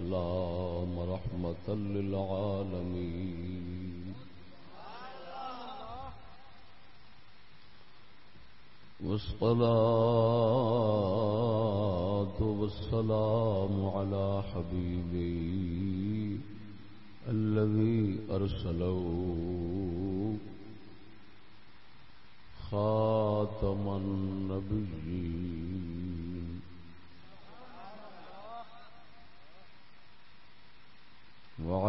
الإسلام رحمة للعالمين. والصلاة والسلام على حبيبي الذي أرسله خاتم النبيين.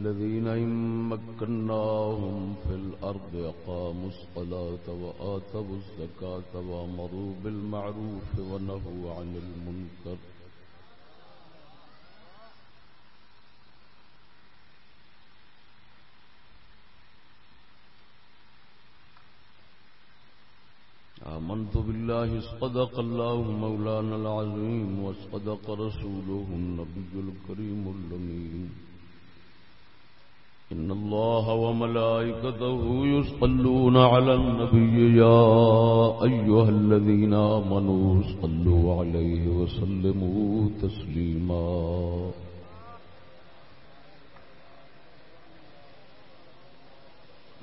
الذين إن مكناهم في الأرض أقاموا الصلاة وآتوا الزكاة وأمروا بالمعروف ونهوا عن المنكر آمنت بالله صدق الله مولانا العظيم وصدق رسوله النبي الكريم اللمين إن الله وملائكته يصلون على النبي يا أيها الذين آمنوا صلوا عليه وسلموا تسليما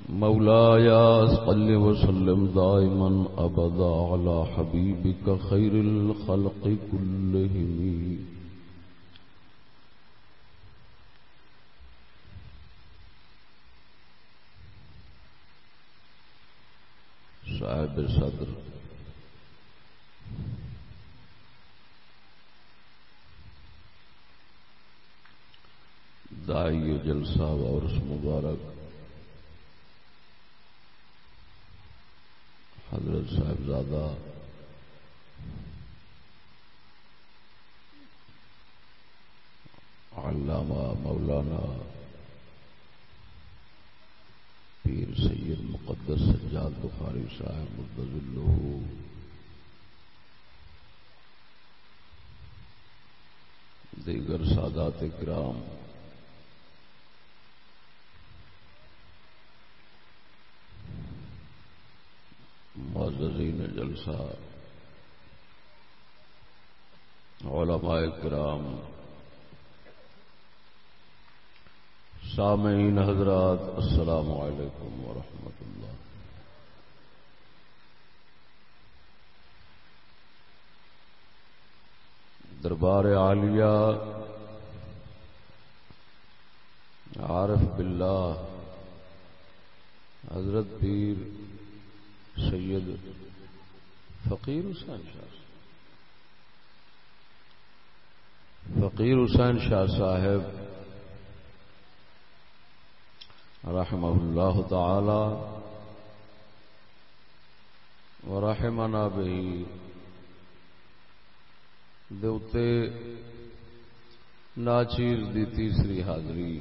مولاي صل وسلم دائما أبدا على حبيبك خير الخلق كلهم. صاحب صدر۔ دائی جلسہ اور اس مبارک۔ حضرت صاحب زادہ علامہ مولانا پیر سید مقدس سجاد بخاری صاحب مدد اللہ دیگر سادات کرام۔ معززین جلسہ۔ علماء کرام۔ سامعین حضرات، السلام علیکم ورحمۃ اللہ۔ دربار عالیہ، عارف باللہ، حضرت پیر سید فقیر حسین شاہ فقیر حسین شاہ صاحب رحمه الله تعالى ورحمنا به دوتے ناچیز دی تیسری حاضری۔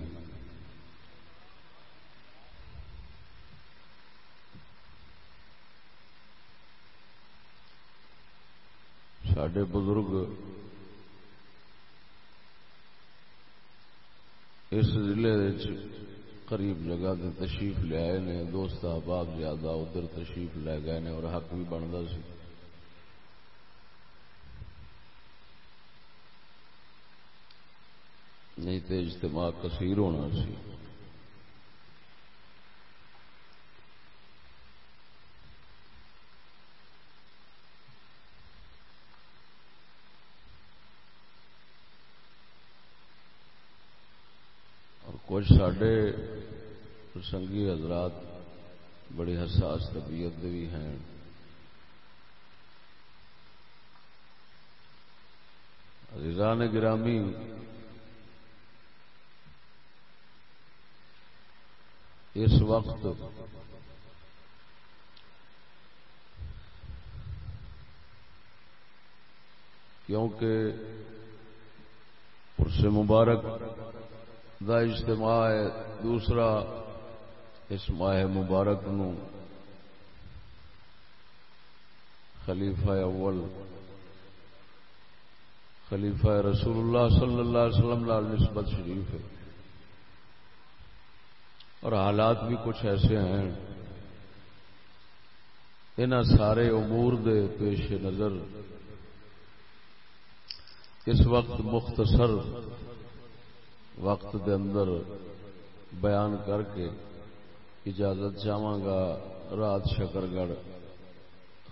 سڈے بزرگ اس ضلع قریب جگہ تے تشریف لے آئے نے، دوست احباب زیادہ ادھر تشریف لے گئے نے اور حق بھی بنتا سی۔ نہیں تو اجتماع کثیر ہونا سی اور کچھ سڈے سنگی حضرات بڑی حساس طبیعت بھی ہیں۔ رضان گرامی، اس وقت کیونکہ عرص مبارک دا اجتماع ہے، دوسرا اس ماہ مبارک نو خلیفہ اول، خلیفہ رسول اللہ صلی اللہ علیہ وسلم لال نسبت شریف ہے۔ اور حالات بھی کچھ ایسے ہیں ان سارے امور دے پیش نظر اس وقت مختصر وقت دے اندر بیان کر کے اجازت چاہوں گا رات شکر گڑھ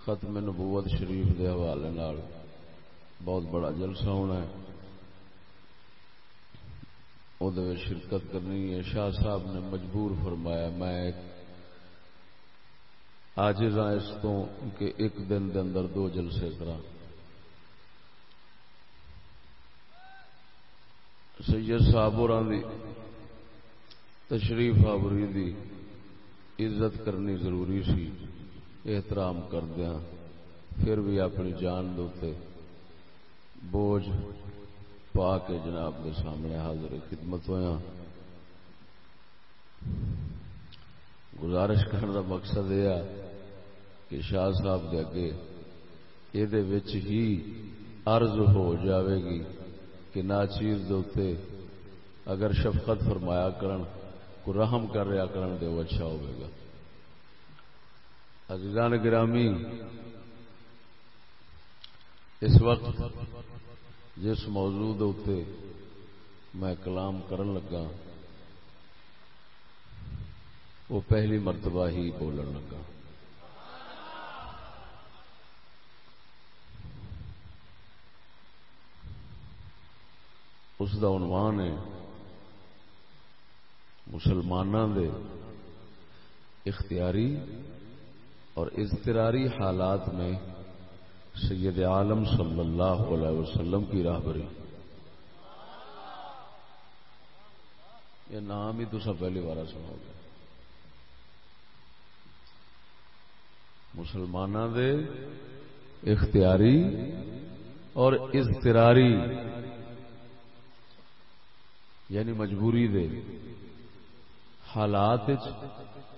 ختم نبوت شریف دے حوالے نال۔ بہت بڑا جلسہ ہونا ہے۔ وہ شرکت کرنی ہے۔ شاہ صاحب نے مجبور فرمایا، میں آج ہاں اس تو کہ ایک دن دے اندر دو جلسے کرا سید صاحب اور تشریف آبری دی عزت کرنی ضروری سی، احترام کردیا پھر بھی اپنی جان دوتے بوجھ پا کے جناب کے سامنے حاضر خدمت ہوا گزارش کرنے کا مقصد یہ کہ شاہ صاحب کے اگے یہ ہی عرض ہو جاوے گی۔ کہ نا چیز دوتے اگر شفقت فرمایا کرن، کو رحم کر رہا کرن دے وہ اچھا ہوئے گا۔ عزیزان گرامی، اس وقت جس موضوع میں کلام کرن لگا، وہ پہلی مرتبہ ہی بولن لگا۔ اس کا عنوان ہے مسلمانوں دے اختیاری اور اضطراری حالات میں سید عالم صلی اللہ علیہ وسلم کی راہبری۔ یہ نام ہی تو سب پہلی بار سنو گے مسلمانوں دے اختیاری اور اضطراری یعنی مجبوری دے۔ حالات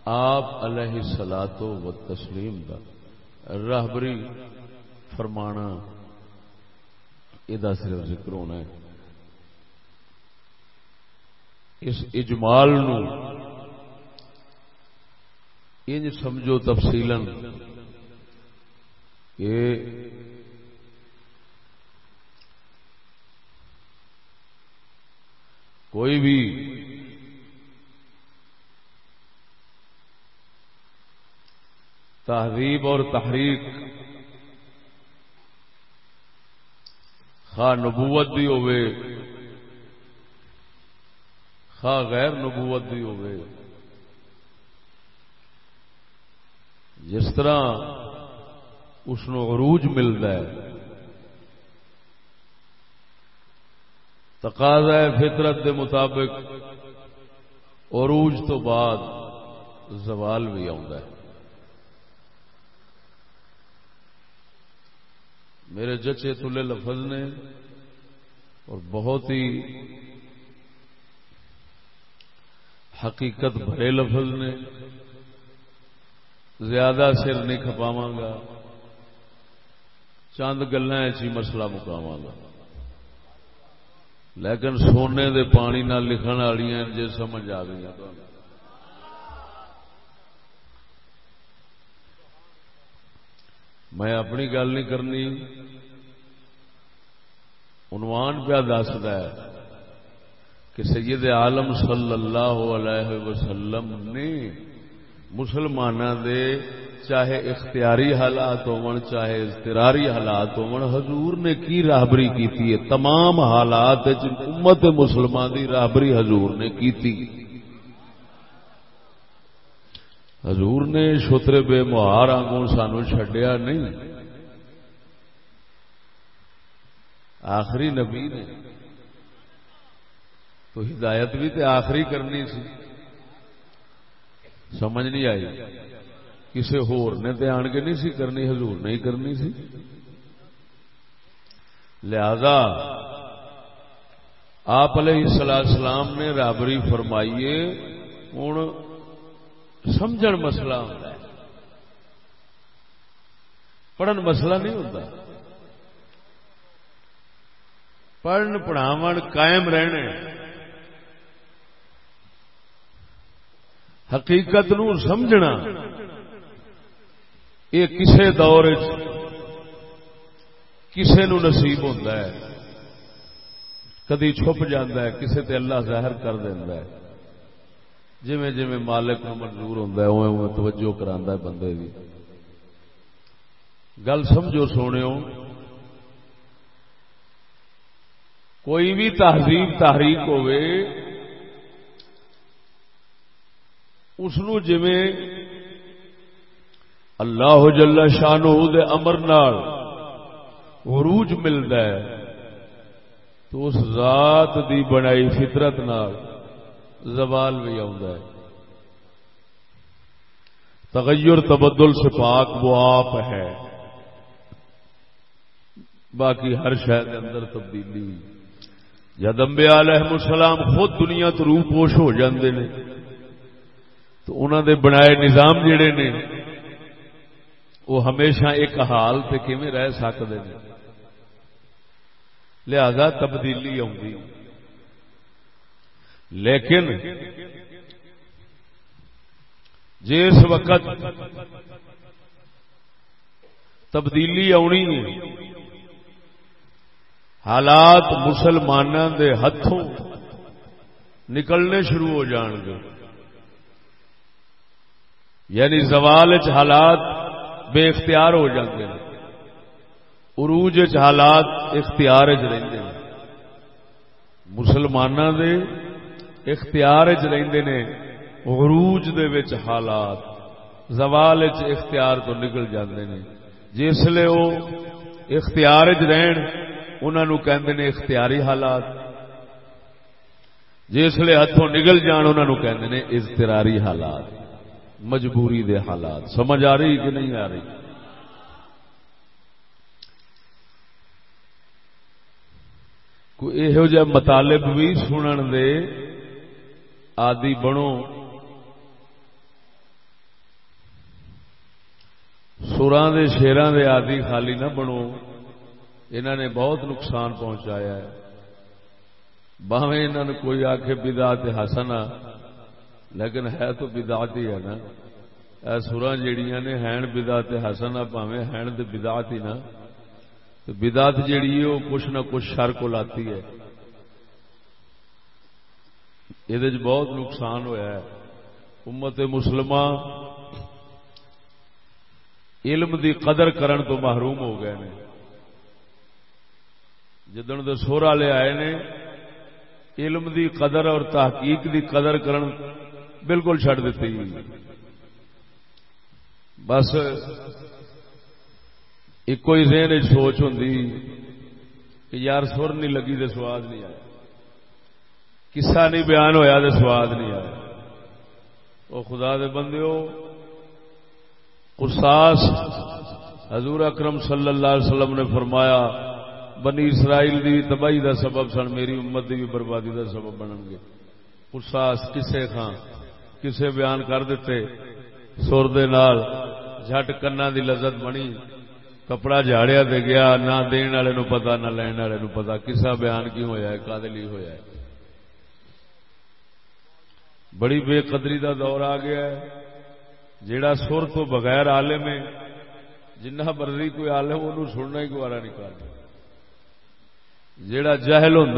آپ علیہ سلاد و تسلیم کا راہبری فرمانا یہ صرف ذکر ہونا ہے۔ اس اجمال نو انج سمجھو تفصیل کہ کوئی بھی تہذیب اور تحریک، خواہ نبوت بھی ہوئے، خواہ غیر نبوت بھی ہوئے۔ جس طرح اس عروج ملتا ہے تقاضا فطرت کے مطابق عروج تو بعد زوال بھی ہے۔ میرے جچے تلے لفظ نے اور بہت ہی حقیقت بھرے لفظ نے زیادہ سر نہیں کھپاوا گا چند گلیں چی مسئلہ مکاوا گا لیکن سونے دے پانی نہ لکھن والی جی سمجھ آ گئی میں اپنی گل نہیں کرنی۔ عنوان پیا دستا ہے کہ سید عالم صلی اللہ علیہ وسلم نے مسلمانوں دے چاہے اختیاری حالات ہون، چاہے اضطراری حالات ہون، حضور نے کی راہبری کی تمام حالات امت مسلمان دی راہبری حضور نے کی حضور نے شتر بے مہار آگوں سانو چڈیا نہیں۔ آخری نبی نے۔ تو ہدایت بھی تے آخری کرنی سی۔ سمجھ نہیں آئی۔ کسی ہور نے تے آن کے نہیں سی کرنی، حضور نہیں کرنی سی۔ لہذا آپ علیہ السلام نے رابری فرمائیے ہوں سمجھ مسئلہ ہوتا ہے۔ پڑھن مسئلہ نہیں ہوتا پڑھن پڑھاو قائم رہنے۔ حقیقت نو سمجھنا۔ یہ کسے دور کسے نو نصیب ہوتا ہے، کدی چھپ جاتا ہے، کسے تے اللہ ظاہر کر دینا ہے۔ جویں جویں مالک نو منظور ہوتا ہے اوے اوے توجہ کرا بندے کی گل سمجھو سونے کوئی بھی تہذیب، تحریک ہوئے اس نو جویں اللہ جل شانو دے امر نال عروج ملتا ہے، تو اس ذات دی بنائی فطرت نال زوال بھی ہے۔ تغیر تبدل سے پاک وہ آپ ہے۔ باقی ہر شہر کے اندر تبدیلی۔ جد امبیا علیہ السلام خود دنیا تو روح پوش ہو جاندے نے، تو انہوں دے بنائے نظام جڑے نے وہ ہمیشہ ایک حال تے کیویں رہ سکتے ہیں لہذا تبدیلی آئی لیکن جس وقت تبدیلی آنی حالات مسلمانوں دے ہاتھوں نکلنے شروع ہو جان گے۔ یعنی زوال حالات بے اختیار ہو جاتے ہیں۔ عروج حالات اختیار رہتے ہیں۔ مسلمانوں دے اختیار رہتے ہیں عروج دے وچ حالات زوال اختیار تو نکل جاندے ہیں جسے وہ اختیار رہن انہوں کہندے نے اختیاری حالات۔ جسے ہاتھوں نکل جان انہوں کہندے نے اضطراری حالات۔ مجبوری دے حالات۔ سمجھ آ رہی کہ نہیں آ رہی؟ کوئی یہو جہ مطالب بھی سنن دے آدی بنو۔ سوران دے شیران دے آدی خالی نہ بنو۔ انہوں نے بہت نقصان پہنچایا ہے۔ باہیں انہوں نے کوئی آخ بدا ہسنا لیکن ہے تو بدعت ہی ہے نا۔ اے سورا جیڑیاں نے ہین بدعت حسن پاویں، ہین تے بدعت ہی نا۔ تو بدعت جیڑی ہے وہ کچھ نہ کچھ شر کو لاتی ہے۔ یہ بہت نقصان ہویا ہے۔ امت مسلمہ علم دی قدر کرن تو محروم ہو گئے نے۔ جدن دے سور والے آئے نے، علم دی قدر اور تحقیق دی قدر کرن بالکل چڈ دیتی۔ بس ایک ہی ذہن سوچ ہوں کہ یار سر نہیں لگی تو سواد نہیں آیا۔ کسا نہیں بیان ہویا تو سواد نہیں آیا۔ وہ خدا دے بندے قرصاص حضور اکرم صلی اللہ علیہ وسلم نے فرمایا، بنی اسرائیل دی تباہی دا سبب سن، میری امت دی بھی بربادی دا سبب بنن گے۔ قرصاص کسے خان کسے بیان کر دیتے، سر جٹ کنا دی لذت بنی، کپڑا جاڑیا دے گیا، نہ دین والے نو پتا نہ لین والے نو پتا کسا بیان کی ہوا ہے، کدے لی ہوا ہے؟ بڑی بے قدری دا دور آ گیا ہے، جیڑا سر تو بغیر آلے میں جنہ مرضی کوئی آلے وہ سننا ہی گوارا نہیں کرتا جیڑا جہل ہوں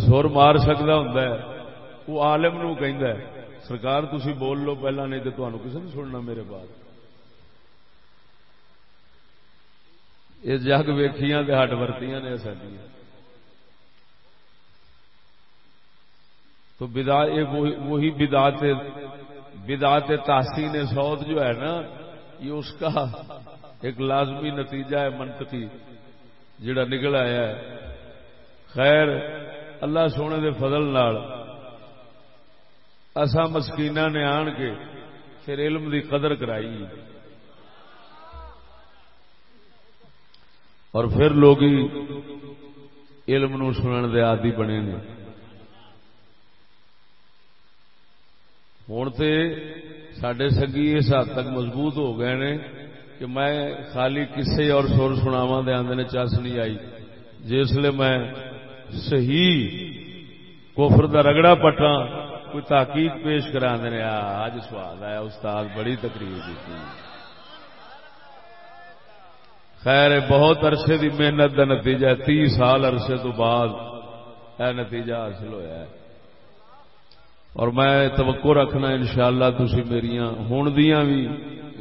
سر مار سکتا ہوں وہ آلم نو کہ سرکار تھی بول لو پہلا، نہیں تو تمہیں کسی نے سننا میرے بعد۔ یہ جگ ویخیاں ہٹ ورتیاں نے سڈیا تو بدا وہی بدات بدات تحسین سعود جو ہے نا، یہ اس کا ایک لازمی نتیجہ ہے، منطقی جڑا نکل آیا ہے۔ خیر، اللہ سونے دے فضل نال اسا مسکین نے آن کے پھر علم دی قدر کرائی۔ اور پھر لوگ علم نو سنن دے آدی بنے نے۔ ہوں تو سڈے سگی اس حد تک مضبوط ہو گئے نے کہ میں خالی کسے اور سر سناوا دے آدھے نے چس نہیں آئی۔ جسے میں صحیح کوفر دا رگڑا پٹا کوئی تحقیق پیش کرا دے آج سواد آیا، استاد بڑی تقریر کی خیر، بہت عرصے دی محنت کا نتیجہ تی سال عرصے تو بعد یہ نتیجہ حاصل ہوا ہے۔ اور میں توقع رکھنا ان شاء اللہ تھی میری ہوں بھی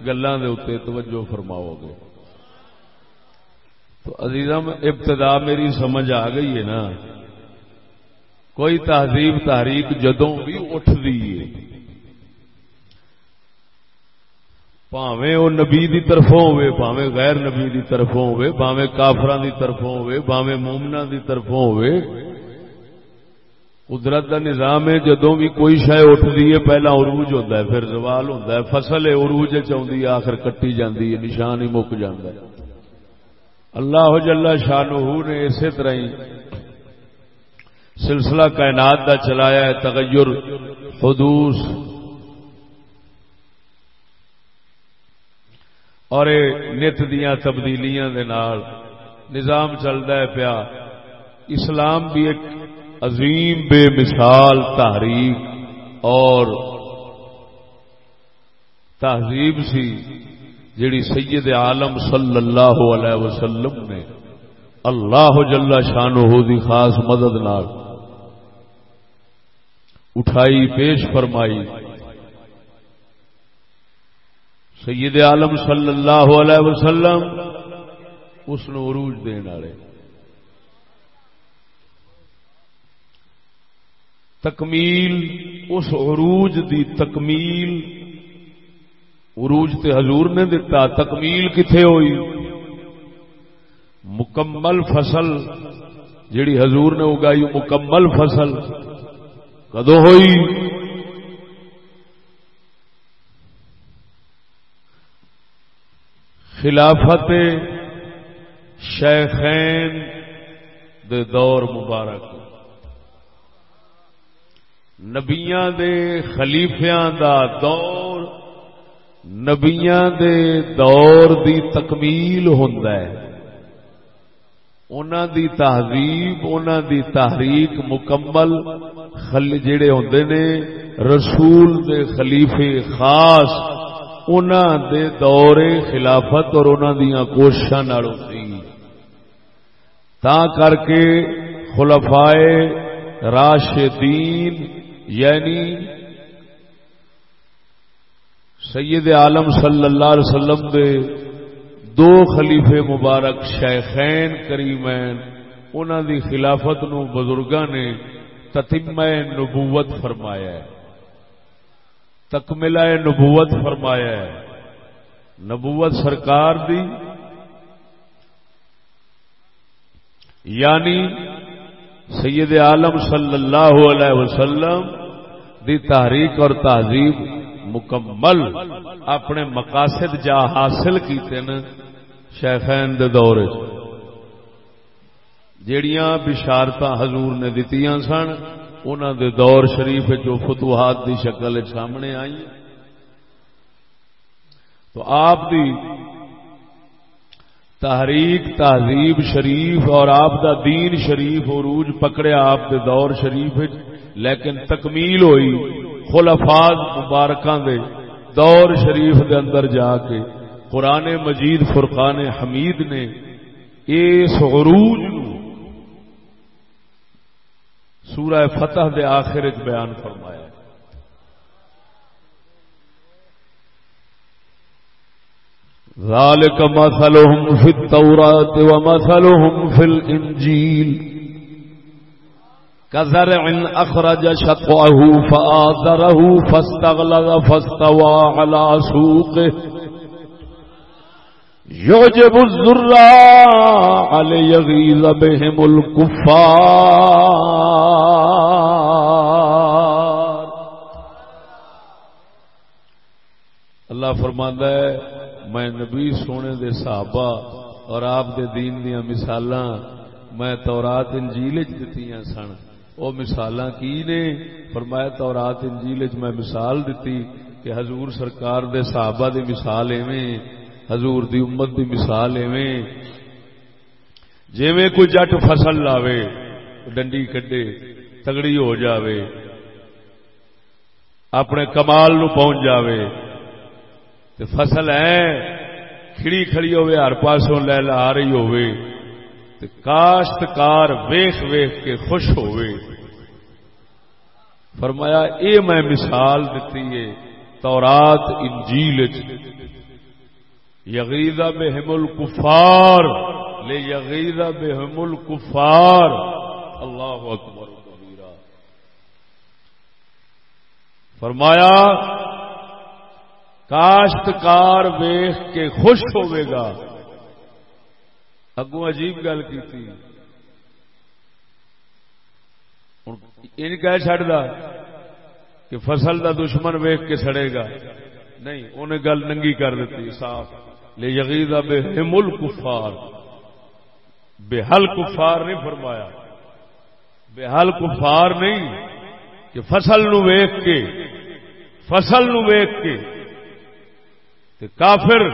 گلوں کے اتنے توجہ فرماؤ گے۔ تو عزیزم، ابتدا میری سمجھ آ گئی ہے نا۔ کوئی تہذیب تحریک جدوں بھی اٹھتی ہے۔ پاوے وہ نبی دی طرفوں ہوئے پاوے غیر نبی دی طرفوں ہوئے پاوے کافران دی طرفوں ہوئے پاوے مومنا دی طرفوں ہوئے۔ قدرت کا نظام ہے جدو بھی کوئی شہ اٹھتی ہے، پہلا عروج ہوتا ہے، پھر زوال ہوتا ہے، فصل ہے، عروج چاہتی ہے آخر کٹی جاتی ہے، نشان ہی مک جاتا ہے۔ اللہ جل شاہ نے اسی طرح ہی سلسلہ کائنات کا چلایا ہے، تغیر، حدوث۔ اور نت دیا تبدیلیاں دے نال نظام چلتا ہے پیا۔ اسلام بھی ایک عظیم بے مثال تحریک اور تہذیب سی، جیڑی سید عالم صلی اللہ علیہ وسلم نے اللہ جل شان دی خاص مدد نال اٹھائی، پیش فرمائی۔ سید عالم صلی اللہ علیہ وسلم اس عروج دین والے۔ تکمیل، اس عروج دی تکمیل۔ عروج تے حضور نے دتا، تکمیل کتھے ہوئی؟ مکمل فصل، جیڑی حضور نے اگائی، مکمل فصل۔ کدو ہوئی؟ خلافت شیخین دے دور مبارک۔ نبیاں دے خلیفیاں دا دور، نبیاں دے دور دی تکمیل ہوندا ہے۔ دی تہذیب دی تحریک مکمل خل جڑے ہوندے نے، رسول دے خلیفے خاص دے دور خلافت اور دیاں کوششاں نال ہوندی۔ تا کر کے خلفائے راشدین یعنی سید عالم صلی اللہ علیہ وسلم دے دو خلیفے مبارک شیخین کریمین انہوں دی خلافت نو بزرگاں نے تتمہ نبوت فرمایا ہے۔ تکملہ نبوت فرمایا ہے۔ نبوت سرکار دی۔ یعنی سید عالم صلی اللہ علیہ وسلم دی تحریک اور تہذیب مکمل اپنے مقاصد جا حاصل کیتے نا شیخین دے دور جیڑیاں بشارت حضور نے دتیاں سن انہوں دے دور شریف جو فتوحات دی شکل سامنے آئی۔ تو آپ دی تحریک، تہذیب شریف اور آپ دا دین شریف عروج پکڑیا آپ دے دور شریف لیکن تکمیل ہوئی خلفاظ مبارکاں دے دور شریف دے اندر جا کے قرآن مجید فرقان حمید نے اس عروج سورہ فتح دے آخر بیان فرمایا۔ ذالک مثلهم فی التورات ومثلهم فی الانجیل۔ كزرع أخرج شطعه فآذره فاستغلظ فاستوى على سوقه۔ يعجب الزراع ليغيظ بهم الكفار اللہ فرماندا ہے، میں نبی سونے دے صحابہ اور آپ دے دین دیا مثالاں، میں تورات انجیل دیتی سن۔ وہ مثال کی نے؟ فرمایا تورات انجیل میں مثال دیتی کہ حضور سرکار دے صحابہ دی مثال ایویں۔ حضور دی امت دی مثال ایویں۔ جی کوئی جٹ فصل لاوے، ڈنڈی کڈے، تگڑی ہو جاوے، اپنے کمال نو پہنچ جاوے تو فصل ہے، کھڑی کھڑی ہوئے ہر پاسوں لے لا رہی ہوئے تو کاشتکار ویخ ویخ کے خوش ہوئے فرمایا، اے میں مثال دیتی ہے تورات، انجیل یغیدہ بہم الکفار، لے یغیدہ بہم الکفار۔ اللہ اکبر کبیرہ۔ فرمایا، کاشتکار ویخ کے خوش ہوئے گا۔ اگوں عجیب گل کی کہہ چڑھتا کہ فصل دا دشمن ویخ کے سڑے گا۔ نہیں انہیں گل ننگی کر دیتی، صاف۔ لے یقیدہ بے ہمل کفار بے حل کفار نہیں فرمایا۔ بے حل کفار نہیں کہ فصل نو ویخ کے، فصل نو ویخ کے کافر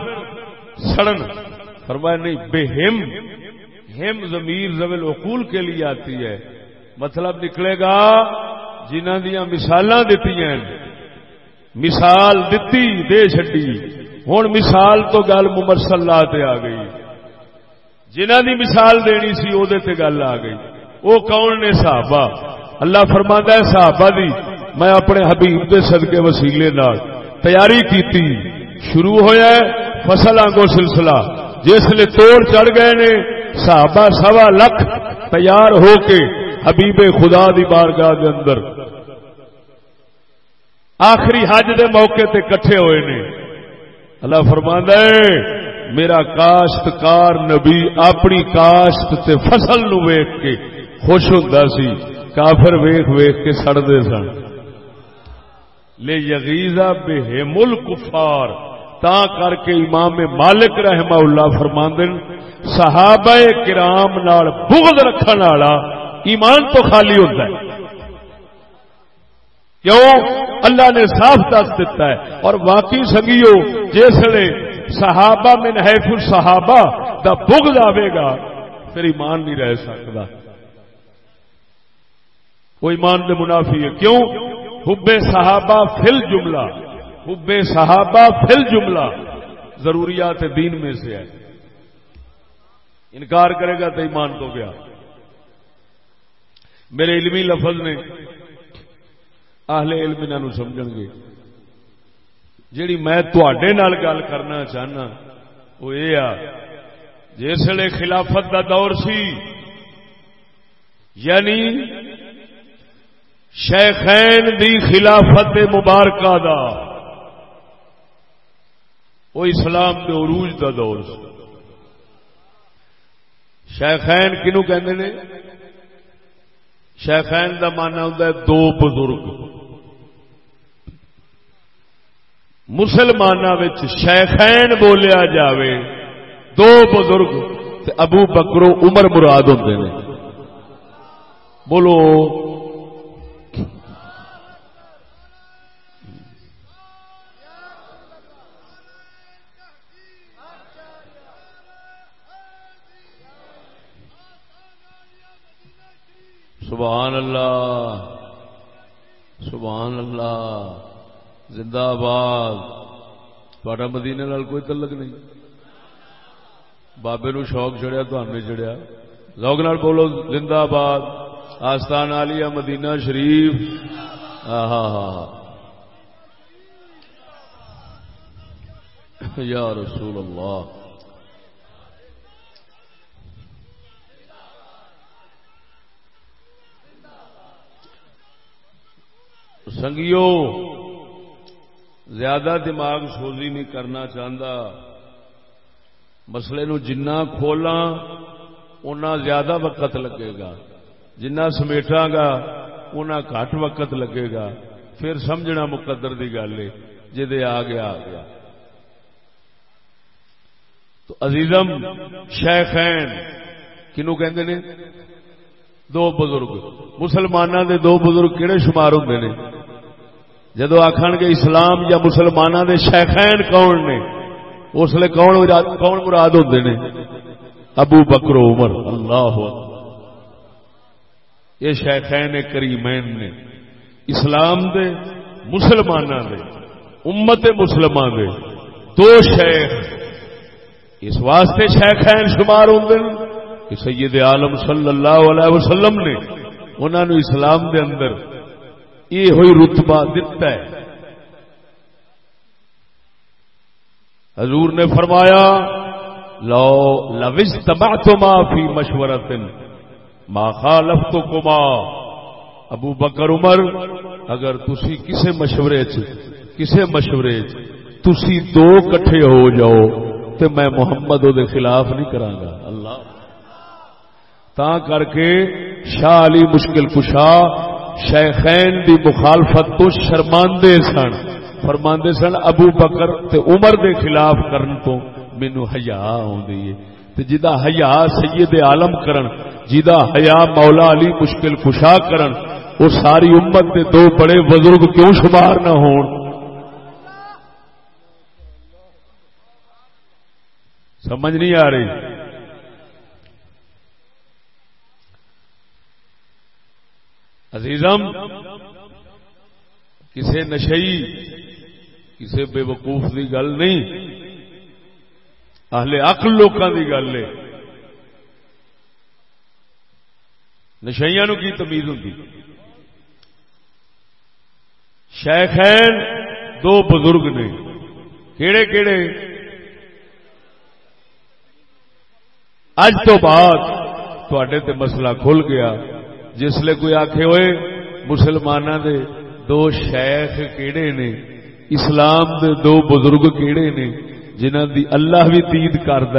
سڑن۔ فرمایا، نہیں بے ہم ہم ضمیر زمل اقول کے لیے آتی ہے۔ مطلب نکلے گا جنہ دیا مثال دیتی ہیں۔ مثال دتی، دے چڈی ہوں مثال تو گل ممرسلہ تے آ گئی۔ جنہ دی مثال دینی سی وہ گل آ گئی۔ وہ کون نے صحابہ؟ اللہ فرما ہے صحابہ دی۔ میں اپنے حبیب دے صدقے وسیلے نال تیاری کیتی۔ شروع ہویا ہے فصل آنگو سلسلہ۔ جس لیے توڑ چڑھ گئے نے، صحابہ سوا لکھ تیار ہو کے حبیب خدا دی بارگاہ دے اندر۔ آخری حج دے موقع تے کٹھے ہوئے نے۔ اللہ فرماندا ہے، میرا کاشتکار نبی اپنی کاشت تے فصل نو ویکھ کے خوش ہوندا سی، کافر ویکھ ویکھ کے سڑدے سن۔ لے یغیزا بے ملک کفار، تا کر کے امام مالک رحمہ اللہ فرماندن صحابہ کرام نال بغض رکھن والا ایمان تو خالی ہوتا ہے۔ کیوں اللہ نے صاف دس دیتا ہے۔ اور واقعی سنگیو جسے صحابہ میں نحیف صحابہ دا بغض آئے گا، پھر ایمان نہیں رہ سکتا۔ وہ ایمان دے منافی ہے۔ کیوں؟ حب صحابہ فل جملہ۔ حب صحابہ فل جملہ ضروریات دین میں سے ہے۔ انکار کرے گا تو ایمان تو گیا۔ میرے علمی لفظ نے اہل علم انہوں سمجھ گے جیڑی میں تڈے گل کرنا چاہنا، وہ یہ آ جسے خلافت دا دور سی یعنی شیخین دی خلافت مبارکہ دا، وہ اسلام کے عروج کا دور شیخین کنو کہ شیخین کا مانا ہوں دو بزرگ۔ مسلمانوں شیخین بولیا جاوے، دو بزرگ ابو بکرو عمر مراد ہوں بولو۔ سبحان اللہ۔ سبحان اللہ۔ زندہ باد تھوڑا مدینے نال کوئی تعلق نہیں۔ بابے نو شوق چڑیا تو چڑیا لوگ نال بولو، زندہ باد آستان آلیا مدینہ شریف۔ ہاں ہاں ہاں یا رسول اللہ۔ سنگیو زیادہ دماغ سوزی نہیں کرنا چاہتا مسئلے نو جنہ کھولا اُنہ زیادہ وقت لگے گا۔ جنہ سمیٹا گا اُنہ گھٹ وقت لگے گا۔ پھر سمجھنا مقدر دی گل ہے جی آ گیا آ گیا۔ تو عزیزم، شیخین، کنو کہندے نے؟ دو بزرگ۔ مسلمانوں دے دو بزرگ کہڑے شمار ہوں نے؟ جدو آخر گے اسلام یا مسلمانوں دے شیخین کون نے، اس لیے کون کون مراد ہوتے نے؟ ابو بکرو عمر، اللہ یہ شیخین کریمین نے، اسلام دے مسلمانوں دے، امت مسلمان دے، دو شیخ۔ اس واسطے شیخین شمار ہوں کہ سید عالم صلی اللہ علیہ وسلم نے انہوں نے اسلام دے اندر یہ ہوئی رتبہ دتا ہے۔ حضور نے فرمایا، لو لوز تباہ تو معافی مشورت ما خالف تو کما ابو بکر عمر، اگر تسی کسے مشورے چ، کسے مشورے چ تسی دو کٹھے ہو جاؤ تو میں محمد دے خلاف نہیں کرانگا۔ اللہ۔ تا کر کے شاہ علی مشکل کشا شیخین دی مخالفت تو شرماندے سن۔ فرماندے سن ابو بکر تے عمر دے خلاف کرن تو مینو حیا آدھی ہے۔ تے جدا حیا سید عالم کرن جدا حیا مولا علی مشکل کشا کرن وہ ساری امت دے دو بڑے بزرگ کیوں شمار نہ ہون۔ سمجھ نہیں آ رہی؟ عزیزم کسی نشئی کسی بے وقوف کی گل نہیں۔ اہل اقل لوگوں کی گل ہے۔ نشیا نو کی تمیز ہوں شیخین دو بزرگ نے۔ کہڑے کہڑے اج تو بعد تے مسئلہ کھل گیا۔ جسے کوئی آخے ہوئے مسلمانوں دے دو شیخ کیڑے نے، اسلام دے دو بزرگ کیڑے نے جنہ دی اللہ بھی دید کرد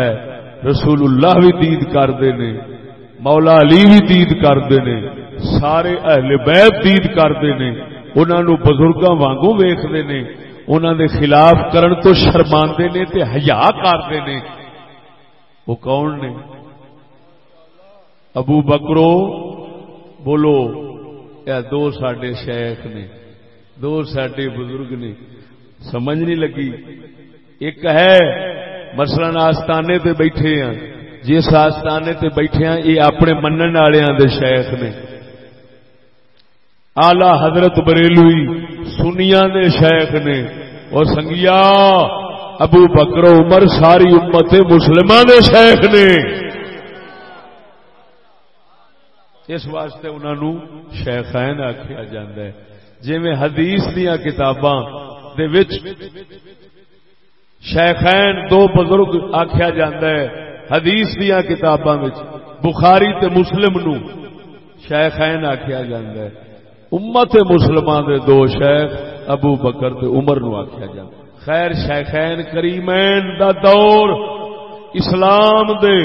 رسول اللہ بھی دید کرتے نے، مولا علی بھی دید کرتے نے، سارے اہل بیت دید کرتے نے انہوں بزرگوں وانگوں ویختے نے انہوں دے خلاف کرن تو شرماندے نے تے حیا کرتے نے۔ وہ کون نے؟ ابو بکرو بولو اے دو سڈے شیخ نے، دو سڈے بزرگ نے، سمجھ نہیں لگی۔ ایک ہے مسلم آستانے تے بیٹھے ہیں جس آستانے تے بیٹھے ہیں یہ اپنے منن والوں دے شیخ نے۔ آلہ حضرت بریلوی سنیا دے شیخ نے۔ اور سنگیا، ابو بکرو عمر ساری امت مسلمان دے شیخ نے۔ اس واسطے انہوں شیخین آخیا جا جی حدیث دیا کتاباں شیخین دو بزرگ آخیا جا حدیث دیا کتاباں بخاری تے مسلم نو شیخین آخیا جا امت مسلمان دے دو شیخ، ابو بکر تے عمر نو آخیا جا خیر، شیخین کریمین دا دور، اسلام دے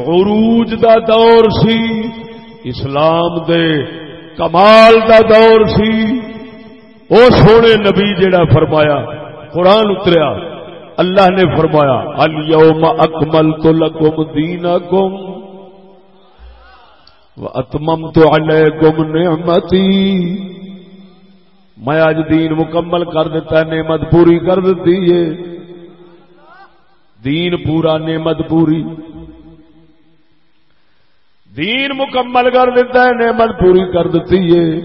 عروج دا دور سی۔ اسلام دے کمال دا دور سی۔ او سونے نبی جڑا فرمایا، قرآن اتریا، اللہ نے فرمایا، اليوم اکملت لکم دینکم واتممت علیکم نعمتی۔ میں آج دین مکمل کر دیتا ہے، نعمت پوری کر دیتی ہے۔ دین پورا نعمت پوری۔ دین مکمل کر دیتا ہے، نعمت پوری کر دیتی ہے۔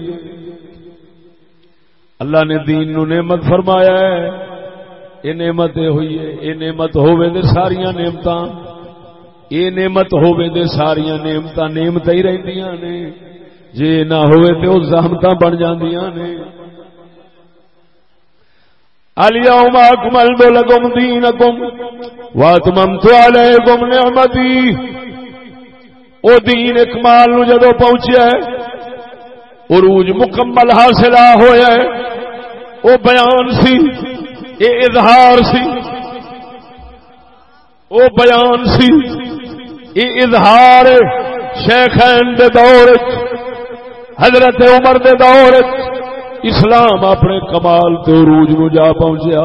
اللہ نے دین نو نعمت فرمایا ہے۔ یہ نعمت ہوئی ہے، یہ نعمت ہوے دے ساریا نعمت یہ نعمت ہوے دے ساریا نعمت نعمت ہی رہدیاں نے۔ جے نہ ہوئے تے وہ زحمت بن جاندیاں نے۔ اليوم اكملت لكم دينكم واتممت عليكم نعمتي او دین اکمال نو جدو پہنچیا ہے عروج مکمل حاصل ہویا ہے۔ او بیان سی اے اظہار سی۔ او بیان سی اے اظہار شیخین دے دور حضرت عمر دے دور اسلام اپنے کمال تے عروج نو جا پہنچیا۔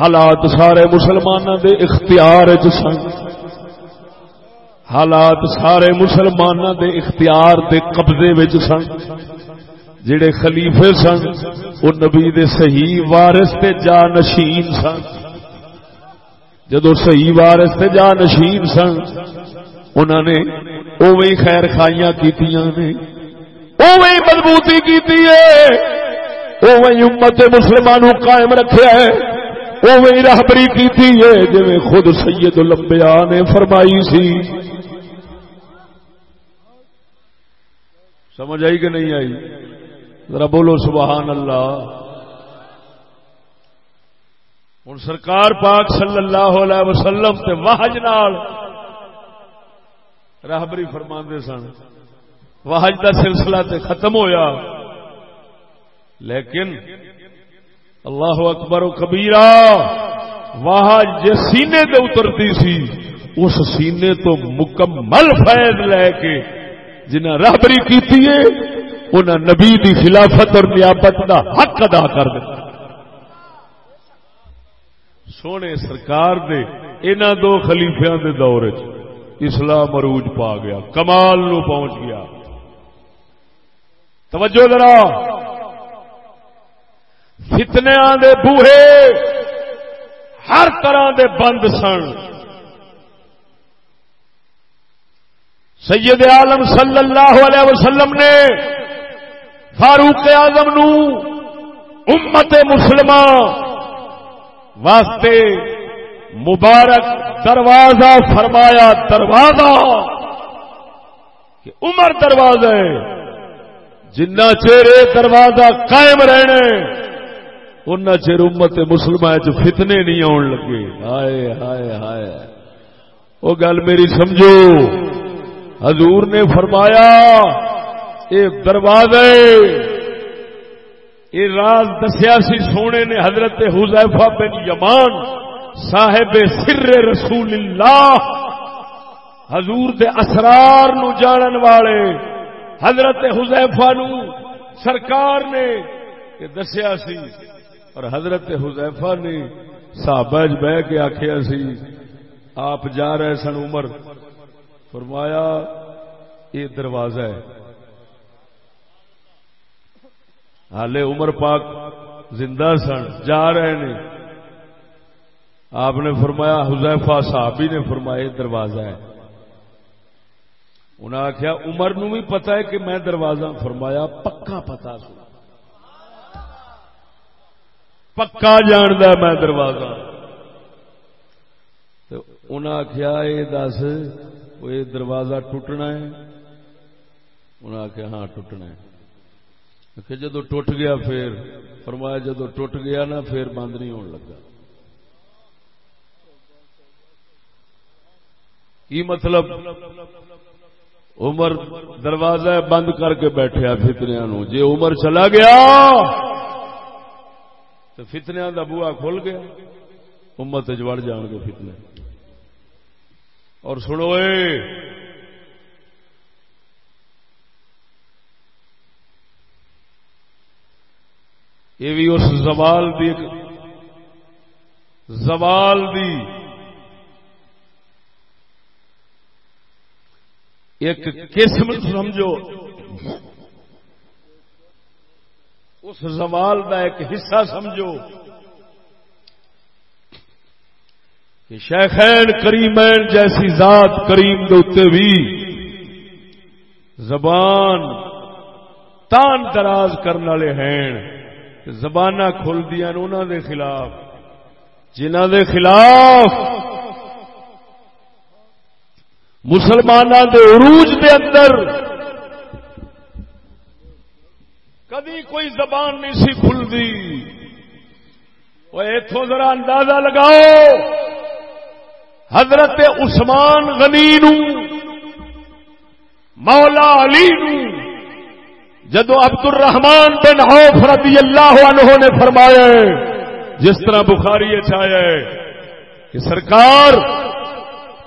حالات سارے مسلمانوں دے اختیار چ سن۔ حالات سارے مسلمانوں دے اختیار دے قبضے سن۔ جڑے خلیفے سن وہ نبی دے صحیح وارث تے جا نشین سن۔ جدو صحیح وارث تے جا نشین سن انہوں نے اوی خیر خائیاں کیتیاں نے۔ اوی مضبوطی کیتی ہے۔ اوی امت مسلمانوں قائم رکھیا ہے۔ اوی راہبری کیتی ہے، جویں خود سید الانبیاء نے فرمائی سی۔ سمجھ آئی کہ نہیں آئی؟ ذرا بولو سبحان اللہ۔ ہوں سرکار پاک صلی اللہ علیہ وسلم تے واہج نال راہبری فرما سن۔ واہج کا سلسلہ تے ختم ہویا۔ لیکن اللہ اکبر و کبیرا واہج جس سینے تے اترتی سی، اس سینے تو مکمل فیض لے کے جنہیں راہبری کی انہیں نبی دی خلافت اور نیابت دا حق ادا کر دیا سونے سرکار دے انہ دو خلیفیا دے دور چ اسلام عروج پا گیا، کمال نو پہنچ گیا۔ توجہ ذرا۔ فتنیا دے بوہے ہر طرح دے بند سن۔ سید عالم صلی اللہ علیہ وسلم نے فاروق آزم نو امت مسلمان واسطے مبارک دروازہ فرمایا، دروازہ، کہ عمر دروازہ جنہ چہرے دروازہ قائم رہنے ان چیر امت مسلمان فتنے نہیں آن لگے۔ ہائے ہائے ہائے۔ وہ گل میری سمجھو۔ حضور نے فرمایا یہ دروازے یہ راز دسیا سی سونے نے حضرت حزیفہ بن یمان، صاحب سر رسول اللہ حضور دے اسرار نو جانن والے، حضرت حزیفہ نو سرکار نے دسیا سی۔ اور حضرت حزیفہ نے صحابہ بہ کے آخیا سی، آپ جا رہے سن عمر فرمایا، یہ دروازہ ہے۔ حالے عمر پاک زندہ سن، جا رہے نے۔ آپ نے فرمایا حزیفہ صحابی نے فرمایا، یہ دروازہ ہے۔ انہیں آخیا عمر نو بھی پتا ہے کہ میں دروازہ فرمایا، پکا پتا سو پکا جاندہ میں دروازہ۔ انہیں آخیا یہ دس وہ یہ دروازہ ٹوٹنا ہے۔ انہیں آخیا ہاں ٹوٹنا ہے۔ جدو ٹوٹ گیا پھر، فرمایا جدو ٹوٹ گیا نا پھر بند نہیں ہون لگا۔ کی مطلب؟ عمر دروازہ بند کر کے بیٹھے فتنیا نو جی عمر چلا گیا، تو فتنیا کا بوا کھل گیا۔ امت جوڑ جان گے فتنے۔ اور سنو یہ بھی اس زوال دی زوال دی ایک قسم سمجھو۔ اس زوال دا ایک حصہ سمجھو۔ کہ شیخین کریمین جیسی ذات کریم دے بھی زبان تان دراز کرنے والے ہیں زبان کھل دیا انہوں دے خلاف۔ جنہ دے خلاف مسلمانوں دے عروج دے اندر کدی کوئی زبان نہیں سی کھلتی وہ اتوں ذرا اندازہ لگاؤ۔ حضرت عثمان غنی نو، مولا علی نو، جدو عبد الرحمان بن عوف رضی اللہ عنہ نے فرمایا، جس طرح بخاری چایا کہ سرکار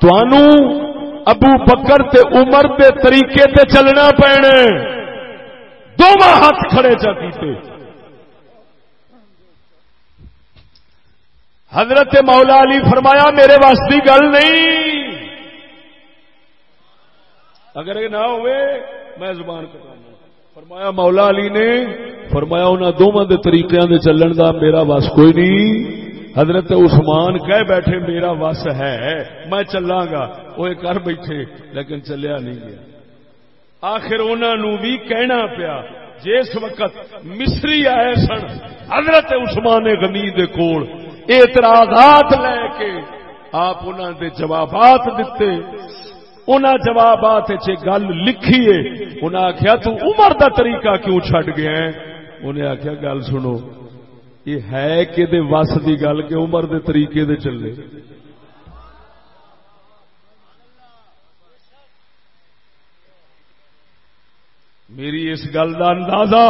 تو ابو بکر تے عمر دے طریقے تے چلنا پینے دونوں ہاتھ کھڑے چاہتے حضرت مولا علی فرمایا، میرے واسطے گل نہیں۔ اگر یہ نہ ہوئے، میں زبان کٹانا فرمایا، مولا علی نے فرمایا انہوں دونوں دے طریقے دے چلن دا میرا بس کوئی نہیں۔ حضرت عثمان کہہ بیٹھے، میرا وس ہے، میں چلا گا۔ وہ کر بیٹھے، لیکن چلیا نہیں گیا۔ آخر انہوں بھی کہنا پیا، جس وقت مصری آئے سن، حضرت عثمان غنی دے کول اعتراضات لے کے آپ انہوں دے جوابات دیتے انہاں جوابات گل لکھی ہے۔ انہیں آخیا تو عمر دا طریقہ کیوں چھڈ گیا ہے؟ انہیں آخیا گل سنو، یہ ہے کہ دے وس دی گل کہ عمر دے طریقے دے چلے۔ میری اس گل کا اندازہ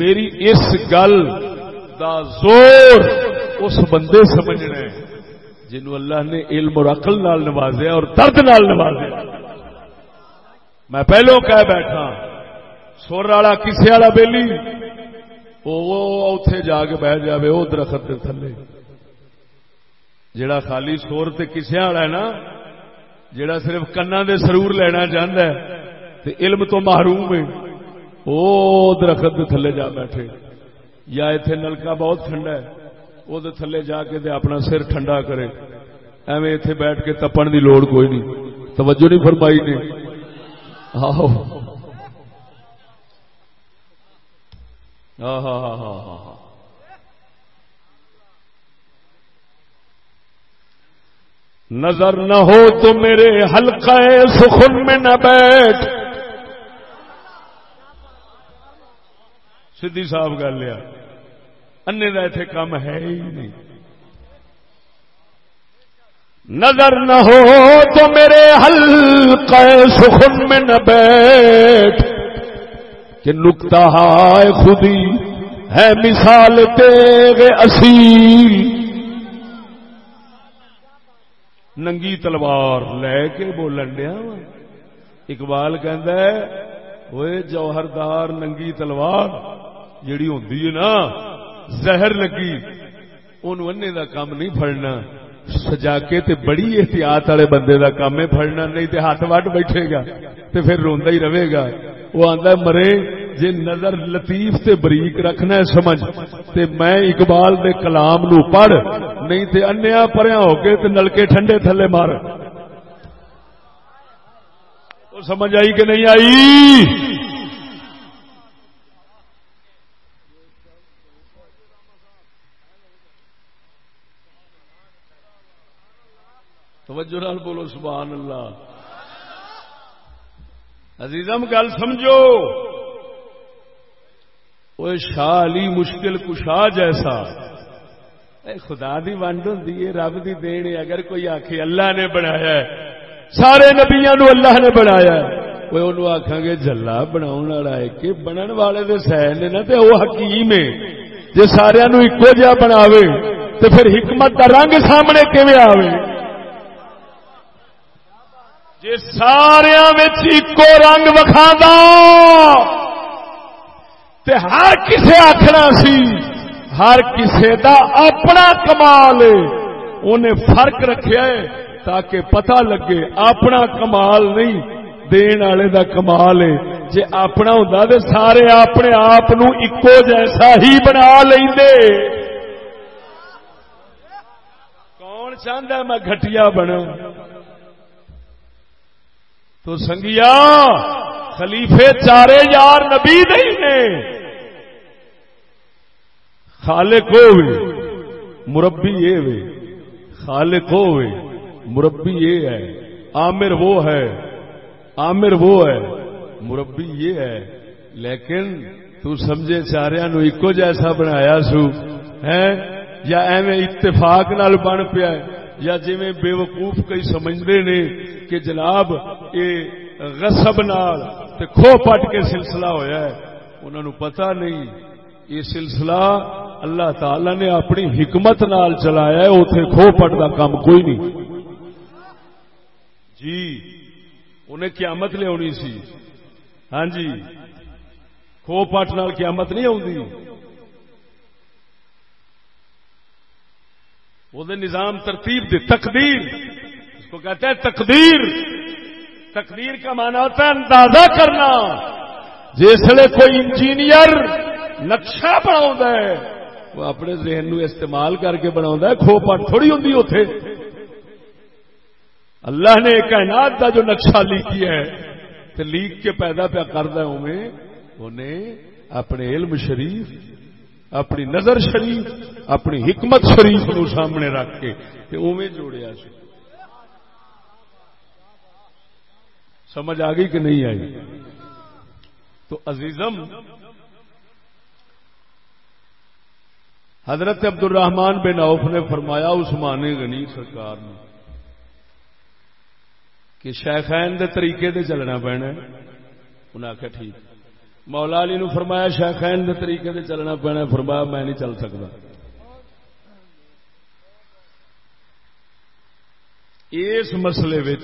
میری اس گل دا زور اس بندے سمجھنا ہے جنہوں اللہ نے علم اور عقل نال نوازیا اور درد نال نوازیا میں پہلو کہہ بیٹھا سر والا کسے والا بہلی وہ اتے جا کے بہ جائے وہ درخت کے تھلے۔ جڑا خالی سور تے کسے والا ہے نا جڑا صرف کنا دے سرور لینا چاہتا ہے، تے علم تو محروم ہے، وہ درخت دے تھلے جا بیٹھے۔ یا اتنے نلکا بہت ٹھنڈا ہے وہ تھلے جا کے دے اپنا سر ٹھنڈا کرے۔ ایویں اتے بیٹھ کے تپن دی لوڑ کوئی نہیں۔ توجہ نہیں فرمائی نے؟ آہو۔ ہاں ہاں ہاں ہاں ہاں نظر نہ ہو تو میرے حلقہ سخن میں نہ بیٹھ۔ سدھی صاحب گل لیا۔ انے کا اتنے کام ہے ہی نہیں۔ نظر نہ ہو تو میرے حلقہ سخن میں نہ بیٹھ۔ کہ نکتا ہے خودی ہے مثال تیرے اصیل ننگی تلوار لے کے بولن دیا اقبال جوہردار ننگی تلوار جیڑی ہوں نا زہر لگی۔ ان دا کام نہیں پڑنا سجا کے تے بڑی احتیاط والے بندے دا کام ہے پڑنا نہیں تے ہاتھ وٹ بیٹھے گا تے پھر روندا ہی رہے گا۔ وہ آندا مرے، جے نظر لطیف تے بریک رکھنا ہے، سمجھ۔ تے میں اقبال دے کلام نو پڑھ، نہیں تے انیا پریا ہو کے تے نلکے ٹھنڈے تھلے مار۔ سمجھ آئی کہ نہیں آئی؟ توجہ نال بولو، سبحان اللہ۔ عزیزم، گل سمجھو۔ وہ شاہ علی مشکل کشا جیسا۔ اے خدا دی ونڈ ہوں رب دی دین اگر کوئی آخ اللہ نے بنایا ہے، سارے نبیا نو اللہ نے بنایا وہ انہوں آخا گے جلا بنا کہ بنن والے دے سہ نے نا تے وہ حکیم ہے۔ جی سارا نو ایکو جہا بناوے تو پھر حکمت کا رنگ سامنے کیون آوے؟ جی سارا ایکو رنگ وکھا تے ہر کسے آخنا سی، ہر کسے دا اپنا کمال انہیں فرق رکھیا ہے تاکہ پتہ لگے اپنا کمال نہیں، دین والے دا کمال ہے۔ جے اپنا ہوں تو سارے اپنے آپ اکو جیسا ہی بنا لیں کون چاہتا ہے میں گٹیا بنا تو سنگیا، خلیفے چارے یار نبی نہیں نے۔ خالق ہوئے، مربی یہ وے۔ خالق ہوئے، مربی یہ ہے۔ عامر وہ ہے، عامر وہ ہے، مربی یہ ہے۔ لیکن تو سمجھے چاریا نو ایکو جیسا بنایا سو ہے یا ایویں اتفاق نال بن پیا یا جی بے وقوف کئی سمجھتے نے کہ جناب یہ غصب نال تے کھو پٹ کے سلسلہ ہویا ہے انہوں پتا نہیں یہ سلسلہ اللہ تعالی نے اپنی حکمت نال چلایا ہے اتے کھو پٹ کا کام کوئی نہیں۔ جی انہیں قیامت لیا سی۔ ہاں جی کھو پٹ نال قیامت نہیں آتی وہ نظام ترتیب دے تقدیر۔ کو کہتے ہیں تقدیر۔ تقدیر کا معنی ہوتا ہے اندازہ کرنا۔ جسے کوئی انجینئر نقشہ بنا وہ اپنے ذہن نو استعمال کر کے بنا کھو پٹ تھوڑی ہوں اتے اللہ نے کائنات کا جو نقشہ لیکی ہے تو لیک کے پیدا پیا کرتا انہیں اپنے علم شریف اپنی نظر شریف، اپنی حکمت شریف نو سامنے رکھ کے اوے جوڑیا سی۔ سمجھ آ گئی کہ نہیں آئی؟ تو عزیزم، حضرت عبد الرحمان بن عوف نے فرمایا، عثمان غنی سرکار نے کہ شیخین دے طریقے دے چلنا پینا انہیں آخیا ٹھیک۔ مولا علی نو فرمایا شیخین دے طریقے دے چلنا پینا فرمایا میں نہیں چل سکتا اس مسئلے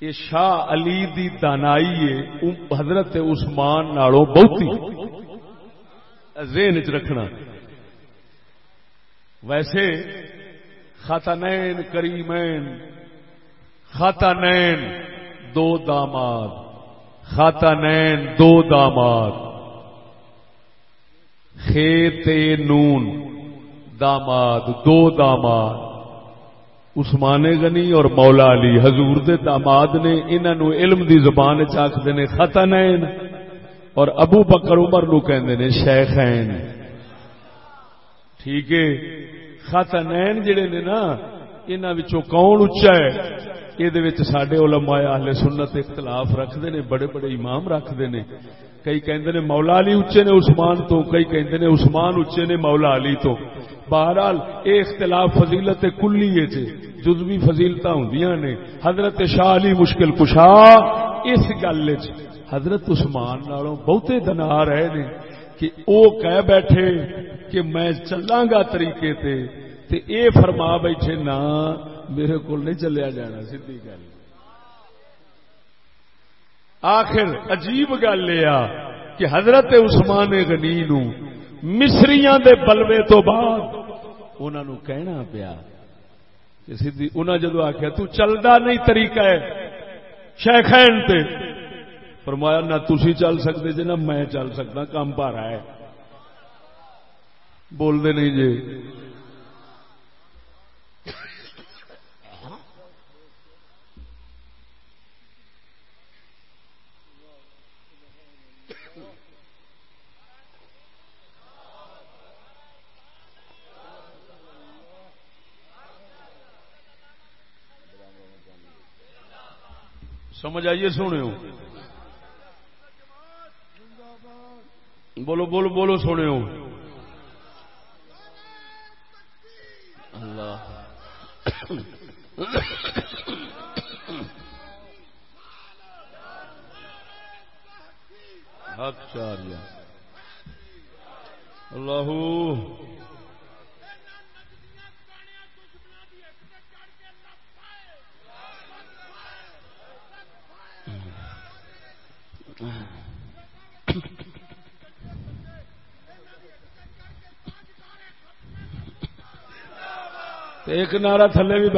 یہ شاہ علی دی دانائی ہے حضرت عثمان نالوں بہتی۔ ذہن چ رکھنا۔ ویسے خاتنین کریمین خاتنین دو داماد۔ خاتنین دو داماد خیت نون داماد، دو داماد۔ عثمان غنی اور مولا علی حضور دے داماد نے انہوں علم دی زبان چاہتے نے خاتنین، اور ابو بکر عمر نو کہندے نے شیخین۔ ٹھیک ہے؟ خاتنین جڑے نے نا انہوں کون اچا ہے؟ یہ سڈے علماء اہل سنت اختلاف رکھتے ہیں بڑے بڑے امام رکھتے ہیں کئی کہندے نے مولا علی اچے نے عثمان تو کئی کہندے نے عثمان اچے نے مولا علی تو بہرحال یہ اختلاف فضیلت کلی ہے جزوی فضیلت ہوں نے حضرت شاہ علی مشکل کشا اس گل حضرت عثمان نالوں بہتے دنا رہے نے کہ او کہہ بیٹھے کہ میں چلاں گا طریقے تے تے اے فرما بیٹھے نا میرے کو نہیں چلیا جانا سی گل۔ آخر عجیب گل یہ کہ حضرت عثمان غنی نو مصریاں دے بلوے تو بعد انہوں نے کہنا پیا سی انہیں جدو آخیا تو نہیں طریقہ ہے شیخین تے؟ فرمایا، نہ تھی چل سکتے جی نہ میں چل سکتا کام پارا ہے۔ بولتے نہیں جی سمجھ آئیے سونے ہو۔ بولو بولو بولو سونے ہو۔ اللہ۔ حق چار اللہ۔ ایک نعرہ تھلے بھی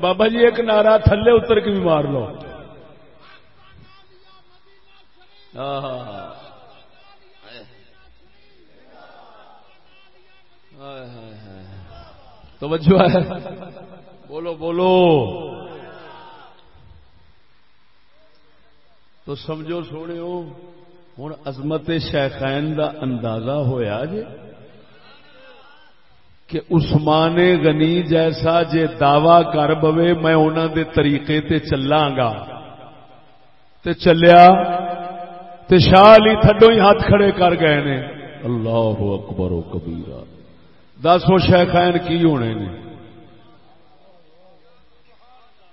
بابا جی ایک نعرہ تھلے اتر کے بھی مار لو توجہ ہے بولو بولو تو سمجھو سونے ہوں عظمت شیخین دا اندازہ ہویا جی کہ عثمان غنی جیسا جے دعوی کر بوے، میں انہوں دے طریقے تے چلاں گا۔ تے چلیا، تے شاہ علی تھڈو ہی ہاتھ کھڑے کر گئے نے۔ اللہ اکبر و کبیرہ۔ دس وہ شیخین کی ہونے نے۔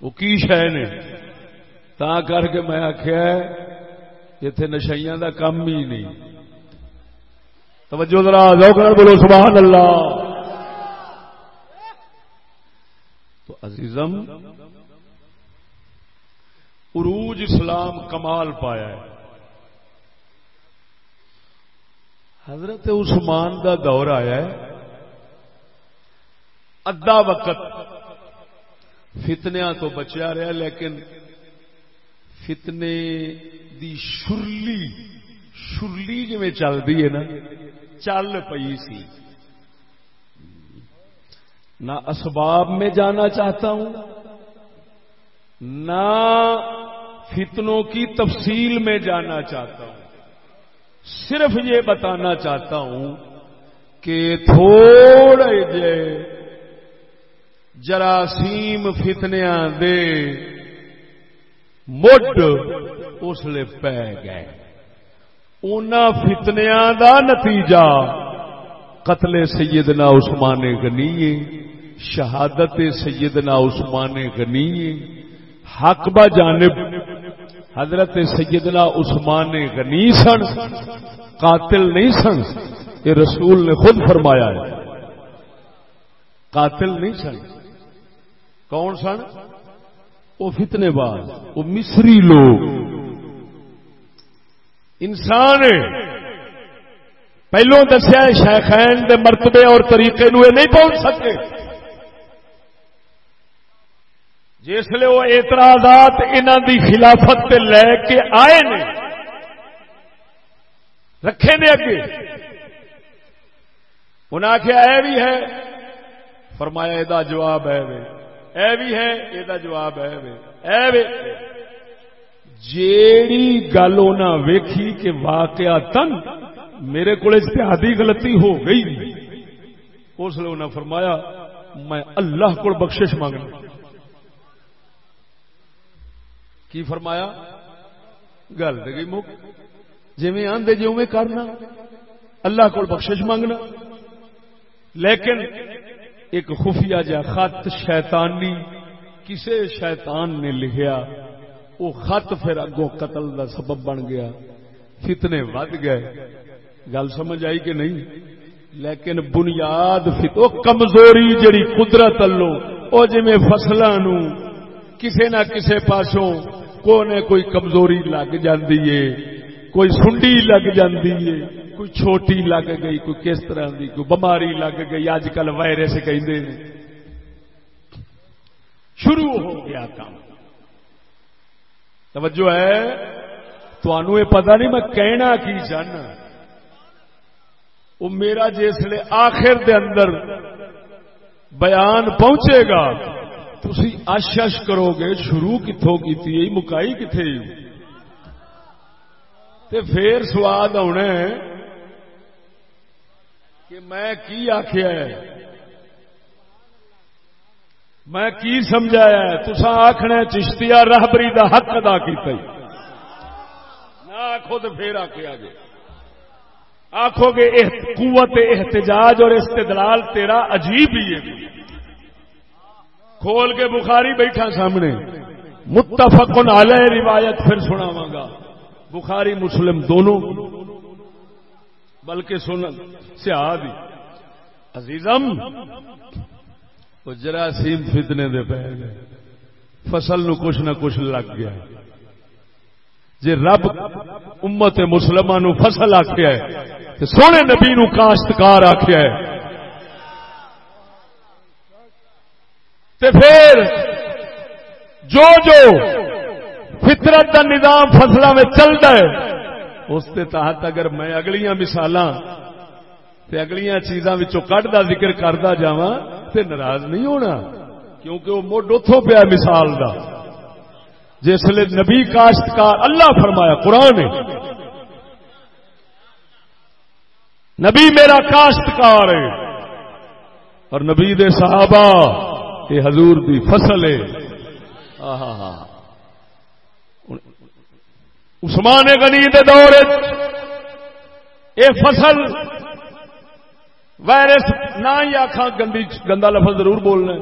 وہ کی شہ نے؟ تا کر کے میں آخیا اتے نشائیاں دا کم ہی نہیں توجہ ذرا بولو سبحان اللہ تو عزیزم عروج اسلام کمال پایا ہے حضرت عثمان دا دور آیا ہے ادا وقت فتنیا تو بچیا رہا لیکن فتنے دی شرلی شرلی جی چلتی ہے نا، چل پئی سی۔ نہ اسباب میں جانا چاہتا ہوں، نہ فتنوں کی تفصیل میں جانا چاہتا ہوں۔ صرف یہ بتانا چاہتا ہوں کہ تھوڑے جے جراثیم فتنیا دے مڈ اس لیے پی گئے۔ ان فتنیا دا نتیجہ قتل سیدنا عثمان غنی شہادت سیدنا عثمان غنی حق با جانب حضرت سیدنا عثمان غنی سن، قاتل نہیں سن، یہ رسول نے خود فرمایا ہے۔ قاتل نہیں سن۔ کون سن؟ وہ فتنے باز وہ مصری لوگ۔ انسان پہلو دسیا شیخین دے مرتبے اور طریقے نو نہیں پہنچ سکے۔ جسے وہ اعتراضات انہوں دی خلافت لے کے آئے نے۔ رکھے نے اگے۔ انہیں آخیا اے بھی ہے۔ فرمایا یہ جواب ہے اے بھی ہے یہ جواب ہے وے اے وے جیڑی گل انہیں ویکھی کہ واقعہ تن میرے کو اشتہادی غلطی ہو گئی اس لیے انہیں فرمایا میں اللہ کو بخشش مانگنا کی فرمایا گل تو گئی مک جی آدھے جی کرنا اللہ کو بخشش مانگنا لیکن ایک خفیہ جا خط شیطانی کسے شیطان نے لکھیا وہ خط پھر اگوں قتل دا سبب بن گیا، فتنے ود گئے۔ گل سمجھ آئی کہ نہیں؟ لیکن بنیاد وہ کمزوری جڑی قدرت لو وہ جی فصلوں کسے نہ کسے پاسوں کو نے کوئی کمزوری لگ جاندی ہے، کوئی سنڈی لگ جاندی ہے۔ کوئی چھوٹی لگ گئی، کوئی کس طرح دی، کوئی بماری لگ گئی اج کل وائرس کہ شروع ہو گیا کام۔ توجہ ہے؟ تو یہ پتا نہیں میں کہنا کی چاہنا۔ وہ میرا جسے آخر دے اندر بیان پہنچے گا۔ تھی آشش کرو گے، شروع کتوں کی مکائی کتنے پھر سواد آنا کہ میں کی آخیا میں کی سمجھایا تسا آخنا چشتیا راہبری دا حق ادا کیا نہ آخو تو پھر آخیا جی آخو گے قوت احتجاج اور استدلال تیرا عجیب ہی ہے۔ کھول کے بخاری بیٹھا سامنے۔ متفق علیہ روایت پھر سناواں گا۔ بخاری مسلم دونوں۔ بلکہ سن سیاد عزیزم جراثیم فتنے دے پہ گئے فصل نو کچھ نہ کچھ لگ گیا۔ جی رب امت مسلمان فصل آخیا ہے سونے نبی نو کاشتکار آخیا ہے۔ تے پھر جو جو فطرت کا نظام فصلوں میں چلتا ہے اس کے تحت اگر میں اگلیاں مثال اگلیاں چیزاں کٹتا ذکر کرتا جا تو ناراض نہیں ہونا، کیونکہ وہ مڈ اتوں پیا مثال کا جس لیے نبی کاشتکار اللہ فرمایا، قرآن نبی میرا کاشتکار ہے۔ اور نبی دے صحابہ یہ حضور دی فصل ہے۔ عثمان غنی دے دور یہ فصل وائرس نہ ہی آخا گندی گندا لفظ ضرور بولنا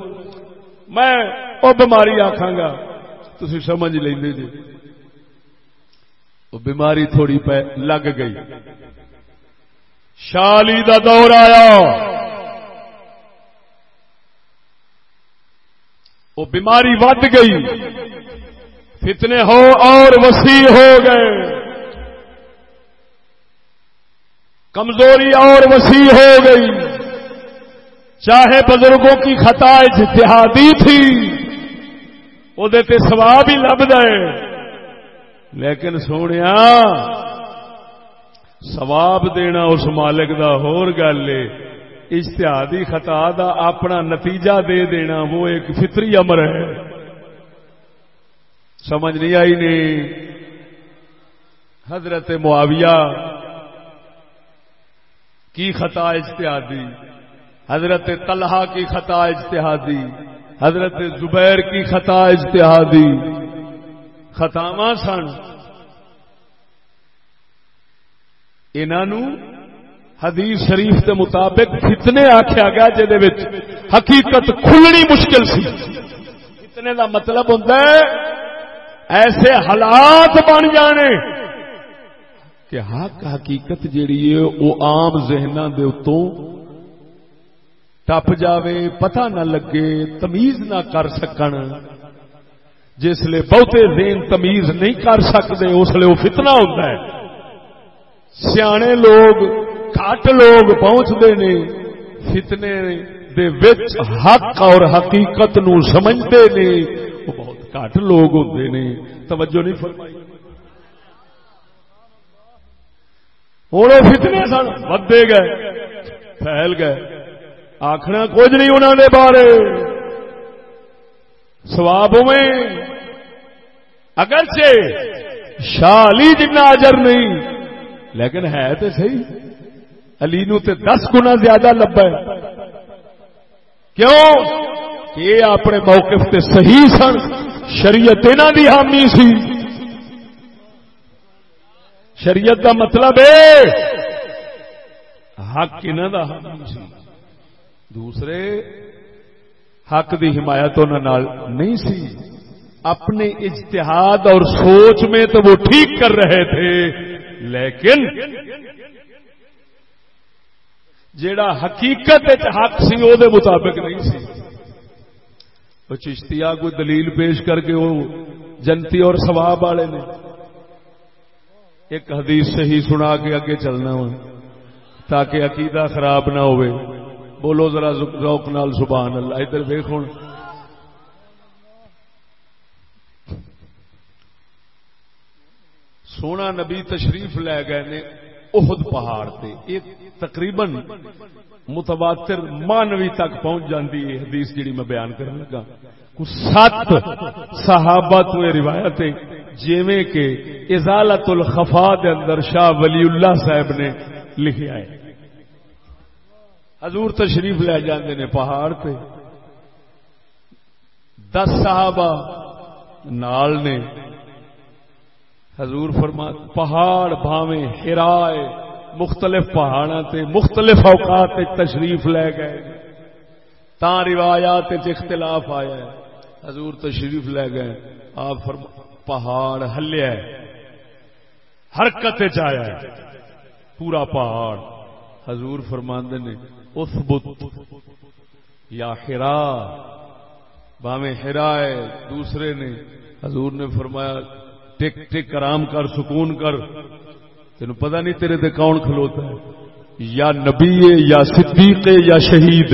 میں وہ بیماری آخا گا۔ تھی سمجھ لیں جی۔ وہ بیماری تھوڑی پہ لگ گئی۔ شالی دا دور آیا۔ وہ بیماری ود گئی۔ فتنے ہو اور وسیع ہو گئے۔ کمزوری اور وسیع ہو گئی۔ چاہے بزرگوں کی خطا اجتہادی تھی وہ سواب ہی لبدا ہے لیکن سونے سواب دینا اس مالک دا ہور گل ہے۔ اشتہادی خطا دا اپنا نتیجہ دے دینا وہ ایک فطری امر ہے۔ سمجھ نہیں آئی نہیں۔ حضرت معاویہ کی خطا اجتہادی، حضرت طلحہ کی خطا اجتہادی، حضرت زبیر کی خطا اجتہادی خطاواں سن۔ انہوں حدیث شریف کے مطابق فتنے آخیا گیا جہد حقیقت کھلنی مشکل سی۔ فتنے کا مطلب ہوتا ہے ایسے حالات بن جانے کہ حق حقیقت جیڑی ہے، وہ عام ذہن دے اتوں ٹپ جاوے، پتہ نہ لگے، تمیز نہ کر سکن۔ جس لیے بہتے ذہن تمیز نہیں کر سکتے، اس لیے وہ فتنہ ہوتا ہے۔ سیانے لوگ کٹ لوگ پہنچتے نے، فتنے دے وچ حق اور حقیقت نو سمجھتے نے۔ وہ بہت کٹ لوگ ہوتے نے توجہ نہیں فرمائی ہوں وہ فتنے سن ودے گئے پھیل گئے آخنا کچھ نہیں انہوں نے بارے سواب میں اگرچہ شالی جنا اجر نہیں لیکن ہے تو صحیح علی نو تے دس گنا زیادہ لبا ہے کیوں یہ اپنے موقف تے صحیح سن شریعت انہوں دی حامی سی۔ شریعت دا مطلب ہے حق انہوں دا حامی سی۔ دوسرے، حق دی حمایت نہیں سی۔ اپنے اجتہاد اور سوچ میں تو وہ ٹھیک کر رہے تھے، لیکن جیڑا حقیقت حق سی وہ مطابق نہیں سی۔ وہ چشتیا کوئی دلیل پیش کر کے وہ جنتی اور سواب والے نے۔ ایک حدیث صحیح سنا کے اگے چلنا ہو تاکہ عقیدہ خراب نہ ہوئے۔ بولو ذرا روک نال سبحان اللہ۔ ادھر ویخ ہوں۔ سونا نبی تشریف لے گئے نے اہد پہاڑ تے، ایک تقریباً متواتر مانوی تک پہنچ جاندی ہے۔ حدیث جڑی میں بیان کرنے لگا۔ سات صحابہ تو یہ روایت جیویں کہ ازالت الخفا دے اندر شاہ ولی اللہ صاحب نے لکھا ہے۔ حضور تشریف لے جاندے نے پہاڑ پہ۔ دس صحابہ نال نے۔ حضور فرما پہاڑ بھاویں ہرائے۔ مختلف پہاڑوں تے، مختلف اوقات تشریف لے گئے۔ تا روایات اختلاف آیا ہے۔ حضور تشریف لے گئے۔ آپ پہاڑ ہلیا حرکت آیا ہے۔ پورا پہاڑ۔ حضور فرماندے نے، اثبت۔ یا ہرا باویں ہرا ہے۔ دوسرے نے، حضور نے فرمایا، ٹک ٹک، آرام کر، سکون کر۔ تین پتا نہیں تیرے تے کون کھلوتا ہے، یا نبی یا صدیق یا شہید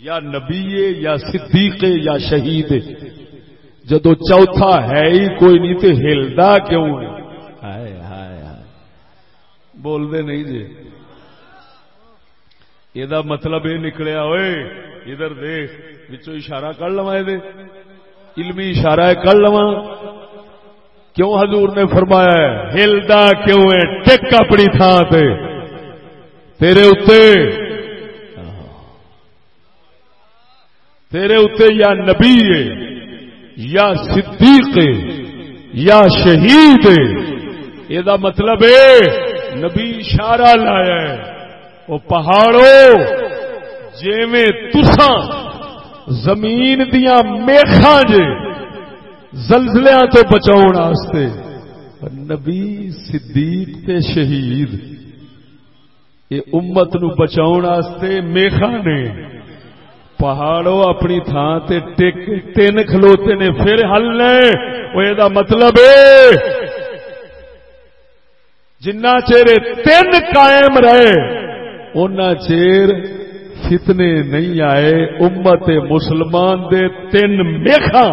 یا نبی یا صدیق یا شہید جدو چوتھا ہے ہی کوئی نہیں تو ہلدا کیوں ہائے ہائے ہائے۔ بول دے نہیں جی۔ یہ مطلب یہ نکلیا ہوئے ادھر دیکھ بچوں اشارہ کر لوا یہ علمی اشارہ ہے، کر لوا کیوں حضور نے فرمایا ہے؟ ہلدا کیوں ہے؟ ٹک اپنی تھان سے تیرے اتے۔ تیرے اتے یا نبی ہے، یا صدیق یا شہید یہ مطلب ہے، نبی اشارہ لایا ہے۔ وہ پہاڑوں جیویں تسا زمین دیا میخا جے۔ زلزلیا تو بچاؤ واسطے۔ نبی صدیق تے شہید، یہ امت نو بچاؤ واسطے میخا نے۔ پہاڑوں اپنی تھان تے ٹک، تین کھلوتے نے، پھر ہل نے۔ وہ یہ مطلب ہے جنہ چہرے تین قائم رہے ان چیر فتنے نہیں آئے۔ امت مسلمان دے تین میخا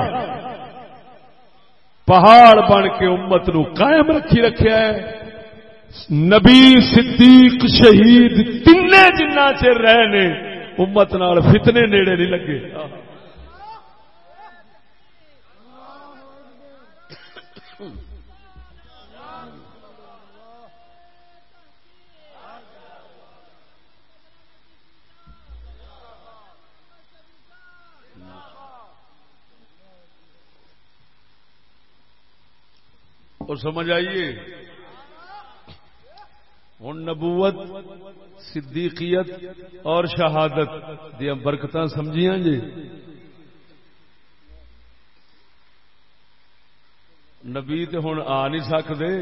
پہاڑ بن کے امت نو قائم رکھی رکھیا ہے۔ نبی صدیق شہید تین جنہ چر رہے امت نال فتنے نیڑے نہیں لگے۔ اور سمجھ آئیے۔ ہوں نبوت، صدیقیت اور شہادت۔ دیا برکت سمجھیاں جی۔ نبی تو ہوں آ نہیں سکتے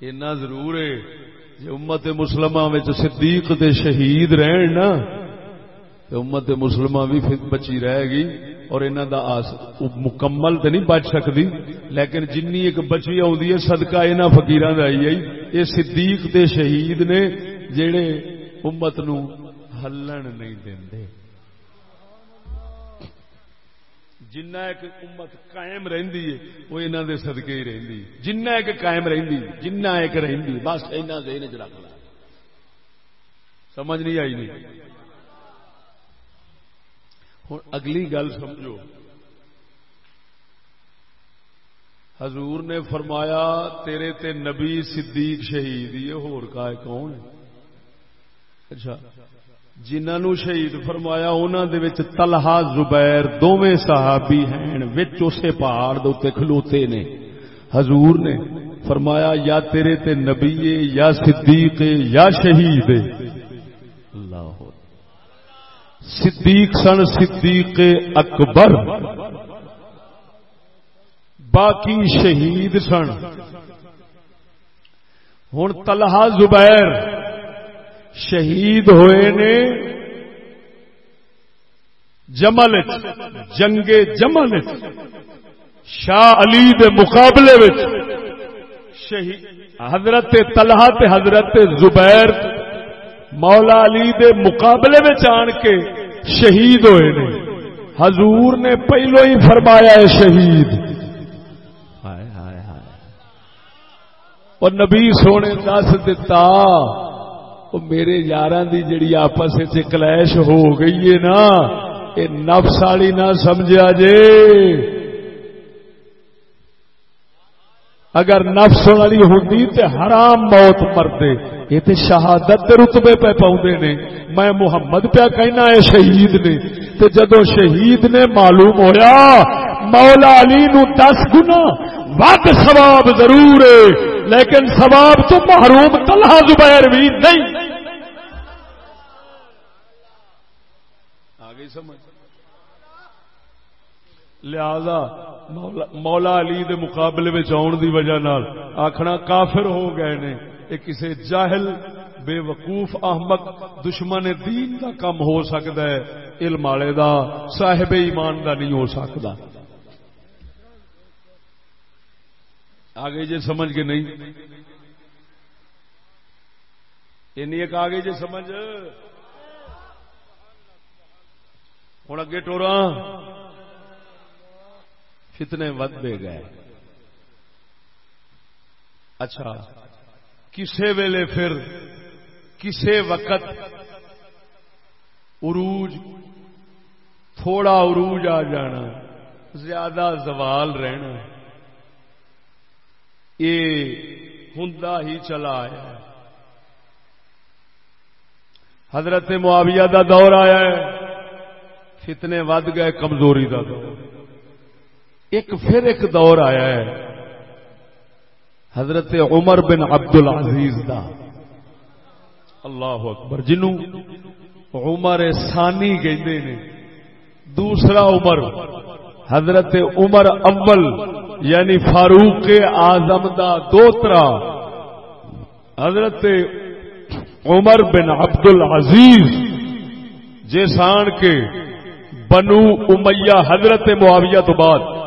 اینا ضرور ہے۔ جی امت مسلمان صدیق تے شہید رہن نا تو امت مسلمان بھی بچی رہے گی اور انہوں دا آس مکمل تو نہیں بچ سکتی لیکن جن ایک بچی آئی ہے سدکا یہاں فکیر آئی آئی یہ صدیق تے شہید نے جڑے امت نو ہلن نہیں دے جنہ ایک امت قائم رہندی ہے، وہ انہوں دے صدقے ہی رہندی۔ جنہ ایک قائم رہندی، جنہ ایک رہندی، بس اینا ذہن چ رکھ لا سمجھ نہیں آئی نہیں؟ ہوں، اگلی گل سمجھو۔ حضور نے فرمایا، تیرے تے نبی صدیق شہید، یہ ہور کا ہے؟ کون اچھا جنہوں شہید فرمایا انہوں دے تلہا زبیر دونوں صحابی ہیں، وچ اسے پہاڑ دے کھلوتے نے۔ حضور نے فرمایا، یا تیرے تے نبی یا صدیق یا شہید صدیق سن صدیق اکبر. باقی شہید سن. ہوں تلہا زبیر شہید ہوئے نے جمل جنگ جمل شاہ علی دے مقابلے شہید حضرت تلہا حضرت زبیر، مولا علی دے مقابلے میں آن کے شہید ہوئے نے۔ حضور نے پہلو ہی فرمایا ہے شہید۔ اور نبی سونے دس دتا وہ میرے یار دی جڑی آپس کلیش ہو گئی ہے نا یہ نفس والی نہ سمجھا جے۔ اگر نفس والی ہوتی تو حرام موت مرتے یہ تو شہادت کے رتبے پہ پاؤں نے۔ میں محمد پیا کہنا ہے، شہید نے۔ تو جدو شہید نے معلوم ہویا، مولا علی نو دس گنا ود سواب ضرور ہے۔ لیکن سواب تو محروم تلہا زبیر بھی نہیں۔ آگے سمجھ۔ لہذا مولا علی دے مقابلے میں آن دی وجہ نال آخنا کافر ہو گئے نے۔ یہ کسی جاہل، بے وقوف احمد دشمن دین دا کم ہو سکتا ہے، علم والے دا، صاحب ایمان دا نہیں ہو سکتا۔ آگے جی سمجھ کے نہیں؟ ایک آگے جی سمجھ۔ ہوں اگے ٹورا۔ فتنے ودے گئے۔ اچھا کسے ویلے پھر، کسے وقت عروج، تھوڑا عروج آ جانا، زیادہ زوال رہنا۔ یہ ہوں ہی چلا آیا۔ حضرت معاویہ دا دور آیا ہے۔ فتنے ود گئے، کمزوری دا دور۔ ایک پھر ایک دور آیا ہے۔ حضرت عمر بن عبد العزیز دا۔ اللہ اکبر۔ جنوں عمر ثانی کہندے نے۔ دوسرا عمر حضرت عمر اول یعنی فاروق اعظم دا دوترا۔ حضرت عمر بن عبد العزیز جیسان کے بنو امیہ حضرت معاویہ تو بعد۔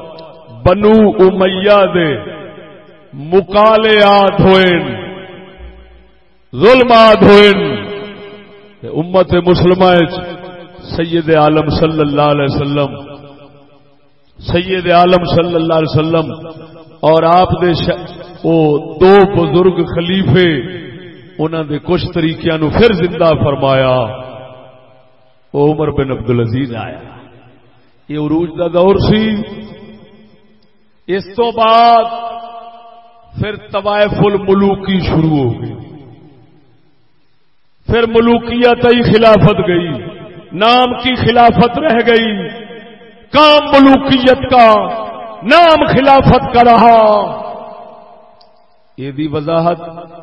بنو امیہ دے مکالے آت ہوئن ظلمات ہوئن۔ امت مسلمہ سید عالم صلی اللہ علیہ وسلم، سید عالم صلی اللہ علیہ وسلم اور آپ دے ش... او دو بزرگ خلیفے انہوں دے کچھ طریقے نو پھر زندہ فرمایا۔ او عمر بن عبد العزیز آیا۔ یہ عروج دا دور سی۔ اس تو بعد پھر طوائف الملوکی شروع ہو گئی۔ پھر ملوکیت ہی خلافت گئی۔ نام کی خلافت رہ گئی۔ کام ملوکیت کا نام خلافت کا رہا۔ یہ وضاحت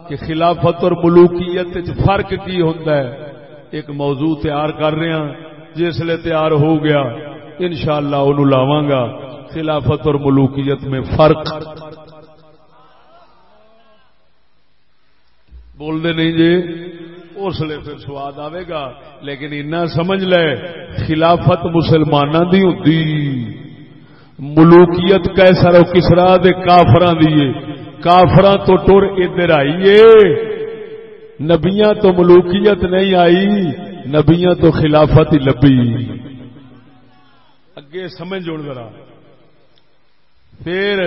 کہ خلافت اور ملوکیت فرق کی ہوتا ہے۔ ایک موضوع تیار کر رہے ہیں۔ جس لیے تیار ہو گیا۔ انشاءاللہ شاء اللہ لاوا گا۔ خلافت اور ملوکیت میں فرق. بولتے نہیں جی؟ اس لیے پھر سواد آئے گا. لیکن اتنا سمجھ لے، خلافت مسلمانوں کی ہوتی ملوکیت کیسا رو کسرا دے کافران دیے کافران تو ٹر ادھر آئیے نبیاں تو ملوکیت نہیں آئی، نبیاں تو خلافت ہی لبی اگے سمجھ ذرا. پھر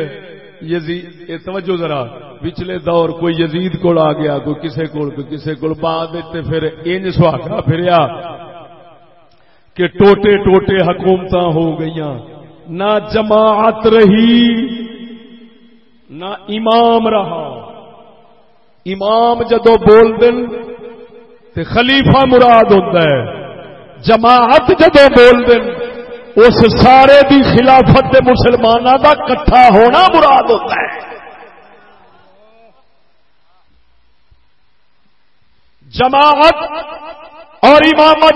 یزید توجہ ذرا، پچھلے دور کوئی یزید کو آ گیا، کوئی کسے کو کسے کو بعد پھر انج سہاگا پھریا کہ ٹوٹے ٹوٹے حکومت ہو گئی نہ جماعت رہی، نہ امام رہا۔ امام جدو بول دن تے خلیفہ مراد ہوتا ہے۔ جماعت جدو بول دن اس سارے دی خلافت مسلمانوں کا کٹھا ہونا مراد ہوتا ہے۔ جماعت اور امامت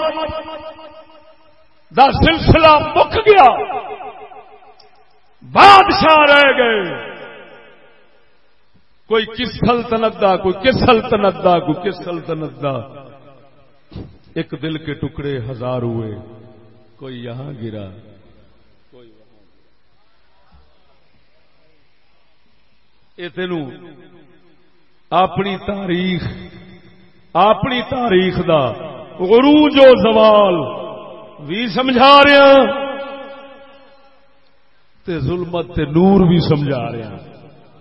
دا سلسلہ مک گیا۔ بادشاہ رہ گئے۔ کوئی کس سلطنت دا، کوئی کس سلطنت دا، کوئی کس سلطنت دا۔ ایک دل کے ٹکڑے ہزار ہوئے۔ کوئی یہاں گرا۔ کوئی تین اپنی تاریخ اپنی تاریخ دا عروج و زوال بھی سمجھا رہا تے ظلمت تے نور بھی سمجھا رہا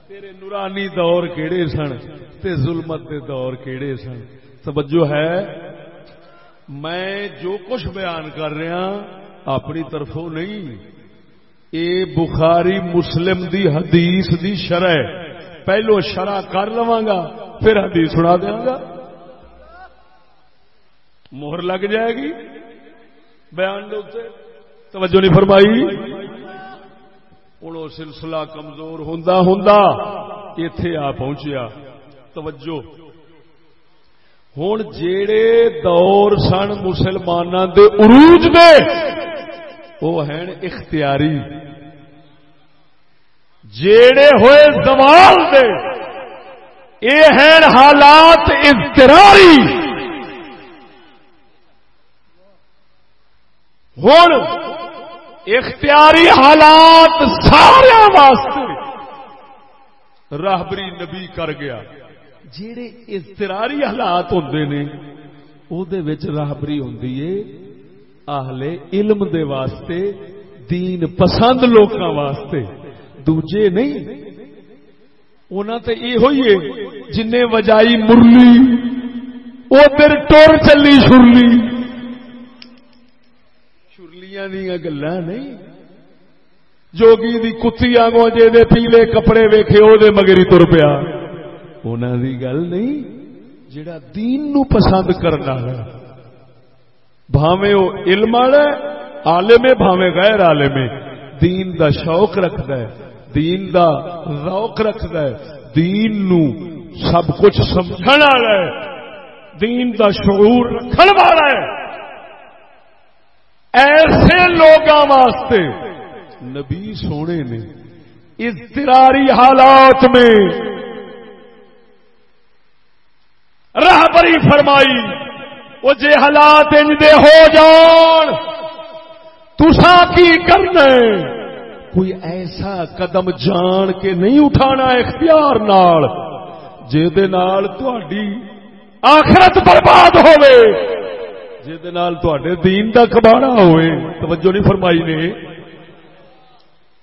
تیرے نورانی دور کیڑے سن؟ تے ظلمت دے دور کیڑے سن؟ توجہ ہے؟ میں جو کچھ بیان کر رہا اپنی طرفوں نہیں۔ اے بخاری مسلم دی حدیث دی شرح پہلو شرح کر لوا گا، پھر حدیث سنا دیا گا۔ مہر لگ جائے گی بیان توجہ نہیں فرمائی؟ ہوں سلسلہ کمزور ہوں ہوں اتے آ پہنچیا۔ توجہ۔ ہوں جڑے دور سن مسلمان دے عروج دے وہ ہیں اختیاری۔ جڑے ہوئے زوال دے یہ ہیں حالات اضطراری۔ ہوں اختیاری حالات سارے واسطے راہبری نبی کر گیا۔ جڑے اضطراری حالات ہوندے نے او دے وچ راہبری ہوندی ہے اہل علم دے واسطے، دین پسند لوکاں واسطے۔ دوجے نہیں انہاں تے ایہو ہی ہے جن وجائی مرلی او تیر ٹور چلی شرلی۔ شرلیاں دیاں گلاں نہیں، جوگی دی کتی آنگوں جے پیلے کپڑے ویکھے او دے مگری تر پیا۔ انہوں دی گل نہیں جڑا دین نو پسند کرنا ہے۔ بھاوے وہ علم والا عالم بھاوے غیر عالم دین دا شوق رکھد ہے، دین دا روق رکھد ہے۔ دین نو سب کچھ سمجھنا ہے۔ دین دا شعور رکھن والا ہے۔ ایسے لوگوں واسطے نبی سونے نے اضطراری حالات میں راہبری فرمائی، وہ جے حالات دے ہو جان تسا کی کرنا کوئی ایسا قدم جان کے نہیں اٹھانا اختیار نال، جے دے نال تہاڈی آخرت برباد ہوے دین کا کباڑا ہوئے توجہ نہیں فرمائی نے؟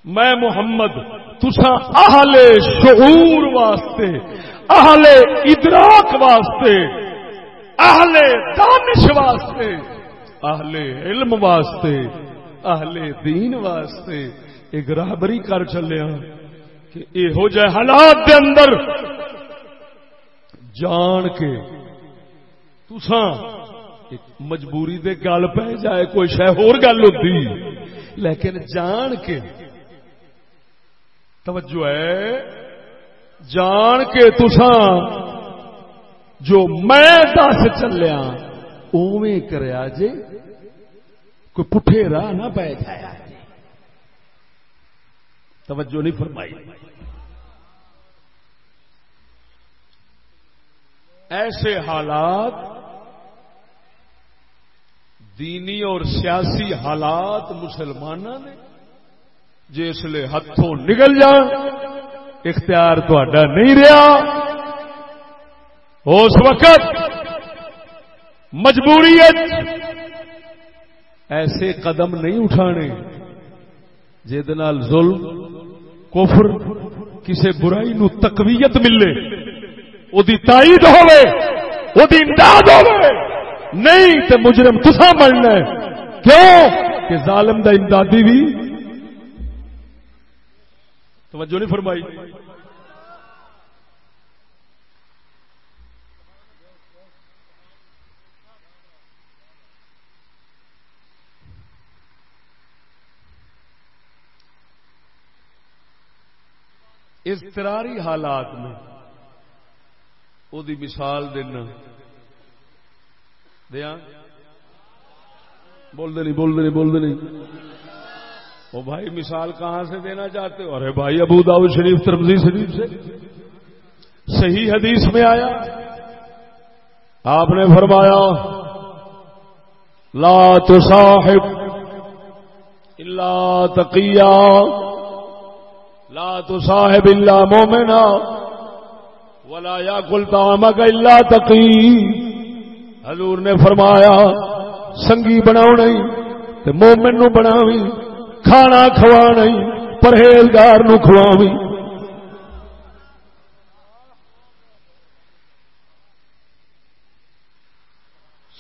میں محمد تسا اہل شعور واسطے اہل ادراک واسطے، اہل دانش واسطے، اہل علم واسطے، اہل دین واسطے ایک راہبری کر چلیا کہ یہو جہ حالات دے اندر جان کے تسان مجبوری دے گل پہ جائے، کوئی شہ گل ہوتی لیکن جان کے توجہ ہے جان کے تسان جو میں دس چلیا اوے کریا جی کوئی پٹھے راہ نہ پہ جایا توجہ نہیں فرمائی۔ ایسے حالات، دینی اور سیاسی حالات مسلمانوں نے، جس لیے ہاتھوں نکل جان۔ اختیار تا نہیں رہا اس وقت مجبوری ایسے قدم نہیں اٹھانے ظلم، کفر کسی برائی نو تقویت ملے وہ تائید ہوئے وہ امداد ہوئے نہیں تو مجرم تسا مرنا کیوں؟ کہ ظالم دا امدادی بھی توجہ نہیں فرمائی۔ استراری حالات میں وہ مثال دینا۔ دیا؟ بول دے نہیں بول دے نہیں بول دے نہیں۔ وہ بھائی مثال کہاں سے دینا چاہتے ہو؟ ارے بھائی ابو داؤ شریف ترمزی شریف سے۔ صحیح حدیث میں آیا۔ آپ نے فرمایا، لا تو صاحب اللہ تقیہ۔ لا تو صاحب اللہ مومنا ولا یا کل تامک اللہ تقی۔ حضور نے فرمایا، سنگی بناؤ نہیں مومن نو بناوی۔ کھانا کھوا نہیں پرہیزگار نو کھواوی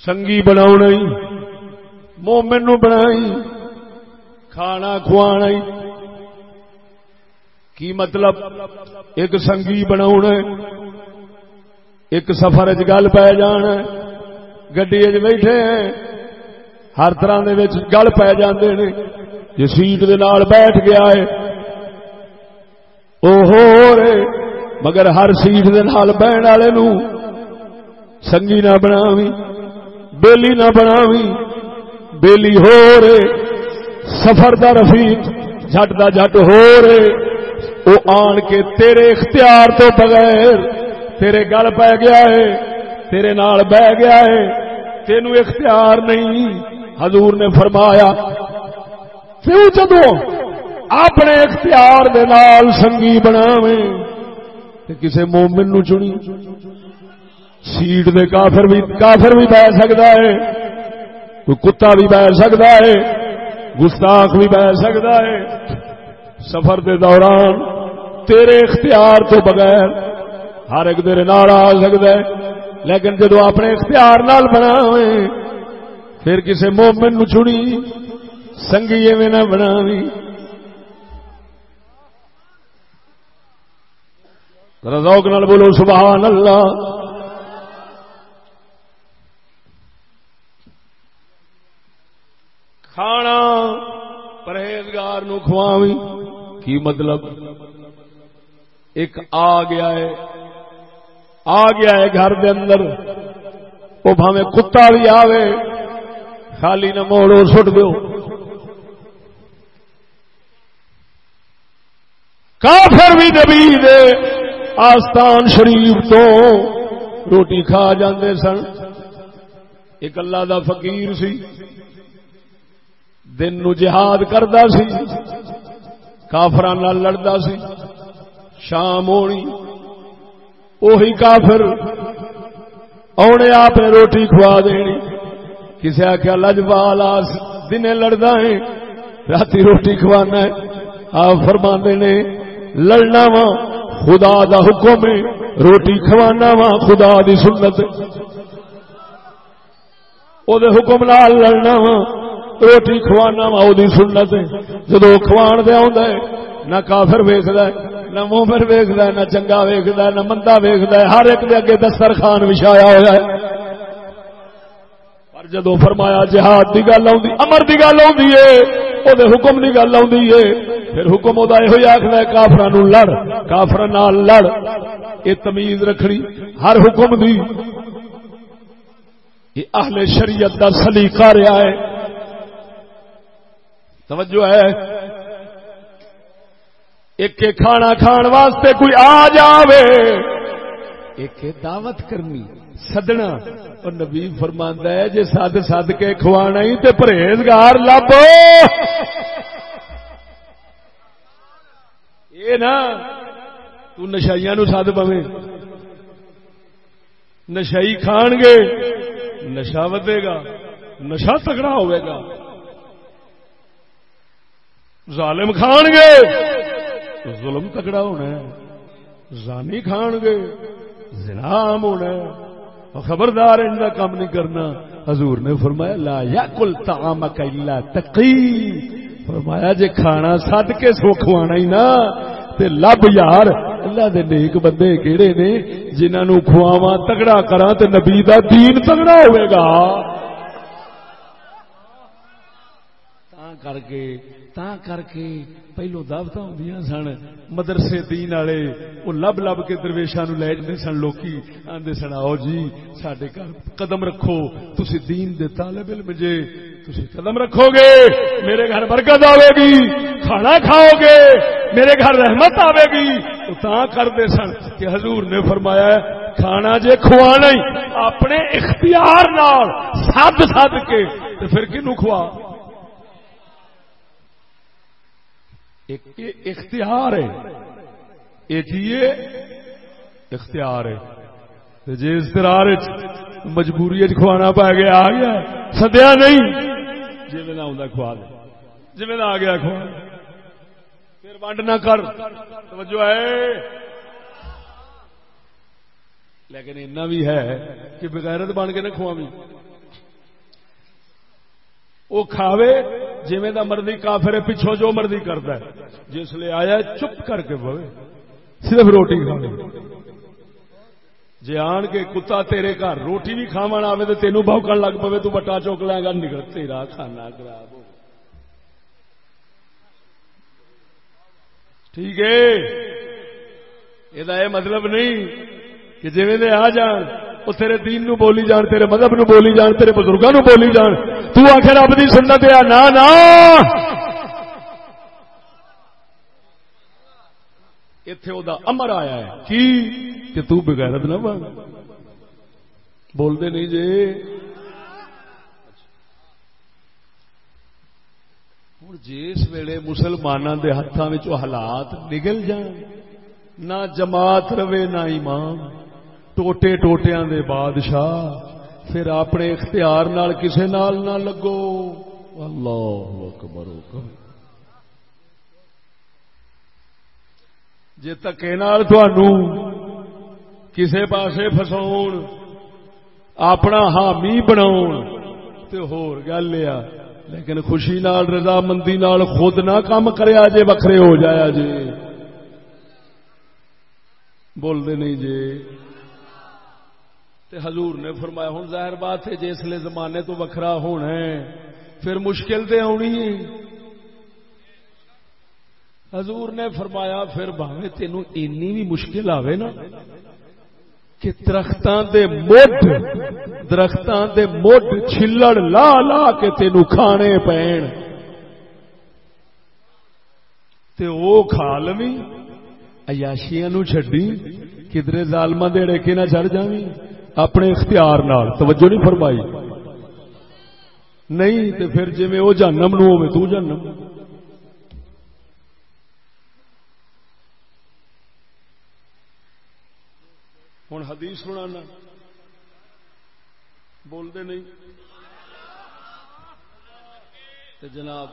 سنگی بناؤ نہیں مومن نو بنائی کھانا کھوا کی مطلب؟ ایک سنگی بنا ایک سفر گل پی جان گڈی بیٹھے ہیں، ہر طرح گل پی جاندے نے۔ جی سیٹ دے نال بیٹھ گیا ہے۔ او رے، مگر ہر سیٹ دے نال بہن والے نو سنگی نہ بناوی، بیلی نہ بناوی۔ بیلی ہو رے، سفر دا رفیق جٹ دا جٹ ہو رے۔ وہ آن کے تیرے اختیار تو بغیر تیرے گل پی گیا ہے، تیرے نال بہ گیا ہے۔ تینو اختیار نہیں، حضور نے فرمایا کیوں جدو اپنے اختیار دے نال سنگی بناوے کسی مومن نو چنی؟ سیٹ دے کافر بھی کافر بھی بہ سکتا ہے، کوئی کتا بھی بہ سکتا ہے، گستاخ بھی بہ سکتا ہے۔ سفر دے دوران تیرے اختیار تو بغیر ہر ایک دیر نال آ سکتا ہے، لیکن جدو اپنے اختیار نال بنا پھر کسی مومن نو سنگی ایویں نہ بنا رزوک نال بولو سبحان اللہ کھانا پرہیزگار نو کھواوی کی مطلب ایک آ گیا ہے آ گیا ہے گھر دے اندر وہ بھاوے کتا بھی آوے خالی نہ موڑو سٹ دو کافر بھی نبی دے آستان شریف تو روٹی کھا جاندے سن۔ ایک اللہ دا فقیر سی، دن نو جہاد کردا سی کافران لڑتا سی، شام ہونی وہی کافر آنے آپ نے روٹی کھوا دینی۔ کسی آخیا لجپال دن لڑتا ہے رات روٹی کھوانا ہے۔ آپ فرما نے لڑنا وا خدا دا حکم ہے، روٹی کھوانا وا خدا دی سنت۔ او دے حکم نال لڑنا وا روٹی کھوانا وا او دی سنت۔ جدو کھوان دے آندا ہے، نہ کافر ویکھدا ہے، نہ مومن ویکھدا ہے، نہ چنگا ویکھدا ہے، نہ مندا ویکھدا ہے۔ ہر ایک دے اگے دسترخوان وچھایا ہوا ہے۔ پر جدو فرمایا جہاد دی گل آوندی، امر دی گل آوندی ہے، او دے حکم دی گل آوندی ہے پھر حکم ادا یہ آخر ہے کافر لڑ کافر نال لڑ۔ یہ تمیز رکھنی ہر حکم دی۔ یہ اہل شریعت کا سلیقہ رہا ہے۔ توجہ ہے۔ ایک کھانا کھان واسطے کوئی آ جاوے۔ ایک دعوت کرنی سدنا اور نبی فرماندا ہے، جے سد سد کے کھوانا ہی تے پرہیزگار لبو۔ یہ نا، تو نشائیاں نو سد پویں۔ نشائی کھان گے نشا ودے گا نشا تگڑا ہوئے گا۔ ظالم کھان گے، ظلم تگڑا ہونا ہے۔ زانی کھان گے زنام ہونا ہے۔ خبردار ان کا کام نہیں کرنا۔ حضور نے فرمایا، لا یا کل تام الا تقی۔ فرمایا، جے کھانا سد کے سو کھوانا ہی نا تے لب یار، اللہ دے نیک بندے کیڑے نے، جنہاں نو کھواواں تگڑا کراں تے نبی دا دین تگڑا ہوے گا۔ تا کر کے تا کر کے پہلو دعوت ہوں سن، مدرسے دین والے، وہ لب لب کے درویشا لے جاتے سن، لوکی آدھے سن، آؤ جی سڈے گھر قدم رکھو تھی دین دے طالب علم جے تھی قدم رکھو گے، میرے گھر برکت آئے گی، کھانا کھاؤ گے، میرے گھر رحمت آئے گی۔ تو تا کرتے سن کہ حضور نے فرمایا کھانا جے کھوانا ہی اپنے اختیار نال، سد سد کے تو پھر کنو کھوا؟ اختیار ہے۔ یہ اختیار ہے۔ جی استرار مجبوری کھوانا پا گیا، آ گیا۔ سدیا نہیں۔ جی میں کھوا دے۔ جی میں آ گیا کھوا پھر ونڈ نہ کر۔ توجہ ہے۔ لیکن اتنا بھی ہے کہ بغیرت بن کے نہ کھواوی وہ کھاوے۔ جی مرضی کافر ہے، پچھوں جو مرضی کرتا ہے۔ جس لیے آیا چپ کر کے بوے صرف روٹی کھا جی آن کے کتا تیرے گھر روٹی بھی کھا آئے تو تینوں بہکن لگ پے تو بٹا چوک لے گا نکل تیرا کھانا خراب ہو۔ ٹھیک ہے۔ یہ مطلب نہیں کہ جی آ جان وہ تیرے دین نو بولی جان، تیرے مذہب نو بولی جان، تیرے بزرگوں نو بولی جان۔ تو آخر رب کی سنت ہے، نا نا۔ اتے وہ امر آیا ہے۔ کی؟ کہ تو بغیرت نہ بن۔ بولتے نہیں جی۔ ہوں جس ویلے مسلمانوں کے ہاتھوں حالات نگل جان، نہ جماعت رہے، نہ ایمان ٹوٹے ٹوٹیاں دے بادشاہ پھر اپنے اختیار نال کسے نال نہ لگو اللہ اکبر جی تکے نال کسے پاسے فساؤ اپنا حامی بناؤ تو ہور گل لیا لیکن خوشی نال رضا مندی نال خود نہ کام کریا جے وکھرے ہو جایا جے بولتے نہیں جے تے حضور نے فرمایا ہوں ظاہر بات ہے، جس لیے زمانے تو وکھرا ہونا ہے، پھر مشکل تے آنی حضور نے فرمایا، پھر باوے تینوں اینی بھی مشکل آوے نا کہ درختاں دے مڈ، درختاں دے مڈ چھلڑ لا لا کے تینوں کھانے پین۔ تے او کھا لوی عیاشیاں نو چھڈی، کدرے ظالماں دے کے نہ چڑھ جاویں۔ اپنے اختیار نال۔ توجہ نہیں فرمائی۔ نہیں تو پھر جی وہ جانم نو ہوے تو جانم ہوں حدیث سنا بولتے نہیں۔ جناب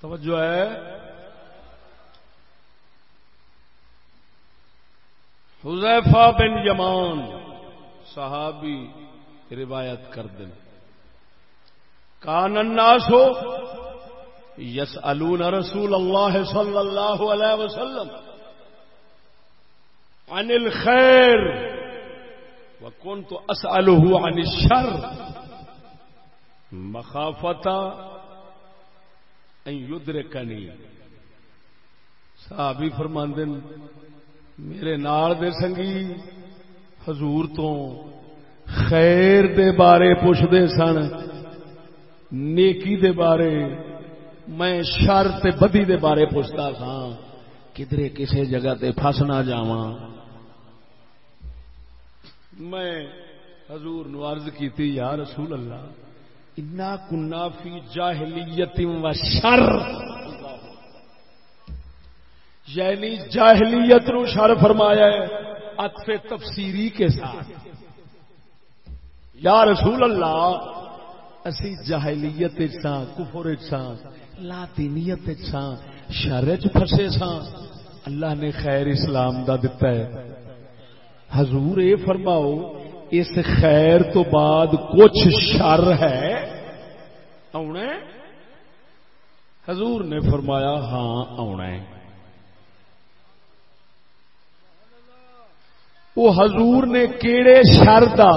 توجہ ہے۔ حذیفہ بن یمان صحابی روایت کر دیں۔ کان الناس ہو یس رسول اللہ صلی اللہ علیہ وسلم عن الخیر وكنت اسأله عن الشر مخافتا یدرکنی صحابی فرماندن میرے نال دے سنگی حضور تو خیر دے بارے پوچھتے سن، نیکی دے بارے، میں شر تے بدی دے بارے پوچھتا سا کدھر کسی جگہ تے پھس نہ جاواں۔ میں حضور نو عرض کیتی، یا رسول اللہ انا کنا فی جاہلیت و شر یعنی جاہلیت نو شر فرمایا ہے عطف تفسیری کے ساتھ۔ یا رسول اللہ، اسی جاہلیت سا کفر سا لاطینیت سا شر چ پھسے سا اللہ نے خیر اسلام دا دتا ہے۔ حضور اے فرماؤ اس خیر تو بعد کچھ شر ہے؟ آنا حضور نے فرمایا ہاں آنا وہ حضور نے کیڑے شر دا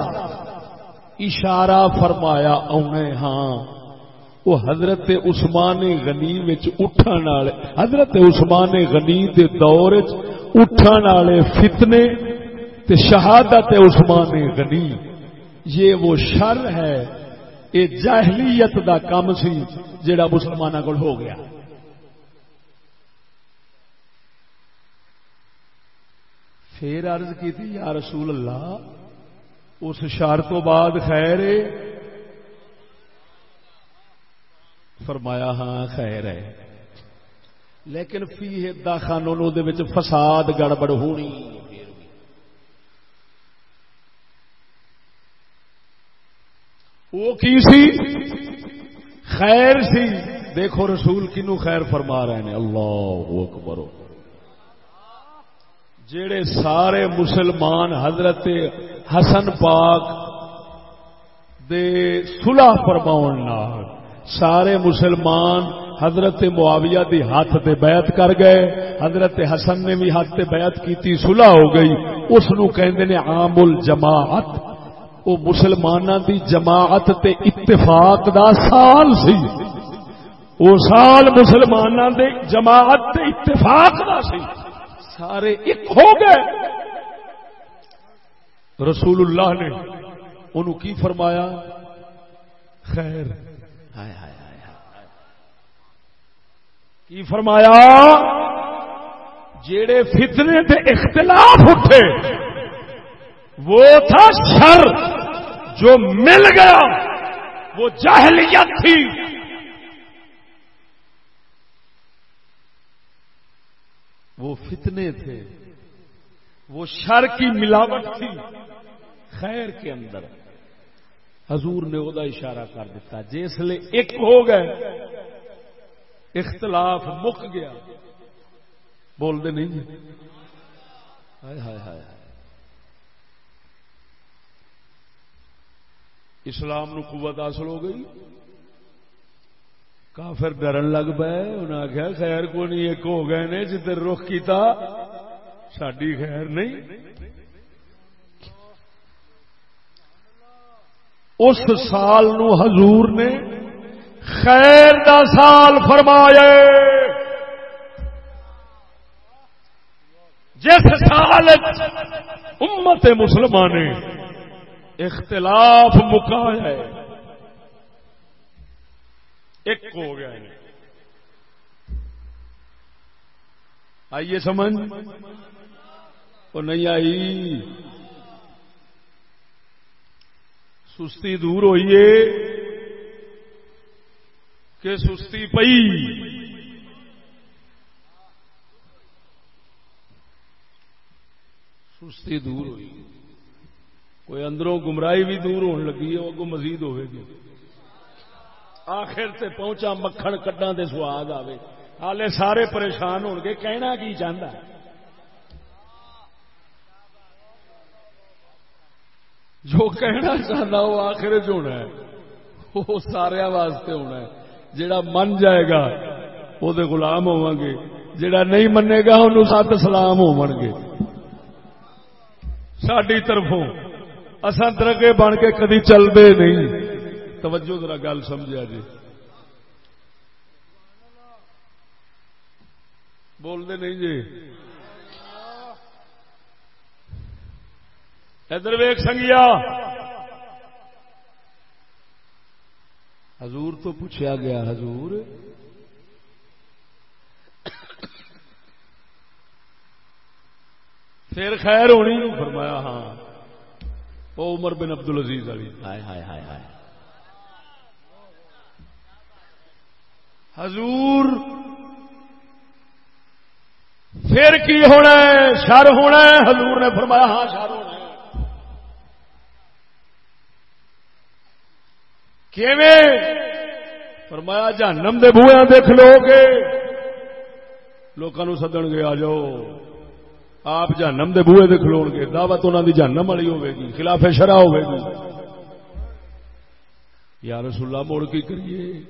اشارہ فرمایا آنا ہاں۔ وہ حضرت عثمان غنی اٹھن والے، حضرت عثمان غنی دے دور اٹھن والے فتنے تے شہادت عثمان غنی۔ یہ وہ شر ہے یہ جاہلیت دا کام سی جڑا مسلمانوں کو ہو گیا۔ پھر عرض کی تھی یا رسول اللہ، اس شر تو بعد خیر فرمایا ہاں خیر ہے۔ لیکن فی دا خانوں فساد، گڑبڑ ہونی۔ وہ کی سی؟ خیر سی۔ دیکھو رسول کنو خیر فرما رہے ہیں۔ اللہ اکبر۔ جڑے سارے مسلمان حضرت حسن پاک دے صلح فرماؤ سارے مسلمان حضرت معاویہ دی ہاتھ تے بیعت کر گئے۔ حضرت حسن نے بھی ہاتھ تے بیعت کی صلح ہو گئی۔ اس نو کہندے نے عام الجماعت وہ مسلمانوں دی جماعت تے اتفاق دا سال سی۔ وہ سال مسلمانوں دے جماعت تے اتفاق دا سی۔ سارے ایک ہو گئے۔ رسول اللہ نے انہوں کی فرمایا؟ خیر۔ کی فرمایا؟ جیڑے فتنے تے اختلاف اٹھے وہ تھا شر۔ جو مل گیا، وہ جاہلیت تھی۔ وہ فتنے تھے، وہ شر کی ملاوٹ تھی۔ خیر کے اندر، حضور نے وہ اشارہ کر دیتا، جس لیے ایک ہو گئے، اختلاف مک گیا۔ بول دے نہیں۔ ہائے ہائے ہائے۔ اسلام نو قوت حاصل ہو گئی۔ کافر ڈرن لگ پے انہیں آخیا خیر کو نہیں، ایک ہو گئے نے، جدھر رخ کیتا ساری خیر نہیں۔ اس سال نو حضور نے خیر دا سال فرمایا۔ جس سال امت مسلمان اختلاف مکا ہے۔ ایک ہو گیا ہے۔ آئیے سمجھ۔ وہ نہیں آئی۔ سستی دور ہوئیے کہ سستی پئی۔ سستی دور ہوئی۔ کوئی اندروں گمراہی بھی دور ہونے لگی ہے اگوں مزید ہوئے گی۔ آخر تے پہنچا مکھن کڈا دے سواد آوے۔ حالے سارے پریشان ہو گے، کہنا کی چاہتا ہے؟ جو کہنا چاہتا وہ آخر چ ہونا ہے۔ وہ سارا واسطے ہونا ہے۔ جڑا من جائے گا، وہ غلام ہوا گے۔ جڑا نہیں منے گا انہوں سات سلام ہو گے۔ ساری طرفوں اصا درگے بن کے کدی چلتے نہیں۔ توجہ ذرا گل سمجھا جی۔ بولتے نہیں جی۔ ادھر ویک سنگیا۔ حضور تو پوچھا گیا، حضور۔ پھر خیر ہونی فرمایا ہاں۔ وہ عمر بن عبد العزیز علی۔ ہائے ہائے ہائے ہائے۔ حضور پھر کی ہونا ہے؟ شر ہونا ہے؟ حضور نے فرمایا ہاں شر ہونا ہے۔ فرمایا جہنم دے بویا دیکھ لو گے لوگوں سدن گے آ جاؤ۔ آپ جہنم دے بوئے دے کھلو گے، دعوت انہوں دی جہنم والی ہوے گی، خلاف شرح ہوے گی۔ یا رسول اللہ موڑ کی کریے؟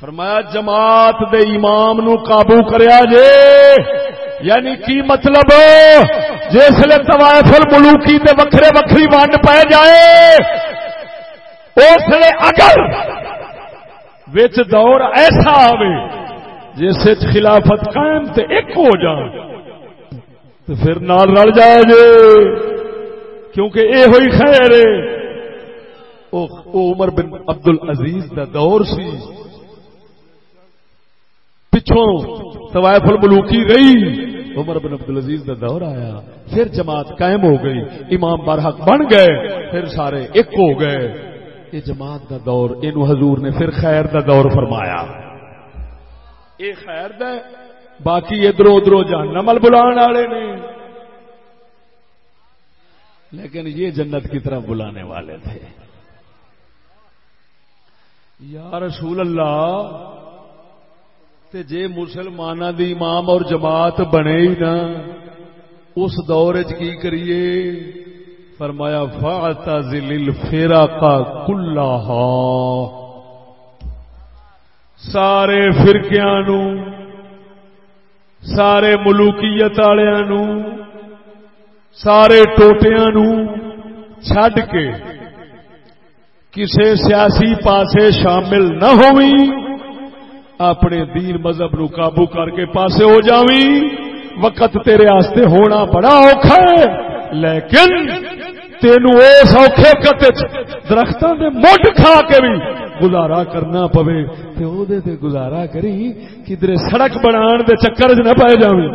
فرمایا، جماعت دے امام نو قابو کریا جے یعنی کی مطلب؟ جس لیے طوائف الملوکی تے وکھرے وکھری ونڈ پہ جائے، اس لیے اگر وچ دور ایسا آوے جس خلافت قائم تے ایک ہو جان تو پھر نال رل جائے جے۔ کیونکہ اے ہوئی خیر او عمر بن عبد العزیز دا دور سی۔ پچھوں طوائف الملوکی گئی، عمر بن عبد العزیز دا دور آیا۔ پھر جماعت قائم ہو گئی، امام برحق بن گئے، پھر سارے ایک ہو گئے۔ یہ جماعت دا دور، اینو حضور نے پھر خیر دا دور فرمایا۔ یہ خیر دے۔ باقی ادھر ادھر جہنم ال والے نے۔ لیکن یہ جنت کی طرف بلانے والے تھے۔ یا رسول اللہ، تے جے مسلمان دی امام اور جماعت بنے ہی نا، اس دور کی کریے؟ فرمایا، فاعتزل الفرق کلھا سارے فرقیا سارے ملوکیت والوں سارے ٹوٹیا چھڈ کے کسے سیاسی پاسے شامل نہ ہوئی، اپنے دین مذہب نو قابو کر کے پاسے ہو جاوی وقت تیرے آستے ہونا بڑا اوکھا ہے، لیکن تینوں اس اوکھے قطع درختوں دے مڈ کھا کے بھی گزارا کرنا پوے تے گزارا کری کدھر سڑک بنا دے چکر چ نہ پائے جاویں۔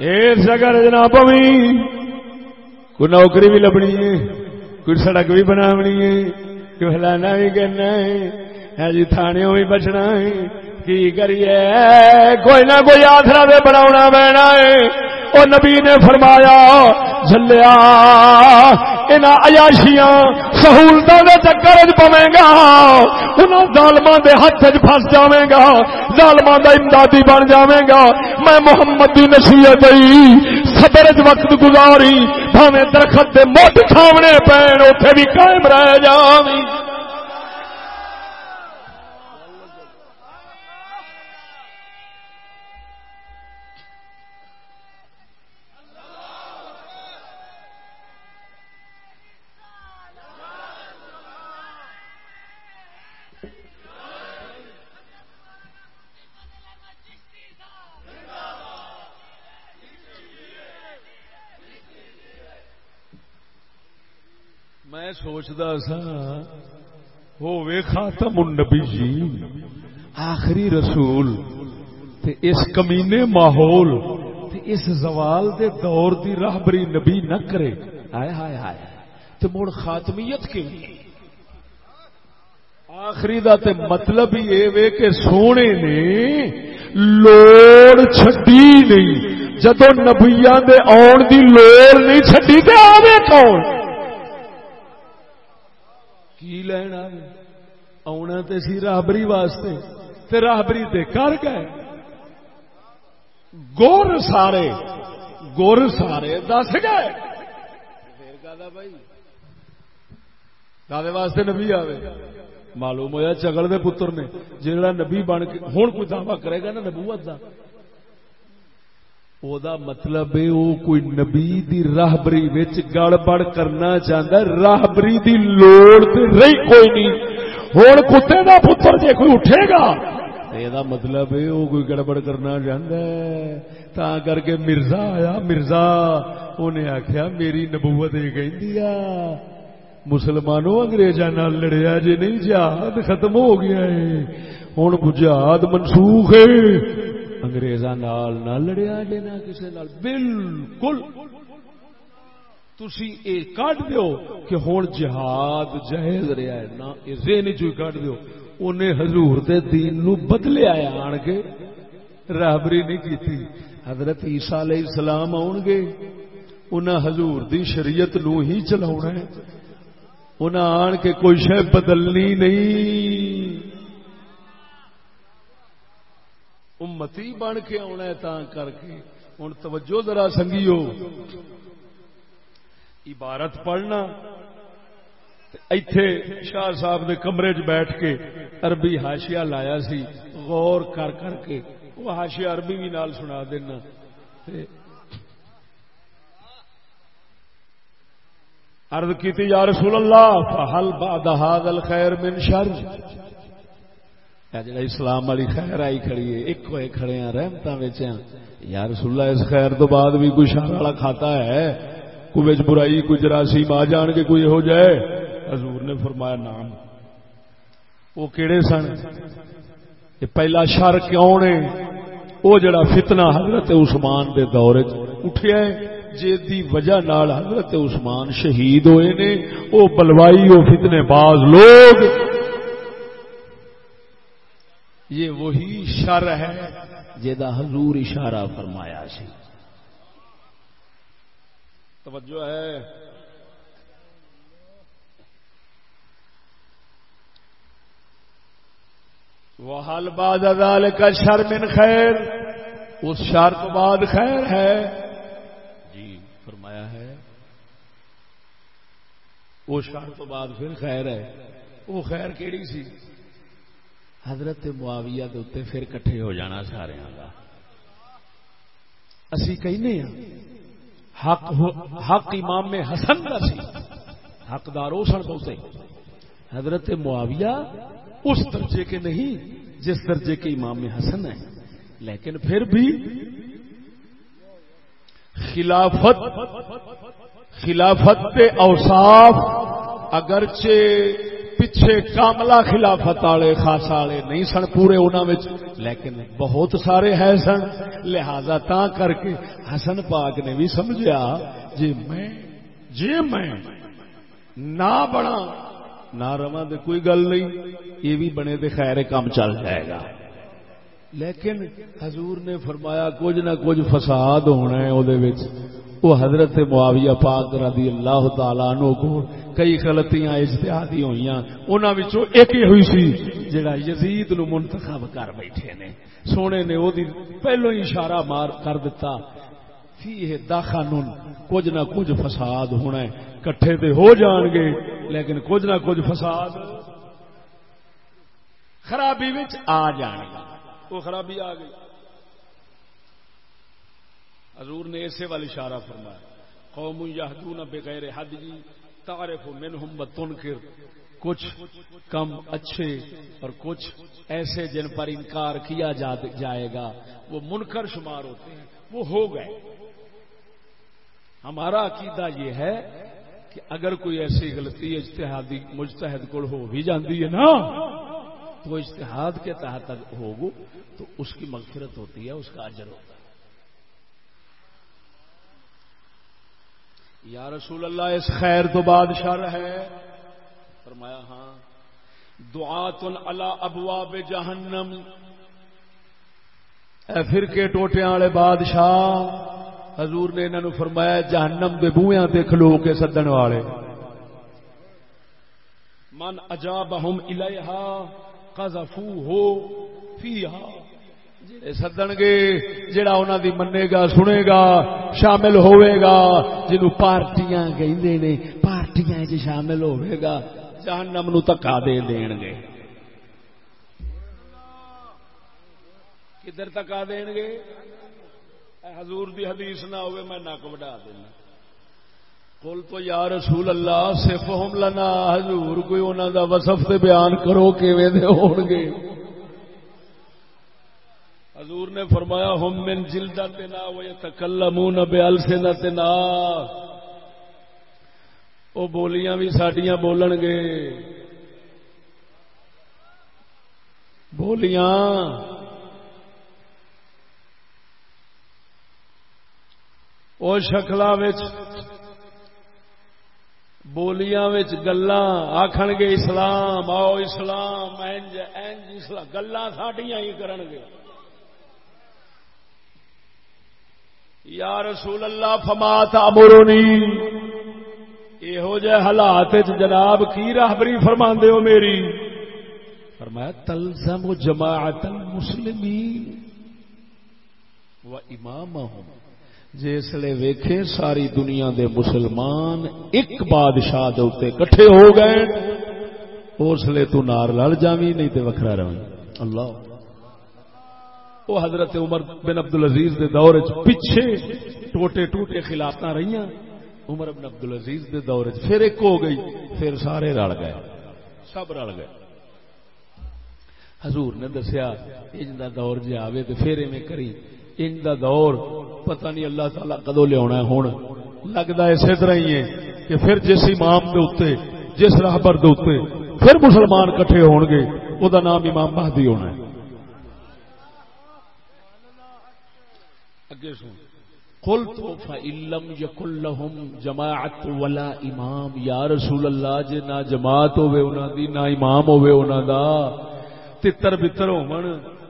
اس جگہ جناب کوئی نوکری بھی لبنی ہے، کوئی سڑک بھی بنانی ہے، کوئی فلانا بھی کرنا ہے ہاں جی تھانے بھی بچنا ہے، کی کریے؟ کوئی نہ کوئی آسرا بھی بنا پینا ہے۔ وہ نبی نے فرمایا، جلیا ان عیاشیاں سہولتوں کے چکر پوے گا ان ظالموں کے ہاتھ چ فس جائے گا ظالموں کا امدادی بن جائے گا۔ میں محمد کی نصیحت صبر وقت گزاری بھاوے درخت کے مٹ کھاونے پین اتے بھی قائم رہ جاویں سوچتا سا، ہووے خاتم النبی جی آخری رسول، تے اس کمینے ماحول، تے اس زوال دے دور دی راہبری نبی نہ کرے۔ آئے ہائے ہائے تے مڑ خاتمیت کیوں آخری دا تے مطلب ہی یہ وے کہ سونے نے لوڑ چھڈی نہیں۔ جدو نبیا دے آن دی لوڑ نہیں چھڈی تے آوے کون؟ کی لینا آنا تے سی راہبری واسطے تے راہبری تے کر گئے گور سارے گور سارے دس گئے بھائی دے واسطے نبی آوے معلوم ہوا چگل دے پتر نے جہاں نبی بن کے ہوں کوئی دعوی کرے گا نا نبوت کا او دا مطلب ہے او کوئی نبی دی راہبری وچ گڑبڑ کرنا چاہندا راہبری دی لوڑ تے رہی کوئی نہیں ہن کتے دا پتر جے کوئی اٹھے گا اے دا مطلب ہے او کوئی گڑبڑ کرنا چاہندا ہے تا کر کے مرزا آیا مرزا اونے آکھیا میری نبوت یہ کہندی آ مسلمانوں انگریزاں نال لڑیا جے نہیں جہاد ختم ہو گیا ہے ہن جہاد منسوخ ہے انگریزاں نال نہ لڑیا جے نہ کسے نال۔ بالکل۔ تسی اے کٹ دیو کہ ہن جہاد جائز رہا ہے، نہ اے ذہن چ کٹ دیو۔ اونے حضور دے دین نو بدلیا آن کے راہبری نہیں کیتی۔ حضرت عیسیٰ علیہ السلام آن گے۔ انہاں حضور دی شریعت نو ہی چلاونا ہے۔ انہاں آن کے کوئی شے بدلنی نہیں۔ امتی بن کے آنا ہے کر کے۔ ہوں توجہ ذرا سنگیو۔ عبارت پڑھنا۔ ایتھے شاہ صاحب نے کمرے چ بیٹھ کے عربی ہاشیا لایا سی۔ غور کر کر کے وہ ہاشیا عربی بھی نال سنا دینا۔ عرض کی یا رسول اللہ، فحل بعد هذا الخير من شر۔ جڑا اسلام والی خیر آئی کھڑی ہے ایک ہوئے کھڑے ہیں رحمت یا رسول اللہ اس خیر تو بعد بھی کوئی شر والا کھاتا ہے کوئی برائی کوئی جراثیم آ جان کے کوئی ہو جائے حضور نے فرمایا نام وہ کہڑے سن یہ پہلا شر کیوں نے وہ جڑا فتنہ حضرت عثمان دے دور اٹھیا ہے جی وجہ نال حضرت عثمان شہید ہوئے نے وہ بلوائی وہ فتنے باز لوگ یہ وہی شر ہے جہاں حضور اشارہ فرمایا سی۔ توجہ ہے۔ وہ حل باد کا شر من خیر اس شر تو بعد خیر ہے۔ جی فرمایا ہے۔ وہ شر تو بعد پھر خیر ہے۔ وہ خیر کیڑی سی؟ حضرت معاویہ دے اتنے پھر کٹھے ہو جانا سارے کا اسی کہنے ہیں حق حق امام میں حسن کا سی۔ حقدار وہ سن بہتے حضرت معاویہ اس درجے کے نہیں، جس درجے کے امام میں حسن ہے۔ لیکن پھر بھی خلافت خلافت اوصاف اگرچہ پیچھے کاملا خلافت والے، خاص والے نہیں سن پورے انہوں لیکن بہت سارے ہے سن۔ لہذا تا کر کے حسن پاک نے بھی سمجھا جی میں جی میں نہ بنا نہ رواں کوئی گل نہیں، یہ بھی بنے تو خیر کام چل جائے گا۔ لیکن حضور نے فرمایا، کچھ نہ کچھ فساد ہونا ہے وہ وہ حضرت معاویہ پاک رضی اللہ تعالیٰ عنہ کو کئی غلطیاں اجتہادی ہوئی انہوں ایک ہی ہوئی سی جڑا یزید نو منتخب کر بیٹھے نے۔ سونے نے وہ پہلو ہی اشارہ مار کر دیتا فی یہ کچھ نہ کچھ فساد ہونا ہے، کٹھے تے ہو جان گے، لیکن کچھ نہ کچھ فساد خرابی آ جان گے وہ خرابی آ گئی۔ حضور نے اسے والی اشارہ فرمایا، قوم یہدون بغیر حد جی تعرف منہم و تنکر، کچھ کم اچھے اور کچھ ایسے جن پر انکار کیا جائے گا، وہ منکر شمار ہوتے ہیں، وہ ہو گئے۔ ہمارا عقیدہ یہ ہے کہ اگر کوئی ایسی غلطی اجتہادی مجتہد کو ہو بھی جاتی ہے نا، تو اجتہاد کے تحت ہوگو، تو اس کی مغفرت ہوتی ہے، اس کا اجر ہوتا ہے۔ یا رسول اللہ، اس خیر تو بادشاہ ہے۔ فرمایا ہاں۔ دعات اللہ ابواب جہنم۔ اے فرقے ٹوٹیاں والے بادشاہ، حضور نے انہوں فرمایا، جہنم دے بویاں تے کھلو کے سدن والے۔ من اجابہم الیہا، قذفوہ فیہا۔ جڑے سدن گے جڑا انہاں دی منے گا، سنے گا، شامل ہوئے گا جنوں پارٹیاں کہندے نے، پارٹیاں وچ شامل ہوئے گا، جہنم نو تکا دے دین گے۔ کدھر تکا دین گے؟ حضور دی حدیث نہ ہوئے، میں نک وڈا دینا۔ کل تو یا رسول اللہ صرف ہم لنا، حضور کوئی انہوں دا وصف تے بیان کرو، کیویں دے ہون گے؟ نے فرمایا، ہم من جلدتنا و یتکلمون بالسنتنا او بولیاں بھی ساڈیاں بولن گے۔ بولیاں۔ وہ شکل بولیاں گلا آخن گے اسلام، آؤ اسلام، اینج اینج اسلام گلا ساڈیاں ہی کرن گے۔ یا رسول اللہ فمات امرونی یہو جہ حالات جناب کی راہبری فرما ہو میری؟ فرمایا، تلزم و جماعت المسلمین و امام جسے ویکھے ساری دنیا دے مسلمان ایک بادشاہ دے کٹھے ہو گئے، اس لیے تو نار لڑ جاوی نہیں تے وکھرا رہی اللہ۔ وہ حضرت عمر بن عبد العزیز دے دور چ پیچھے ٹوٹے ٹوٹے خلافت رہی عمر بن عبد العزیز دے دور پھر ایک ہو گئی، پھر سارے رل گئے۔ سب رل گئے۔ حضور نے دسیا ان کا دور جی آئے تو پھر ایویں کری۔ ان دا دور پتہ نہیں اللہ تعالی کدو لیا ہوں لگتا اسی طرح ہی ہے کہ پھر جس امام دے اتنے جس راہبر دے اتنے پھر مسلمان کٹھے ہون گے وہ دا نام امام مہدی ہونا ہے۔ اگے سن۔ قل تو فعلم یکل لهم جماعت ولا امام یا رسول اللہ جے نہ جماعت ہوے انہاں دی، نہ امام ہوے انہاں دا، تتر بتر ہون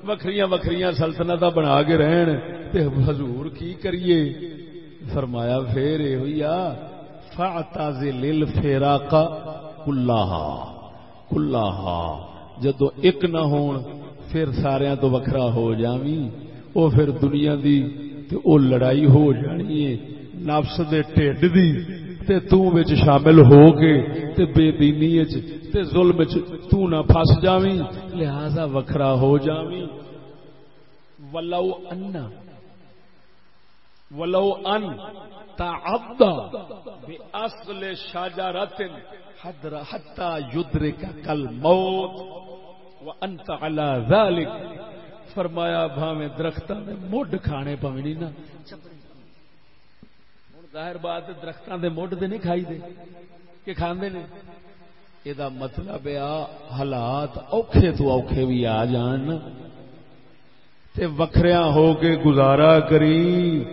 وکری وکری سلطنت بنا کے رہن۔ تے حضور کی کریے؟ فرمایا، پھر یہ ہوئی فاطل فیرا کا کلاہا جدو ایک نہ ہون، پھر سارا تو وکھرا ہو جاوی او پھر دنیا دی تے او لڑائی ہو جانی ہے، نفس دے ٹھڈ دی، تے تو وچ شامل ہو کے، تے بے دینی وچ، تے ظلم وچ تو نہ پھس جاویں، لہذا وکھرا ہو جاویں۔ ولو ان ولو ان تعبد باصل شجرت حدر حتى يدرك الموت وانت على ذلك فرمایا، بھاویں درختاں دے مڈ کھانے پویں نہیں نا۔ ظاہر بات درختوں دے مڈ دے نہیں کھائی دے۔ کہ کھاندے نے؟ یہ مطلب آ حالات اوکھے تو اوکھے بھی آ جان۔ تے وکھریا ہو کے گزارا کری۔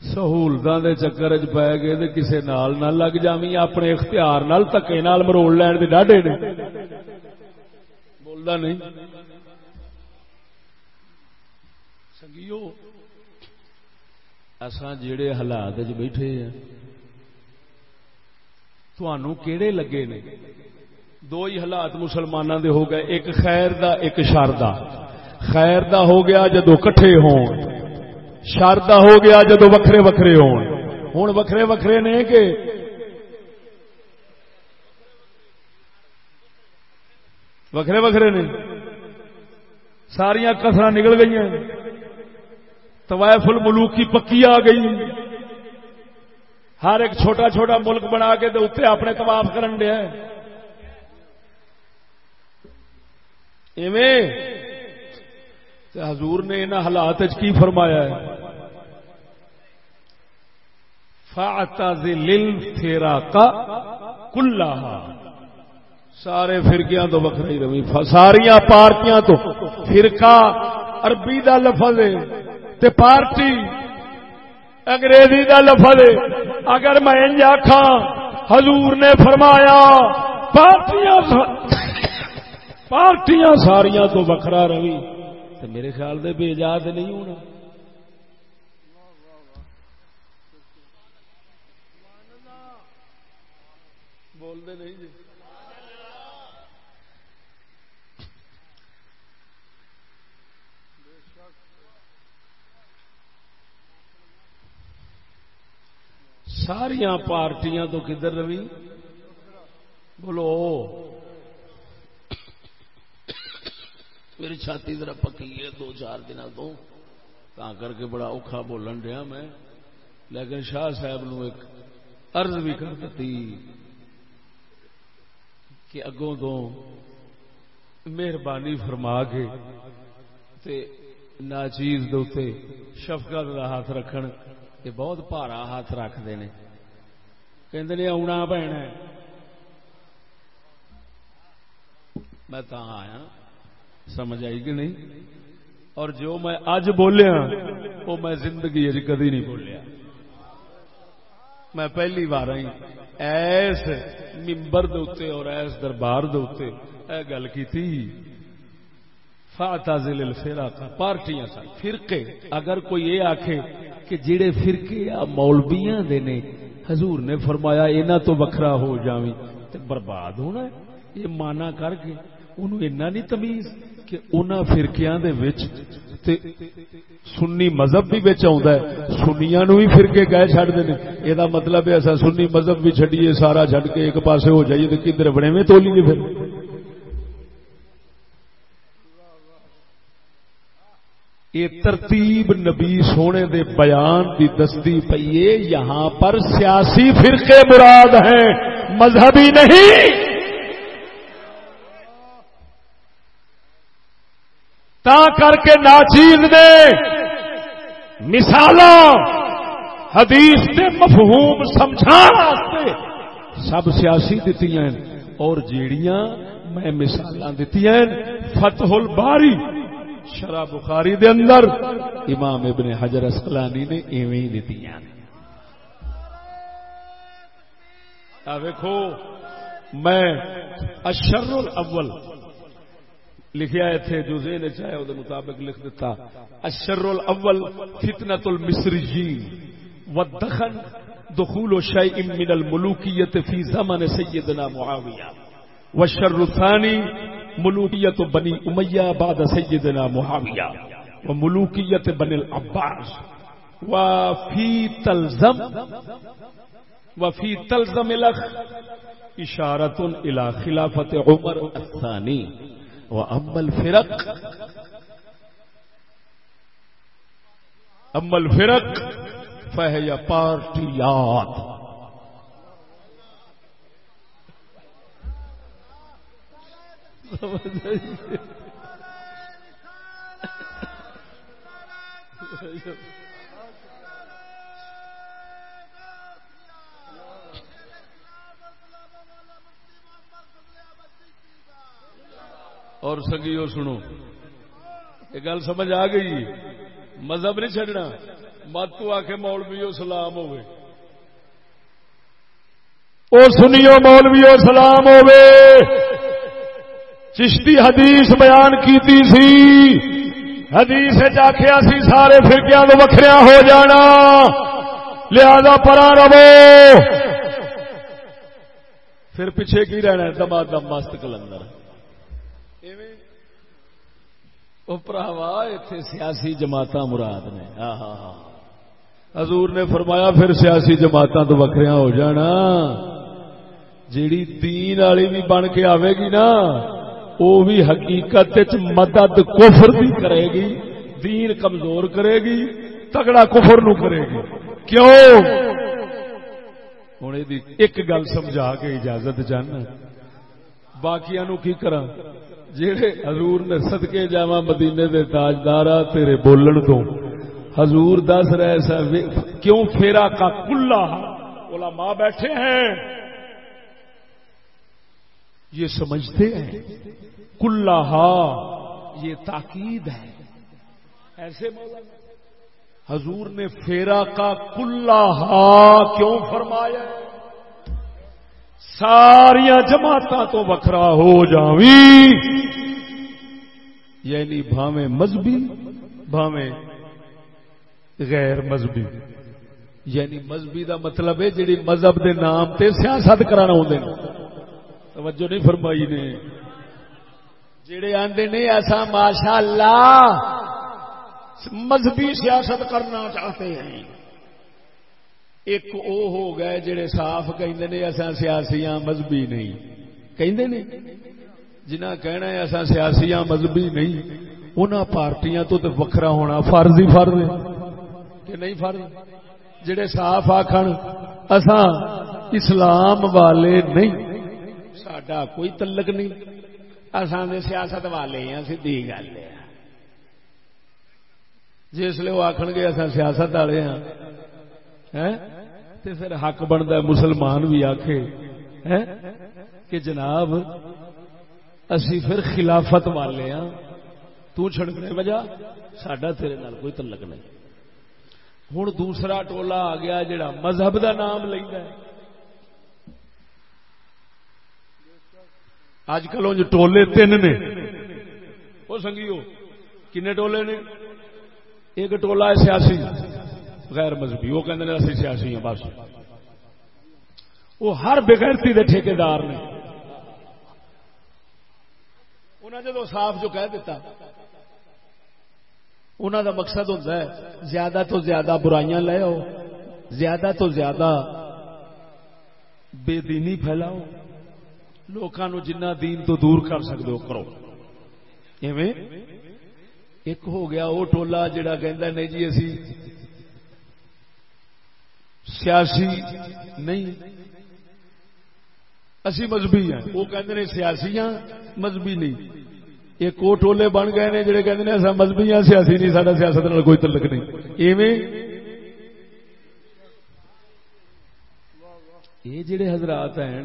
سہولتوں دے چکر چ پی گئے تے کسے نال نہ لگ جاوی اپنے اختیار نال، تکے نال مروڑ لین دے ڈاڈے نے۔ بولدا نہیں۔ سنگیو اساں جڑے حالات بیٹھے ہیں تھانوں کیڑے لگے نے دو ہی حالات مسلمانوں دے ہو گئے ایک خیر دا ایک شر دا خیر دا ہو گیا جدو کٹھے ہون شر دا ہو گیا جدو وکھرے وکھرے ہون ہوں وکھرے وکھرے نے کہ وکھرے وکھرے نے ساریا کسر نکل گئی ہیں طوائف الملوک کی پکی آ گئی۔ ہر ایک چھوٹا چھوٹا ملک بنا کے اتنے اپنے طواف کرن دیا حضور نے ان حالات کی فرمایا ہے؟ تھیرا کا کلا سارے فرقیاں تو وکر ہی روی ساریا پارٹیاں تو فرقہ عربی دا لفظ ہے۔ تے پارٹی انگریزی دا لفظ اگر میں انج آخا حضور نے فرمایا، پارٹیاں پارٹیاں ساریاں تو وکھرا روی۔ تو میرے خیال دے بے ایجاد نہیں ہونا۔ بولتے نہیں جی۔ ساریا پارٹیاں تو کدھر روی بولو میری چھاتی ذرا پکی ہے، دو چار دن تو کر کے بڑا اوکھا بولن دیا میں۔ لیکن شاہ صاحب نو ایک عرض بھی کر دیتی کہ اگوں تو مہربانی فرما کے تے ناچیز دے شفقت کا ہاتھ رکھن۔ یہ بہت پارا ہاتھ رکھتے ہیں کہ آنا پینا میں آیا سمجھ آئی کہ نہیں اور جو میں اج بولیا وہ میں زندگی اج کدی نہیں بولیا میں پہلی بار آئی ایس ممبر دے اور ایس دربار دے اے گل کی تھی فاتا تھا پارٹیاں سن، فرقے۔ اگر کوئی یہ آکھے کہ جڑے فرقے آ مولبیاں دے نے، حضور نے فرمایا اینا تو وکھرا ہو جاویں، تے برباد ہونا ہے۔ یہ مانا کر کے انہوں اینا نہیں تمیز کہ انہاں فرقیاں دے وچ، تے سنی مذہب بھی بچ آوندا ہے۔ سنیاں نو بھی فرقے گئے چھڈ دے نے۔ اے دا مطلب ہے ایسا سنی مذہب بھی چھڈیے، سارا چھڈ کے ایک پاسے ہو جائیے، تے کدھر بنے میں تولی نہیں پھر؟ یہ ترتیب نبی سونے دے بیان کی دستی پیے یہاں پر سیاسی فرقے مراد ہیں، مذہبی نہیں۔ تا کر کے ناچیز نے مثال حدیث کے مفہوم سمجھا سب سیاسی دیتی ہیں۔ اور جیڑیاں میں مثال دیتی ہیں، فتح الباری شرح بخاری دے اندر۔ امام ابن حجر اسقلانی نے ایویں دیتی ویکو میں اشر الاول لکھیا اتنے جو زین چاہے وہ مطابق لکھ دیتا اشر الاول فتنة المصريين والدخن دخول شيء من الملوكية في زمن سيدنا معاوية والشر الثاني ملوکیت بنی امیہ بعد سیدنا معاویہ و ملوکیت بن العباس وفی تلزم وفی تلزم الخ اشارت الى خلافت عمر الثانی و اما الفرق اما الفرق فهي پارٹیات اور سنگیو سنو۔ یہ گل سمجھ آ گئی۔ مذہب نہیں چڈنا مت تو آ کے مولوی سلام ہوئے او سنیو مولوی سلام ہوئے چشتی حدیث بیان کیتی سی۔ حدیث آخیا سی، سارے فرقیا تو وکھریا ہو جانا۔ لہذا پرا رو پھر پیچھے کی رہنا دما دم مست کلندر۔ پراوا اتنے سیاسی جماعت مراد نے۔ ہاں، ہاں، ہاں۔ حضور نے فرمایا، پھر سیاسی جماعت تو وکھریا ہو جانا۔ جیڑی دین والی بھی بن کے آئے گی نا وہ بھی حقیقت مدد کفر دی کرے گی، دین کمزور کرے گی، تگڑا کفر نو کرے گی۔ کیوں؟ ہوں ایک گل سمجھا کے اجازت جانا باقی نو کی کرا جہے حضور نے سدکے جا مدینے دے تاجدار تیرے بولن تو، حضور دس رہے سا کیوں پھیرا کا کلا؟ علماء بیٹھے ہیں۔ یہ سمجھتے ہیں۔ کلا یہ تاکید ہے۔ ایسے حضور نے پھیرا کا کلا کیوں فرمایا ساریا جماعت تو وکھرا ہو جاوی یعنی بھاویں مذہبی، بھاویں غیر مذہبی۔ یعنی مذہبی دا مطلب ہے جیڑی مذہب دے نام تے سیاست کرانا ہوندے توجہ نہیں فرمائی نے۔ جڑے آندے نے ایسا ماشاء اللہ مذہبی سیاست کرنا چاہتے ہیں۔ ایک او ہو گئے جڑے صاف کہندے نے ایسا سیاسیاں مذہبی نہیں۔ کہندے نے؟ جنہ کہنا ہے ایسا سیاسیاں مذہبی نہیں۔ انہاں پارٹیاں تو تے وکھرا ہونا فرض ہی فرض ہے۔ کہ نہیں فرض؟ جڑے صاف آکھن، اساں اسلام والے نہیں۔ ساڈا کوئی تلک نہیں اصل سیاست والے ہیں سی گل ہے جسے وہ آخ گے اصل سیاست والے ہاں تو پھر حق بنتا مسلمان بھی آخے کہ جناب اسی پھر خلافت والے ہاں تڑکنے وجہ سڈا تیرے نال کوئی تلک نہیں ہوں دوسرا ٹولا آ گیا جڑا مذہب دا نام لینا ہے اج کل ٹولے تین نے۔ وہ سنگیو، کنے ٹولے نے؟ ایک ٹولا ہے سیاسی، غیر مذہبی، وہ کہتے ہیں اسی سیاسی ہیں بس۔ وہ ہر بغیرتی دے ٹھیکے دار نے۔ انہیں جدو صاف جو کہہ دیتا انہوں دا مقصد ہوتا ہے، زیادہ تو زیادہ برائیاں لے آؤ، زیادہ تو زیادہ بے دینی پھیلاؤ۔ لوگوں جنہ دین تو دور کر سکتے ہو، کرو۔ ایویں ایک ہو گیا، وہ ٹولا جڑا کہہ نہیں جی اسی سیاسی نہیں۔ اسی مذہبی ہیں۔ وہ کہتے سیاسی ہاں مذہبی نہیں۔ ایک وہ ٹولے بن گئے نے جڑے کہتے ہیں اصل مذہبی ہاں سیاسی نہیں سارا سیاست کوئی تعلق نہیں۔ ایویں یہ جڑے حضرات ہیں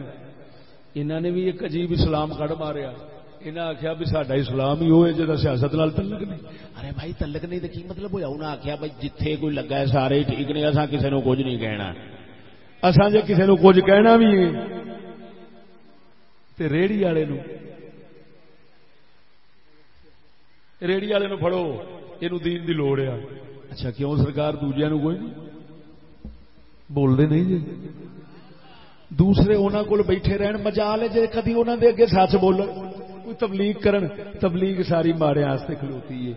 انہوں نے بھی ایک عجیب اسلام کڑ ماریا۔ انہیں آخیا بھی سڈا اسلام ہی ہوئے جا سیاست نال تلک نہیں۔ ارے بھائی تلک نہیں تو کی مطلب ہوا انہیں آخیا بھائی جتھے کوئی لگا ہے سارے ٹھیک نے اصا کسی نے کچھ نہیں کہنا۔ اصا جی کسی نے کچھ کہنا بھی ہے تو ریڑی والے ریڑی والے فڑو یہ دین دی لوڑ ہے۔ اچھا کیوں؟ سرکار دوجیا کوئی نہیں۔ بولتے نہیں جی دوسرے انہوں کو بیٹھے رہن، مجال ہے جی کدی انہوں دے اگے سچ بولن۔ کوئی تبلیغ کرن، تبلیغ ساری مارے آستے کھلوتی ہے۔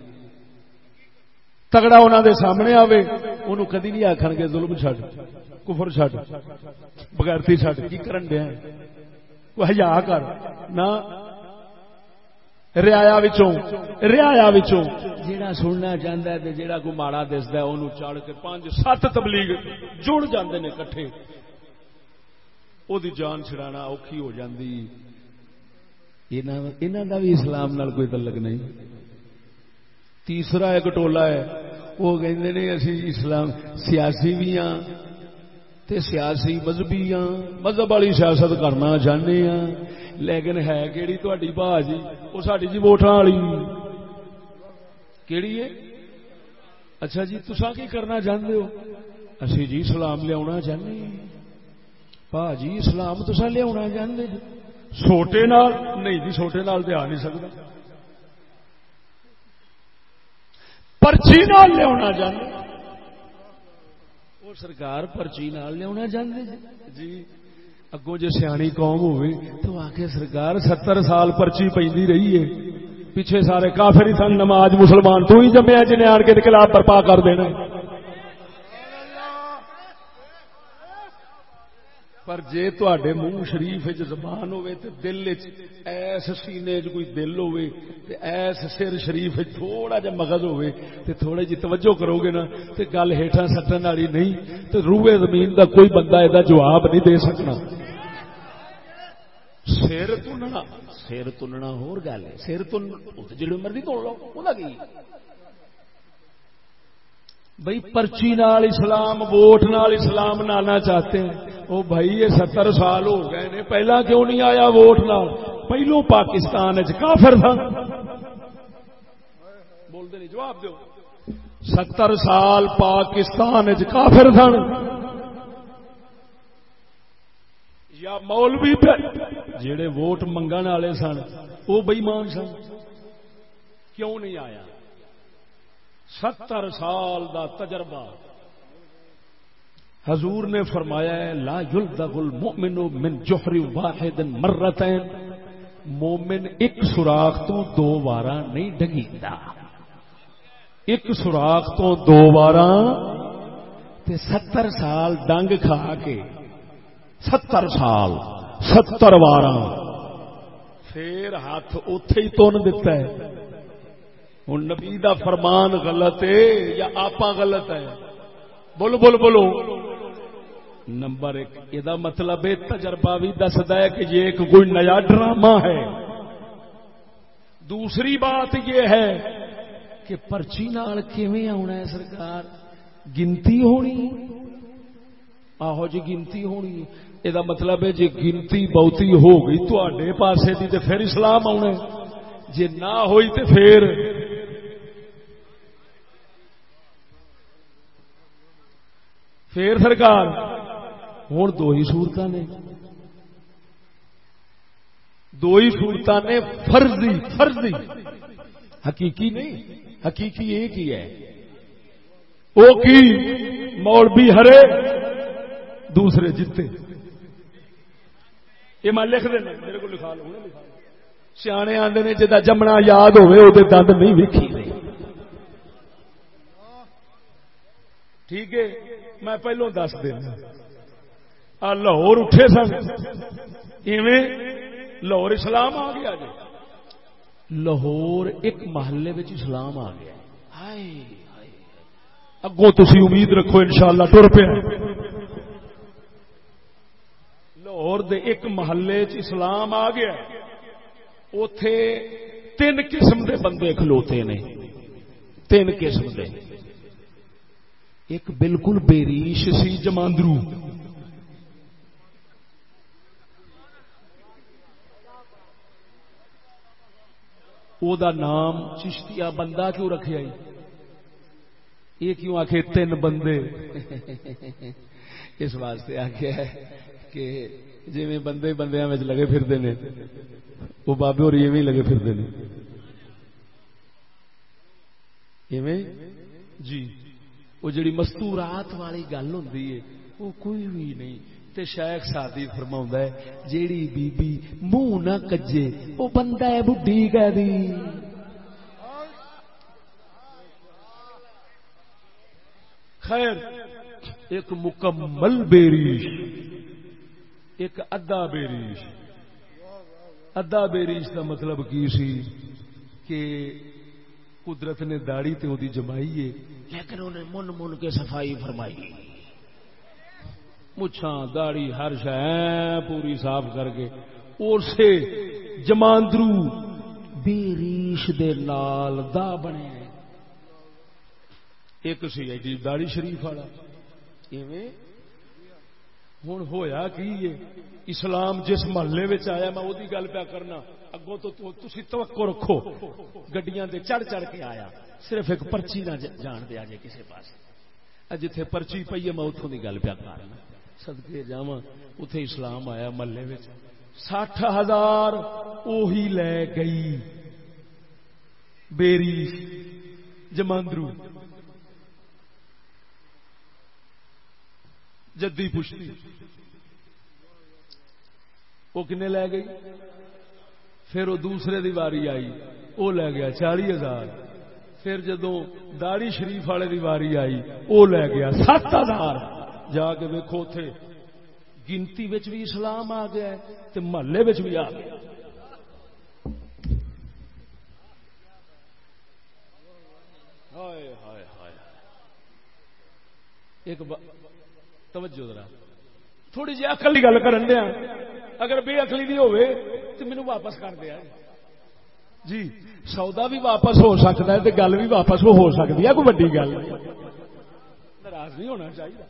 تگڑا انہوں دے سامنے آوے انہوں کدی نہیں آخر گے، ظلم چھڈ، کفر چھڈ، بغیرتی چھڈ۔ کی کرن دیا کوئی ہزا کر۔ نہ ریا ریا جیڑا سننا چاہتا ہے جیڑا کوئی ماڑا دستا ہے انہوں چڑھ کے پانچ، سات تبلیغ جڑ جاندے نے کٹھے۔ وہ جان چھڑانا اوکھی ہو جاندی انہوں کا بھی اسلام نال کوئی تعلق نہیں تیسرا ایک ٹولا ہے وہ کہتے ہیں اسی اسلام سیاسی بھی ہاں تے سیاسی مذہبی ہاں مذہب والی سیاست کرنا چاہتے ہاں لیکن ہے کہڑی تھی با وہ ساری جی ووٹان والی کہڑی ہے اچھا جی تسا کی کرنا چاہتے ہو اسی جی اسلام لیا چاہتے ہیں جی اسلام تو لیا چاہتے سوٹے نال نہیں جی سوٹے نال آ نہیں سکتا پرچی نال لیا چاہتے وہ سرکار پرچی نال لیا چاہتے جی اگوں جی سیانی قوم ہوئے تو آ کے سرکار ستر سال پرچی پہ رہی ہے پیچھے سارے کافر ہی سن نماز مسلمان تو ہی جمیا جنہیں آن کے نکلا برپا کر دینا پر جے تے منہ شریف زبان ہوئے تے دل ایس سینے چ کوئی دل ہوئے تے ایس سر شریف تھوڑا جا مغز ہوئے تے تھوڑے جی توجہ کرو گے نا تے گل ہیٹھا سٹن والی نہیں تے روئے زمین دا کوئی بندہ یہ جواب نہیں دے سکنا۔ سر تننا سر تننا ہور گل ہے۔ سر تن جڑی مرضی توڑ لو وہ بھائی پرچی نال اسلام، ووٹ نال اسلام نانا چاہتے ہیں۔ وہ بھائی یہ ستر سال ہو گئے نے، پہلا کیوں نہیں آیا ووٹ نال؟ پہلو پاکستان کافر تھا۔ بولتے نہیں، جواب دو ستر سال پاکستان کافر سن یا مولوی جڑے ووٹ منگن والے سن وہ بئیمان سن۔ کیوں نہیں آیا؟ ستر سال دا تجربہ۔ حضور نے فرمایا ہے، لا یلدغ المؤمن من جوہر واحد مرتين مومن ایک سوراخ تو دو بارہ نہیں ڈگیتا ایک سوراخ تو دو بارہ تے ستر سال ڈنگ کھا کے۔ ستر سال، ستر بارہ پھر ہاتھ اتے ہی تن دتا ہے۔ ہوں نبی دا فرمان غلط ہے یا آپ غلط ہے؟ بولو بولو بولو۔ نمبر ایک یہ مطلب ہے، تجربہ بھی دستا ہے کہ یہ ایک کوئی نیا ڈرامہ ہے۔ دوسری بات یہ ہے کہ پرچی نال آنا ہے سرکار؟ گنتی ہونی۔ آہو جی گنتی ہونی۔ یہ مطلب ہے جی گنتی بہتی ہو گئی تے پاسے دی تے پھر اسلام آنا جی نہ ہوئی تے پھر پھر سرکار۔ ہوں دو ہی سورت نے۔ دو ہی سورت نے، فرضی فرضی۔ حقیقی نہیں، حقیقی ایک ہی ہے۔ وہ کی مولوی ہرے، دوسرے جیتے۔ یہ میں لکھ دینا، میرے کو لکھا لو سیانے آدھے نے جا جمنا یاد ہوئے وہ دند نہیں ویکھی۔ ٹھیک ہے۔ میں پہلو دس دینا۔ لاہور اٹھے سن۔ ایویں لاہور اسلام آ گیا جی۔ لاہور ایک محلے اسلام آ گیا۔ اگوں تھی امید رکھو ان شاء اللہ ٹر پیا۔ لاہور دے ایک محلے چ اسلام آ گیا۔ اتے تین قسم دے بندے کھلوتے نے۔ تین قسم دے۔ ایک بالکل بےریش سی جماندرو۔ او دا نام چشتیا بندہ کیوں رکھے آئی؟ یہ کیوں آخ تین بندے؟ اس واسطے آخیا ہے کہ جی بندے بندے لگے پھرتے ہیں وہ بابے اور ایویں لگے پھرتے ہیں جی۔ وہ جڑی مستورات والی گل ہوں وہ کوئی بھی نہیں۔ تے شیخ سادی فرما ہے، جیڑی بی بی منہ نہ کجے، وہ بندہ ہے بڈی کہہ دی خیر، ایک مکمل بیریش، ایک ادا بیریش۔ ادا بیریش کا مطلب کی سی؟ کہ قدرت نے داڑی تے وہ جمائی ہے۔ لیکن انہیں من من کے صفائی فرمائی۔ مچھا داڑی ہر شہ پوری صاف کر کے اور سے جماندرو بیریش دے نال دا بنے۔ ایک سی ایڈی داڑی شریف والا۔ ہوں ہویا کی اسلام جس محلے آیا میں وہ گل پیا کرنا۔ اگوں تو تھی توقع رکھو، گڈیاں دے چڑھ چڑھ کے آیا۔ صرف ایک پرچی نہ جان دیا جائے کسی پاس جتھے پرچی پی ہے، میں اتوں کی گل پیا کرنا سدکے ہاں۔ جا اتے اسلام آیا محلے سٹھ ہزار اوہی لے گئی۔ بیری، جماندرو۔ جدی پشتی۔ وہ کنے لے گئی؟ پھر وہ دوسرے دی واری آئی، وہ لے گیا چالی ہزار۔ پھر جدو داڑی شریف والے دی واری آئی، وہ لے گیا سات ہزار۔ جا کے ویکو اتے گنتی بھی اسلام آ گیا تو محلے بھی آ گیا۔ ایک توجہ ذرا، تھوڑی جی اکل کی گل کر دیا اگر بے اکلی بھی ہوئے تو مینو واپس کر دیا جی۔ سودا بھی واپس ہو سکتا ہے گل بھی واپس ہو سکتی ہے کوئی ویڈی گل ناراض نہیں ہونا چاہیے۔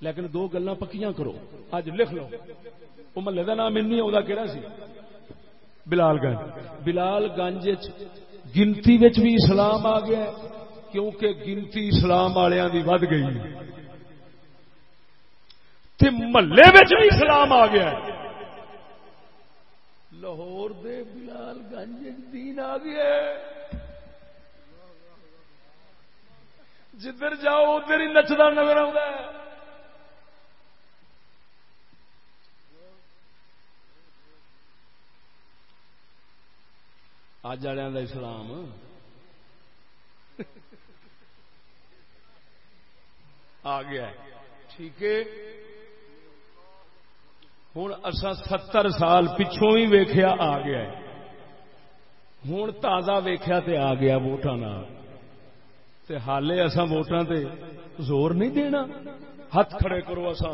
لیکن دو گلا پکیاں کرو۔ اج لکھ لو۔ وہ محلے کا نام این وہ کہڑا سی؟ بلال گنج۔ بلال گنج گنتی بھی اسلام آ گیا کیونکہ گنتی اسلام والوں کی ود گئی محلے بھی اسلام آ گیا لاہور دے بلال گنج دین آ گیا جدھر جاؤ ادھر ہی نچتا نظر آتا ہے۔ اج والوں کا اسلام۔ آ گیا ٹھیک ہے۔ ہوں اصا ستر سال پچھوں ہی ویخیا آ گیا ہوں تازہ ویخیا تے آ گیا ووٹان حالے اصا ووٹان تے زور نہیں دینا۔ ہاتھ کھڑے کرو اصا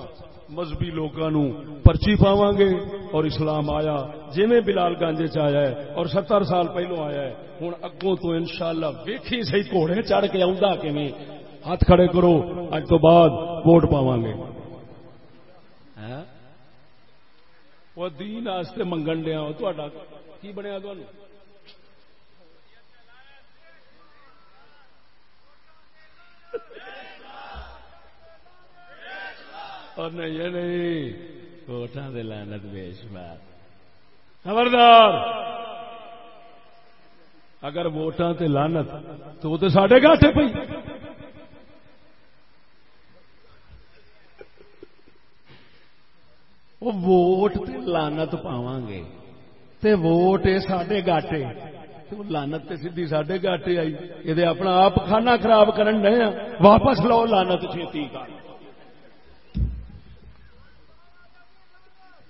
مذہبی لوگوں پرچی پاو گے اور اسلام آیا۔ جی میں بلال گانجے چیا ہے اور ستر سال پہلو آیا ہے۔ ہوں اگوں تو ان شاء اللہ ویکھی سی گھوڑے چڑھ کے آؤں کہ ہاتھ کھڑے کرو، اج تو بعد ووٹ پاو گے۔ وہ دین آستے منگن دیا کی بنیا اور نہیں یہ نہیں. ووٹان دے لانت بیش بات خبردار! اگر ووٹان تے لانت تو وہ تو ساڈے گاٹے پی وہ ووٹ تے لانت پاواں گے تے ووٹ اے ساڈے گاٹے لانت تے سیدھی ساڈے گاٹے آئی یہ اپنا آپ کھانا خراب کرن ڈے واپس لو لانت چھتی کا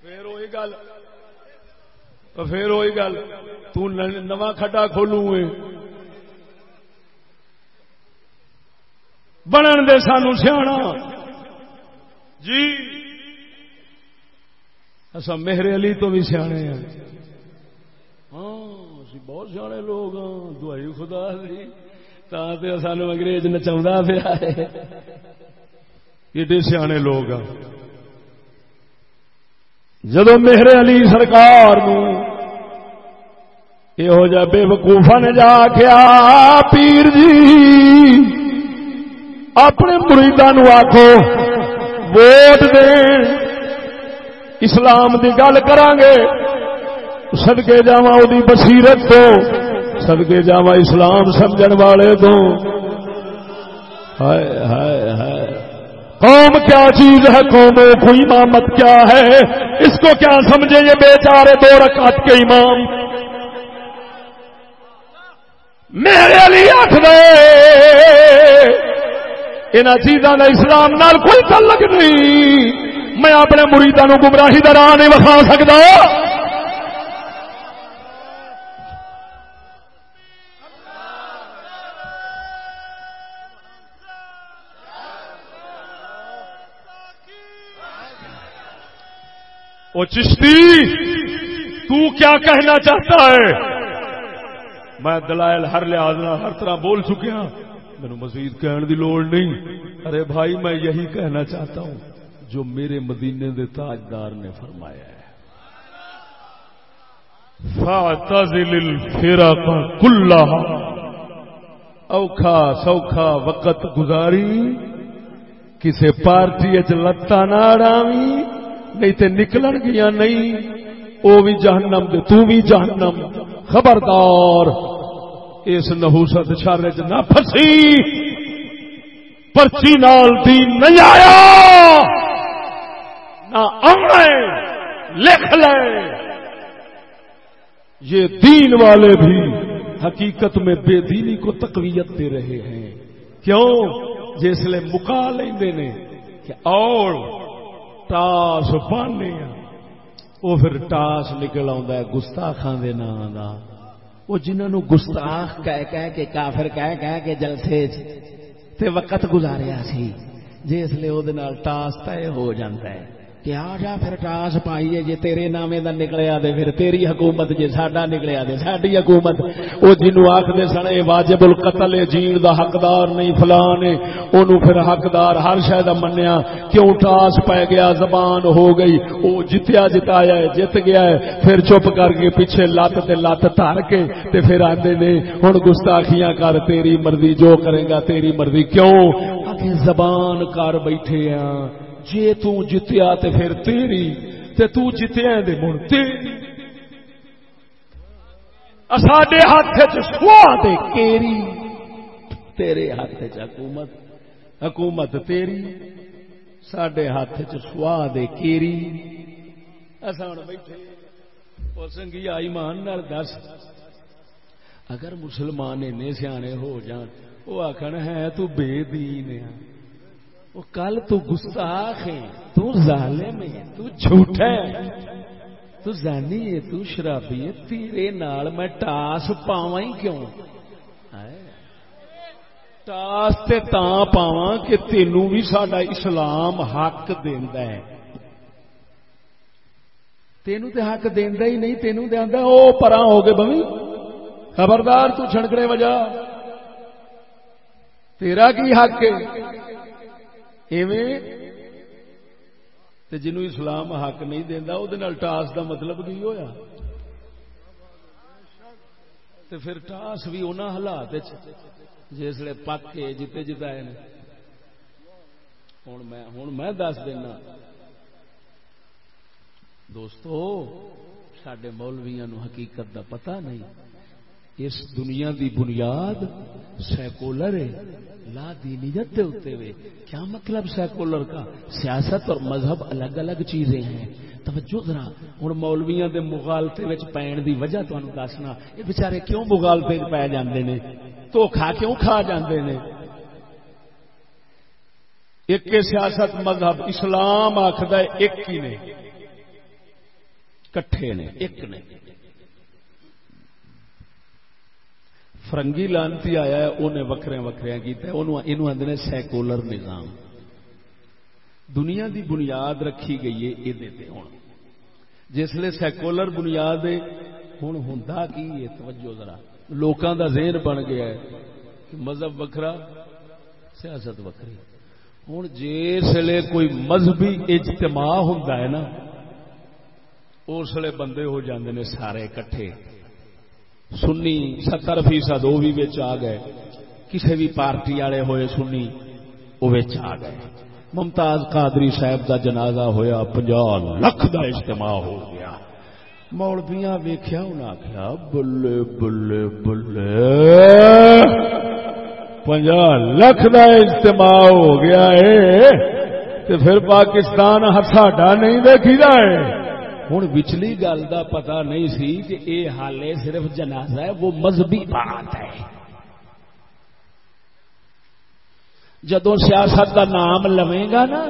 پھر وہی گل پھر وہی گل تواں کھڈا کھولوں اے بنن دے سانو سیاح جی اصا مہر علی تو بھی سیانے ہیں۔ ہاں بہت سیانے لوگ ہاں دوائی خدا دی۔ سانو انگریز نچا پیا ایڈے سیانے لوگ ہاں۔ جدو مہر علی سرکار یہ جا بے وقوفا نے جا کیا پیر جی اپنے مریدان آخو ووٹ دین۔ اسلام دی گل کرانگے سدکے جا بصیرت تو سدکے جا اسلام سمجھن والے تو۔ قوم کیا چیز ہے؟ قوموں کو امامت کیا ہے؟ اس کو کیا سمجھے یہ بیچارے دو رکعت کے امام؟ میرے لیے آخ دے۔ ان چیزوں کا اسلام نال کوئی تعلق نہیں۔ میں اپنے مریدوں گمراہی کا راہ نہیں وکھا سکتا۔ وہ چشتی، تو کیا کہنا چاہتا ہے؟ میں دلائل ہر لحاظ ہر طرح بول چکے ہوں میرے مزید کہنے دی لوڑ نہیں۔ ارے بھائی، میں یہی کہنا چاہتا ہوں۔ جو میرے مدینے دے تاجدار نے فرمایا ہے۔ اوکھا سوکھا وقت گزاری کسی پارٹی لتا نہ اڑاوی نہیں تے نکلن گیا نہیں او بھی جہنم دے تو بھی جہنم۔ خبردار اس نحوست شر چ نہ پھسی پرچی نال دین نہیں آیا۔ لکھ لے۔ یہ دین والے بھی حقیقت میں بے دینی کو تقویت دے رہے ہیں۔ کیوں؟ جسے مکا لیں کہ اور ٹاس پانے وہ پھر ٹاس نکل آ گستاخان دے نام کا وہ جنہوں گستاخ کہہ کہہ کے، کافر کہہ کہہ کے جلسے تے وقت گزاریا سی۔ جس لیے وہ ٹاس طے ہو جاتا ہے۔ کہ آ جا پھر ٹاس پائیے جی تیرے نامے دا نکلیا دے پھر تیری حکومت جی ساڈا نکلیا دے ساری حکومت وہ جنو آخر سن یہ واجب القتل جین دا حقدار نہیں فلان اونوں پھر حقدار ہر شاید منیا کیوں ٹاس پی گیا زبان ہو گئی وہ جتیا جتایا ہے جت گیا ہے پھر چپ کر کے پیچھے لت تے لت تھر کے تے پھر آندے نے ہن گستاخیاں کر تیری مرضی جو کرے گا تیری مرضی کیوں زبان کر بیٹھے ہیں جے تو جتیا تے پھر تیری، تے تو جتیا دے مڑ تیری ساڈے ہاتھ چوا دے کیری۔ تیرے ہاتھ چ حکومت حکومت تیری۔ سڈے ہاتھ چوا دے کیری۔ اصا ہوں بیٹھے وہ سنگی آئی مان دس۔ اگر مسلمان ایسے سیانے ہو جان وہ آخر ہے تو بے دین ہے۔ وہ کل تو گستاخ ہے تو ظالم ہے تو جھوٹا ہے۔ تو زانی ہے، تو شرابی ہے، تیرے نال میں ٹاس پاواں ہی کیوں؟ ٹاس تے تاں پاواں کہ تینوں بھی ساڈا اسلام حق دیندا ہے۔ تینوں تے حق دیندا ہی نہیں، تینوں تے آندا، او پراں ہو کے بویں خبردار تو چھڑکڑے وجہ، تیرا کی حق ہے؟ جنو اسلام حق نہیں دینا وہ ٹاس دا مطلب کی ہوا تو پھر ٹاس بھی ان حالات جسے پک کے جیتے جتائے ہوں میں دس دینا۔ دوستو سڈے مولویا حقیقت دا پتہ نہیں۔ اس دنیا دی بنیاد سیکولر ہے۔ لا دینیت دے ہوتے ہوئے کیا مطلب سیکولر کا؟ سیاست اور مذہب الگ الگ چیزیں ہیں۔ توجہ ذرا ہوں مولویاں دے مغالطے وچ پین دی وجہ تانوں دسنا۔ یہ بیچارے کیوں مغالطے وچ پے جاندے نے؟ دھوکھا کیوں کھا جاندے نے؟ ایک سیاست مذہب، اسلام آخد ایک ہی نے۔ کٹھے نے، ایک نے۔ فرنگی لانتی آیا ہے انہیں وکھرے وکھرے کیا آدھے سیکولر نظام۔ دنیا دی بنیاد رکھی گئی ہے یہ ہوں جسے سیکولر بنیاد ہوں ہوں کی توجہ ذرا۔ لوکاں دا ذہن بن گیا ہے کہ مذہب وکھرا، سیاست وکری ہوں جسے کوئی مذہبی اجتماع ہوں نا، اس لیے بندے ہو جاندے نے سارے کٹھے سنی ستر فیصد، وہ بھی آ گئے۔ کسی بھی پارٹی والے ہوئے سنی، وہ آ گئے۔ ممتاز قادری صاحب دا جنازہ ہویا پنجا لکھ دا اجتماع ہو گیا۔ مولبیاں ویخیا انہیں آخیا بلے بلے بلے۔ پنجا لکھ دا اجتماع ہو گیا ہے تو پھر پاکستان ساڈا نہیں دیکھی جائے ہوں وچلی گل کا پتا نہیں سی کہ اے حالے صرف جنازہ ہے، وہ مذہبی بات ہے۔ جدو سیاست کا نام لوے گا نا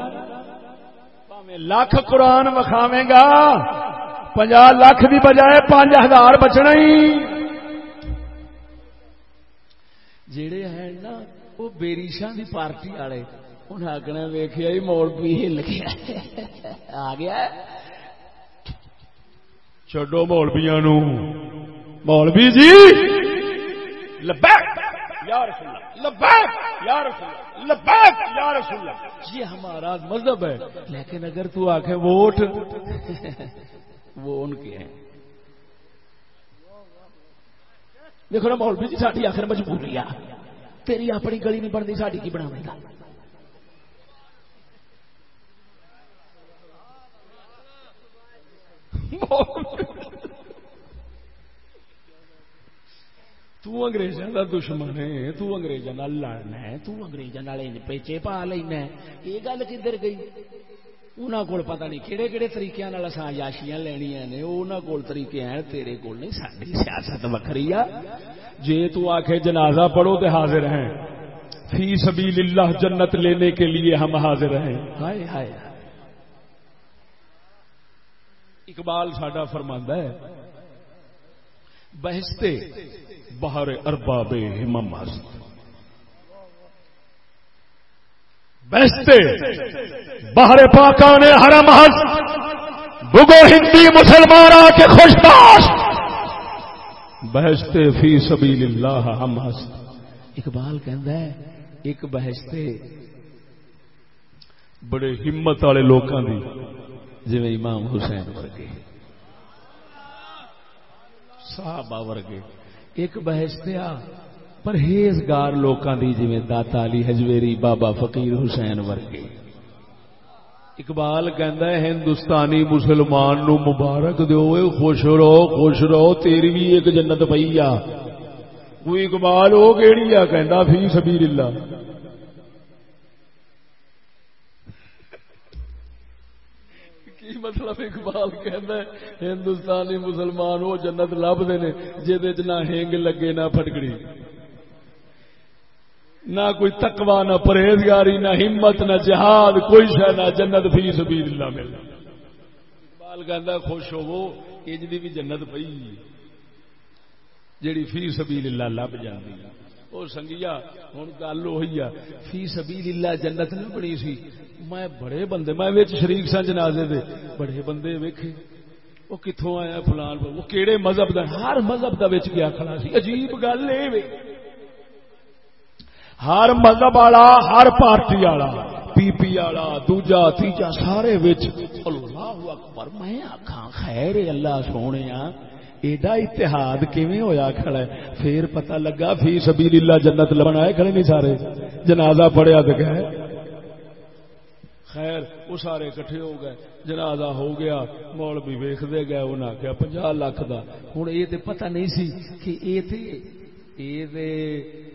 لاکھ قرآن وکھاوے گا پنجا لاکھ کی بجائے پانچ ہزار بچنا ہی۔ جڑے ہیں نا، وہ بیریشا دی پارٹی والے انہیں آگنا ویخیا موڑ بھی ہل گیا آ گیا چڈو مولبیا مولوی جی یہ ہمارا مذہب ہے لیکن اگر تو آخ ووٹ وہ ان کے ہیں دیکھو نا مولوی جی ساری آخر مجبوری آ تیری اپنی گلی نہیں بنتی ساری کی بنا تگریزوں کا دشمن ہے تگریزوں لڑنا ہے تگریزوں پیچے پا لینا یہ گل کدھر گئی؟ انہوں کو پتا نہیں کہڑے کہڑے طریقے یاشیاں لینیا نے انہوں کو طریقے ہیں، تیرے کو نہیں ساری سیاست وکری آ۔ جی تک جنازہ پڑھو تو حاضر ہیں۔ فی سبیل اللہ جنت لینے کے لیے ہم حاضر ہیں۔ ہائے ہائے۔ اقبال ساڈا فرماندہ ہے بہستے باہر ارباب ہمم ہست بہشتے باہر پاکانے حرم حس بگو ہندی مسلمان آ کے خوش باش بہشتے فی سبیل اللہ ہم ہس اقبال کہندا ہے ایک بہشتے بڑے ہمت والے لوگوں دی۔ جی امام حسین ورگے۔ صحابہ ورگے۔ ایک بحث آ، پرہیزگار لوکاں دی جویں داتا علی حجویری بابا فقیر حسین ورگے۔ اقبال کہندا ہے، ہندوستانی مسلمان نو مبارک دیو، اے خوش رہو خوش رہو، تیری بھی ایک جنت پئی آ۔ کوئی اقبال، او کیڑی آ؟ کہندا فی سبیل اللہ۔ مطلب اقبال کہندا ہے، ہندوستانی مسلمان وہ جنت لبدے نے جے نہ ہینگ لگے نہ پھٹکڑی۔ نہ کوئی تکوا نہ پرہیزگاری، نہ ہمت، نہ جہاد، کوئی شہ نہ جنت فی سبیل اللہ مل اقبال کہندا خوش ہوو اج دی بھی جنت پئی۔ جیڑی فی سبیل اللہ لب جاندی۔ او سنگیا، ہن گل وہی آ فی سبیل اللہ جنت نہ بنی سی۔ میں بڑے بندے، میں وچ شریک سا جنازے دے۔ بڑے بندے ویکھے، وہ کتوں آیا فلان وہ کیڑے مذہب دا؟ ہر مذہب دا وچ گیا کھڑا سی۔ عجیب گل اے وے ہر مذہب والا، ہر پارٹی والا، پی پی والا، دوجا، تیجا، سارے وچ اللہ اکبر، میں آکھاں، خیر اللہ سونے ایڈا اتحاد کیویں ہویا کھڑا ہے؟ پھر پتہ لگا، فی سبیل اللہ جنت لبن آئے کھڑے نہیں سارے۔ جنازہ پڑھیا تو گئے۔ خیر، وہ سارے کٹھے ہو گئے، جنازہ ہو گیا مول بھی ویختے گئے انہیں آخیا پنجا لاکھ کا ہوں یہ تو پتا نہیں سی کہ یہ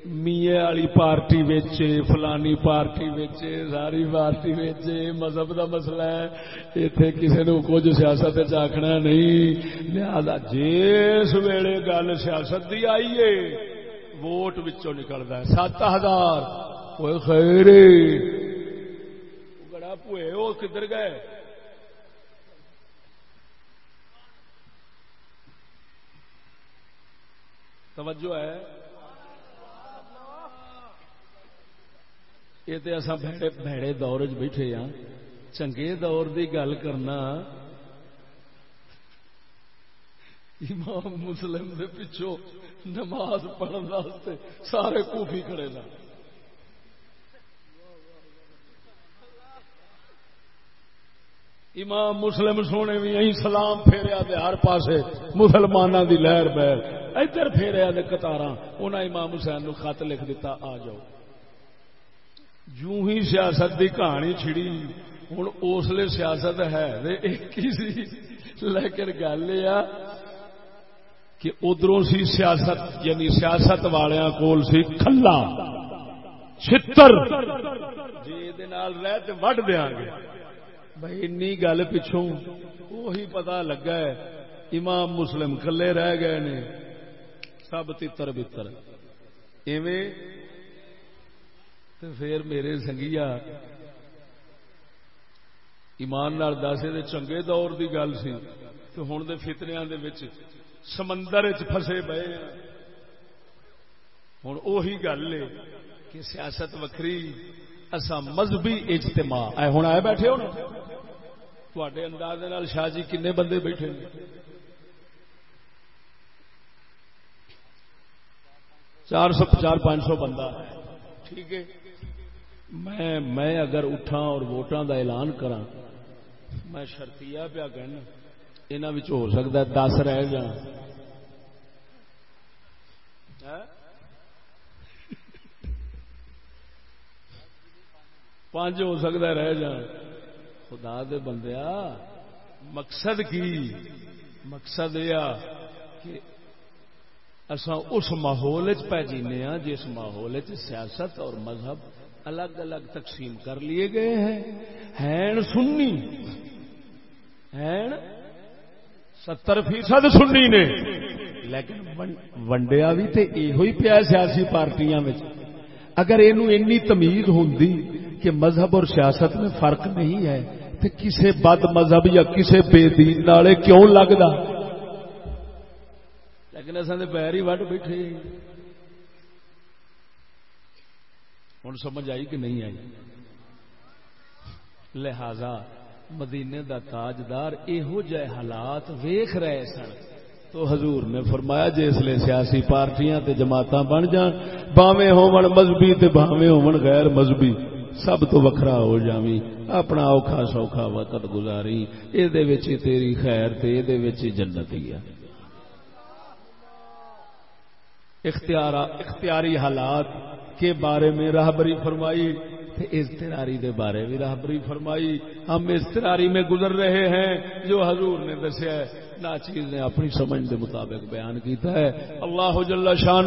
میے والی پارٹی ویچے فلانی پارٹی ویچے ساری پارٹی ویچے مذہب دا مسئلہ ہے۔ اتے کسی نے کچھ سیاست آخنا نہیں۔ لہذا جس ویلے گل سیاست دی آئیے ووٹ وچوں نکلتا ہے۔ سات ہزار۔ خیر بڑا پوئے وہ کدھر گئے توجہ ہے۔ یہ تو اصا بھڑے دور چ بیٹھے ہاں۔ چنگے دور دی گل کرنا۔ امام مسلم دے پچھو نماز پڑھنے سارے کوفی کھڑے نا امام مسلم سونے بھی یہی سلام پھیریا دے ہر پاسے مسلمانوں دی لہر بہر۔ ادھر پھیریا دے قطار انہیں امام حسین نو خط لکھ دیتا آ جاؤ۔ جو ہی سیاست دی کہانی چھڑی ہوں اس لیے سیاست ہے ایک ہی سی؟ لیکن گل یہ کہ ادھروں سی سیاست یعنی سیاست والوں کول سی کھلا، چھتر۔ جی رہ وڈ دیا گے۔ بھائی این گل پچھوں وہی پتا لگا ہے، امام مسلم کلے رہ گئے نے، سب تر بتر۔ ایویں پھر میرے سنگیا، ایمان نال دسے چنگے دور دی گل سی۔ تو ہوں دے فتنیا سمندر فسے پے ہوں اہی گل ہے کہ سیاست وکری اصا مذہبی اجتماع۔ اے ہوں آئے بیٹھے ہو تے انداز شاہ جی کنے بندے بیٹھے چار سو چار پانچ سو بندہ۔ ٹھیک ہے؟ میں میں اگر اٹھا اور ووٹاں دا اعلان کرا میں شرطیا پیا کہنا یہاں ہو سکتا ہے دس رہ جان ہاں؟ پانچ ہو سکتا ہے رہ جان خدا دے بندیا مقصد کی؟ مقصد یہ کہ اصا اس ماحول پہ جینے ہاں جس ماحول سیاست اور مذہب الگ الگ تقسیم کر لیے گئے ہیں۔ ہین سنی۔ ہین ستر فیصد سنی نے۔ لیکن ونڈیا بھی تو یہ پیا سیاسی پارٹیاں اگر یہ تمیز ہوں کہ مذہب اور سیاست میں فرق نہیں ہے تو کسی بد مذہب یا کسی بے دین والے کیوں لگتا لیکن اصل پیر ہی وڈ بیٹھے۔ ہوں سمجھ آئی کہ نہیں آئی؟ لہذا مدینے دا تاجدار یہو جہ حالات ویخ رہے سن۔ تو حضور نے فرمایا جس لیے سیاسی پارٹیاں تے جماعتاں بن جان، باویں ہون مذہبی تے باویں ہون غیر مذہبی۔ سب تو وکھرا ہو جاویں، اپنا اوکھا سوکھا وقت گزاری اے دے وچ تیری خیر تے اے دے وچ جنت ہی ہے۔ اختیار اختیاری حالات کے بارے میں راہبری فرمائی اضطراری دے بارے بھی راہبری فرمائی۔ ہم اضطراری میں گزر رہے ہیں، جو حضور نے دسیا ہے۔ نا چیز نے اپنی سمجھ دے مطابق بیان کیتا ہے۔ اللہ جل شان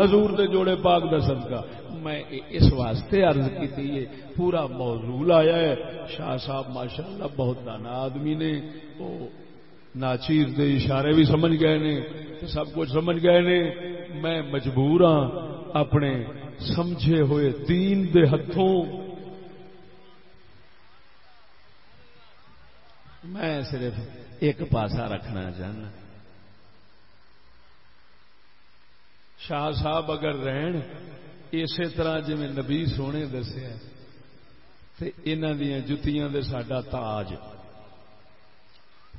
حضور دے جوڑے پاک دا صدقہ۔ میں اس واسطے عرض کی تھی، یہ پورا موضوع آیا ہے۔ شاہ صاحب ماشاءاللہ بہت دانا آدمی نے، وہ ناچیز دے اشارے بھی سمجھ گئے نے سب کچھ سمجھ گئے نے۔ میں مجبور ہاں اپنے سمجھے ہوئے دین دے ہتھوں۔ میں صرف ایک پاسا رکھنا چاہنا۔ شاہ صاحب اگر رہن اسی طرح جی نبی سونے دسیا دیا جتیاں دے ساڈا تاج۔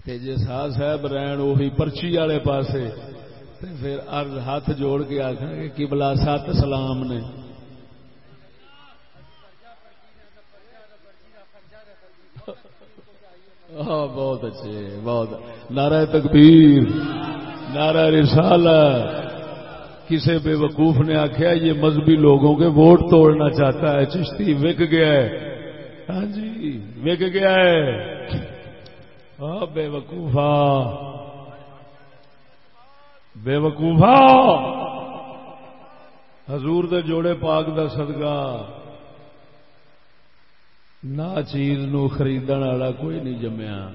جی شاہ صاحب رہن وہی پرچی والے پاسے پھر ارض ہاتھ جوڑ کے آخر گے کہ بلا سات سلام نے۔ ہاں بہت اچھے، بہت۔ نعرہ تکبیر، نعرہ رسال کسی بے وقوف نے آخیا یہ مذہبی لوگوں کے ووٹ توڑنا چاہتا ہے، چشتی وک گیا ہے۔ ہاں جی وک گیا ہے۔ ہاں بے وقوفا۔ بے وقوفا۔ حضور دے جوڑے پاک دا صدقہ۔ نہ چیز نو خریدن والا کوئی نہیں جمیا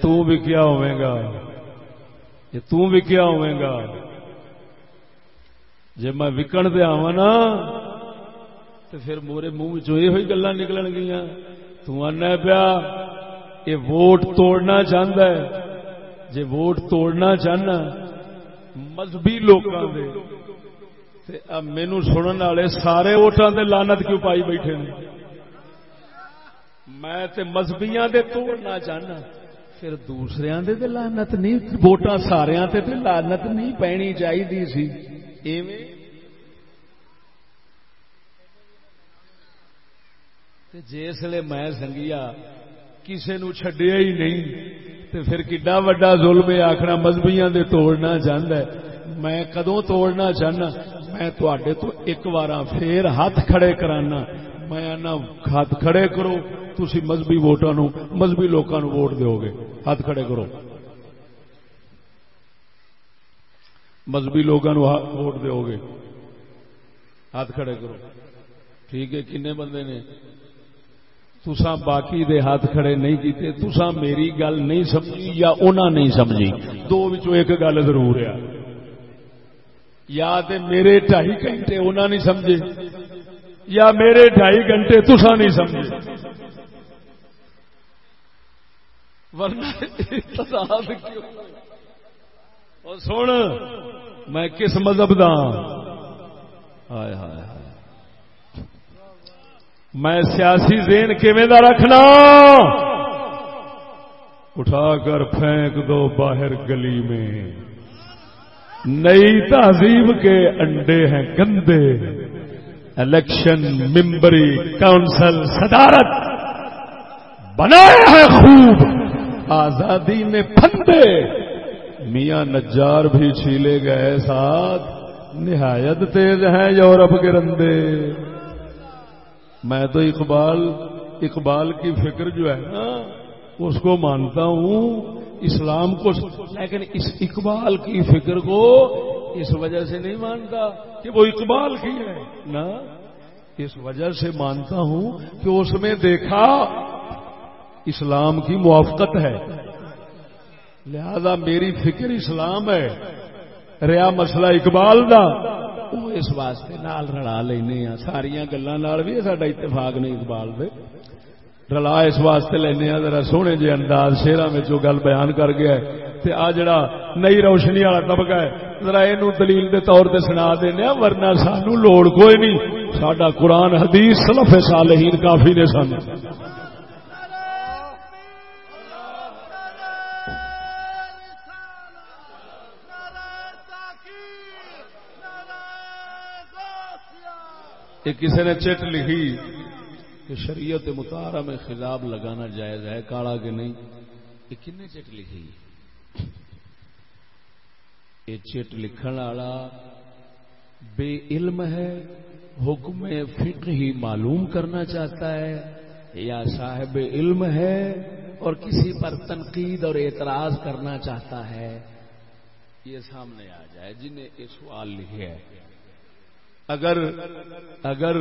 تو بھی کیا ہوئے گا۔ یہ تو بھی ہوئے گا۔ جی میں وکن دے آوا نا تو پھر مورے منہ چ یہ گلا نکلن گیا تنا پیا یہ ووٹ توڑنا چاہتا ہے۔ جی ووٹ توڑنا چاہنا، مذہبی لوگوں کے مینو سننے والے سارے ووٹان سے لانت کیوں پائی بیٹھے نے؟ میں تے مذہبیاں دے توڑنا چاہنا۔ پھر دوسرے دے تے لانت نہیں ووٹاں سارے تے تے لانت نہیں پینی چاہیے سی۔ ایویں؟ جسے میں سنگیا کسی نو چڈیا ہی نہیں۔ تے پھر کڈا وڈا ظلم آخنا مذہبیاں دے توڑنا چاہتا ہے۔ میں کدوں توڑنا چاہنا؟ میں تو ایک بار پھر ہاتھ کھڑے کرانا۔ میں ہاتھ کھڑے کرو تھی مذہبی ووٹان مذہبی لوگوں ووٹ دو گے ہاتھ کھڑے کرو۔ مذہبی لوگوں ووٹ دو گے ہاتھ کھڑے کرو۔ ٹھیک ہے، کنے بندے نے؟ تسا باقی دے ہاتھ کھڑے نہیں کیتے تسا میری گل نہیں سمجھی یا انہاں نہیں سمجھی؟ دو وچوں ایک گل ضرور ہے۔ یا تے میرے ڈھائی گھنٹے انہاں نہیں سمجھے؟ یا میرے ڈھائی گھنٹے تسا نہیں سمجھے۔ ورنہ سن، میں کس مذہب دا ہاں؟ ہائے ہائے میں سیاسی زین کیویں دا رکھنا؟ اٹھا کر پھینک دو باہر گلی میں۔ نئی تہذیب کے انڈے ہیں گندے۔ الیکشن ممبری کاؤنسل صدارت بنائے ہیں خوب۔ آزادی میں پھندے۔ میاں نجار بھی چھیلے گئے ساتھ۔ نہایت تیز ہیں یورپ کے رندے۔ میں تو اقبال اقبال کی فکر جو ہے نا، اس کو مانتا ہوں۔ اسلام کو، لیکن اس اقبال کی فکر کو اس وجہ سے نہیں مانتا کہ وہ اقبال کی ہے۔ نا اس وجہ سے مانتا ہوں کہ اس میں دیکھا، اسلام کی موافقت ہے۔ لہذا میری فکر اسلام ہے۔ ریا مسئلہ اقبال دا۔ وہ اس واسطے نال رلا لینا ساریا گلوں بھی سا اتفاق نہیں اقبال دے۔ رلا اس واسطے لینا ذرا سونے جی انداز شہروں میں جو گل بیان کر گیا تے آ جڑا نئی روشنی والا طبقہ ہے، ذرا یہ دلیل دے طور تے سنا دینا ورنہ سانو لوڑ کوئی نہیں۔ سڈا قرآن، حدیث، سلف صالحین کافی نے سن کسی نے چٹ لکھی کہ شریعت متارا میں خلاب لگانا جائز ہے، کالا کہ نہیں؟ یہ کن چٹ لکھی؟ یہ چٹ لکھن والا بے علم ہے حکم فکر ہی معلوم کرنا چاہتا ہے یا صاحب علم ہے اور کسی پر تنقید اور اعتراض کرنا چاہتا ہے یہ سامنے آ جائے جنہیں یہ سوال لکھے ہے اگر اگر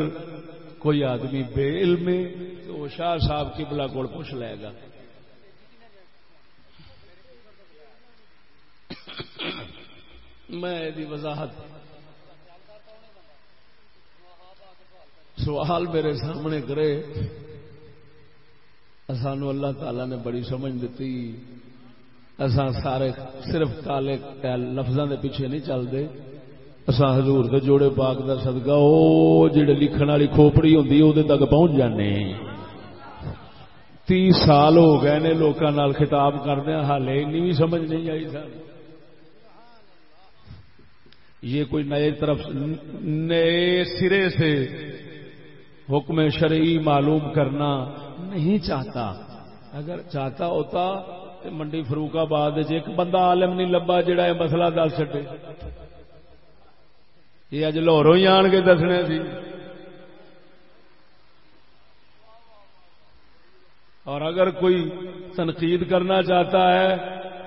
کوئی آدمی بے علم ہے تو وہ شاہ صاحب کی بلا کو پوچھ لے گا میں وضاحت۔ سوال میرے سامنے کرے۔ سانو اللہ تعالی نے بڑی سمجھ دیتی۔ اسان سارے صرف کالے لفظوں کے پیچھے نہیں چلتے۔ اسان حضور دے جوڑے پاک دا صدقہ، او جڑے لکھن والی کھوپڑی ہوندی او تک پہنچ جانے۔ تی سال ہو گئے نے، لوکاں نال خطاب کردے حالے اینی بھی سمجھ نہیں آئی سن۔ یہ کوئی نئے طرف، نئے سرے سے حکم شرعی معلوم کرنا نہیں چاہتا۔ اگر چاہتا ہوتا تو منڈی فروخ آباد ایک بندہ عالم نہیں لبا جڑا یہ مسئلہ دس چڈے یہ اج لاہوروں ہی آن کے دسنے سی۔ اور اگر کوئی تنقید کرنا چاہتا ہے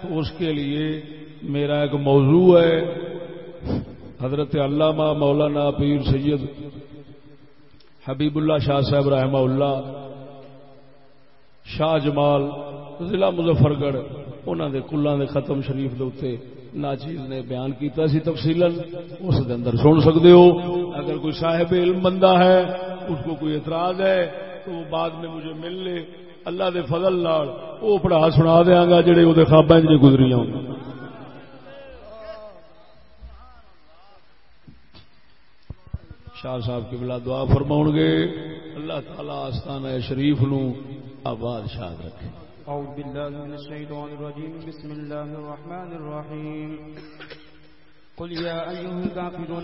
تو اس کے لیے میرا ایک موضوع ہے۔ حضرت علامہ مولانا پیر سید حبیب اللہ شاہ صاحب رحمہ اللہ، شاہ جمال، ضلع مظفر گڑھ انہوں نے کلان دے ختم شریف دے اتنے ناچیز نے بیان کیتا سی تفصیل اس دے اندر سن سکتے ہو۔ اگر کوئی صاحب علم بندہ ہے، اس کو کوئی اعتراض ہے، تو وہ بعد میں مجھے مل لے اللہ دے فضل لال وہ پڑھا سنا دیا گا جہے وہ خوابیں گزری ہوں۔ شاہ صاحب کی بلا دعا فرماؤ گے۔ اللہ تعالی آستانہ شریف نو آباد شاد رکھے۔ اعوذ باللہ من الشیطان الرجیم۔ بسم اللہ الرحمن الرحیم۔ قل یا أيها الكافرون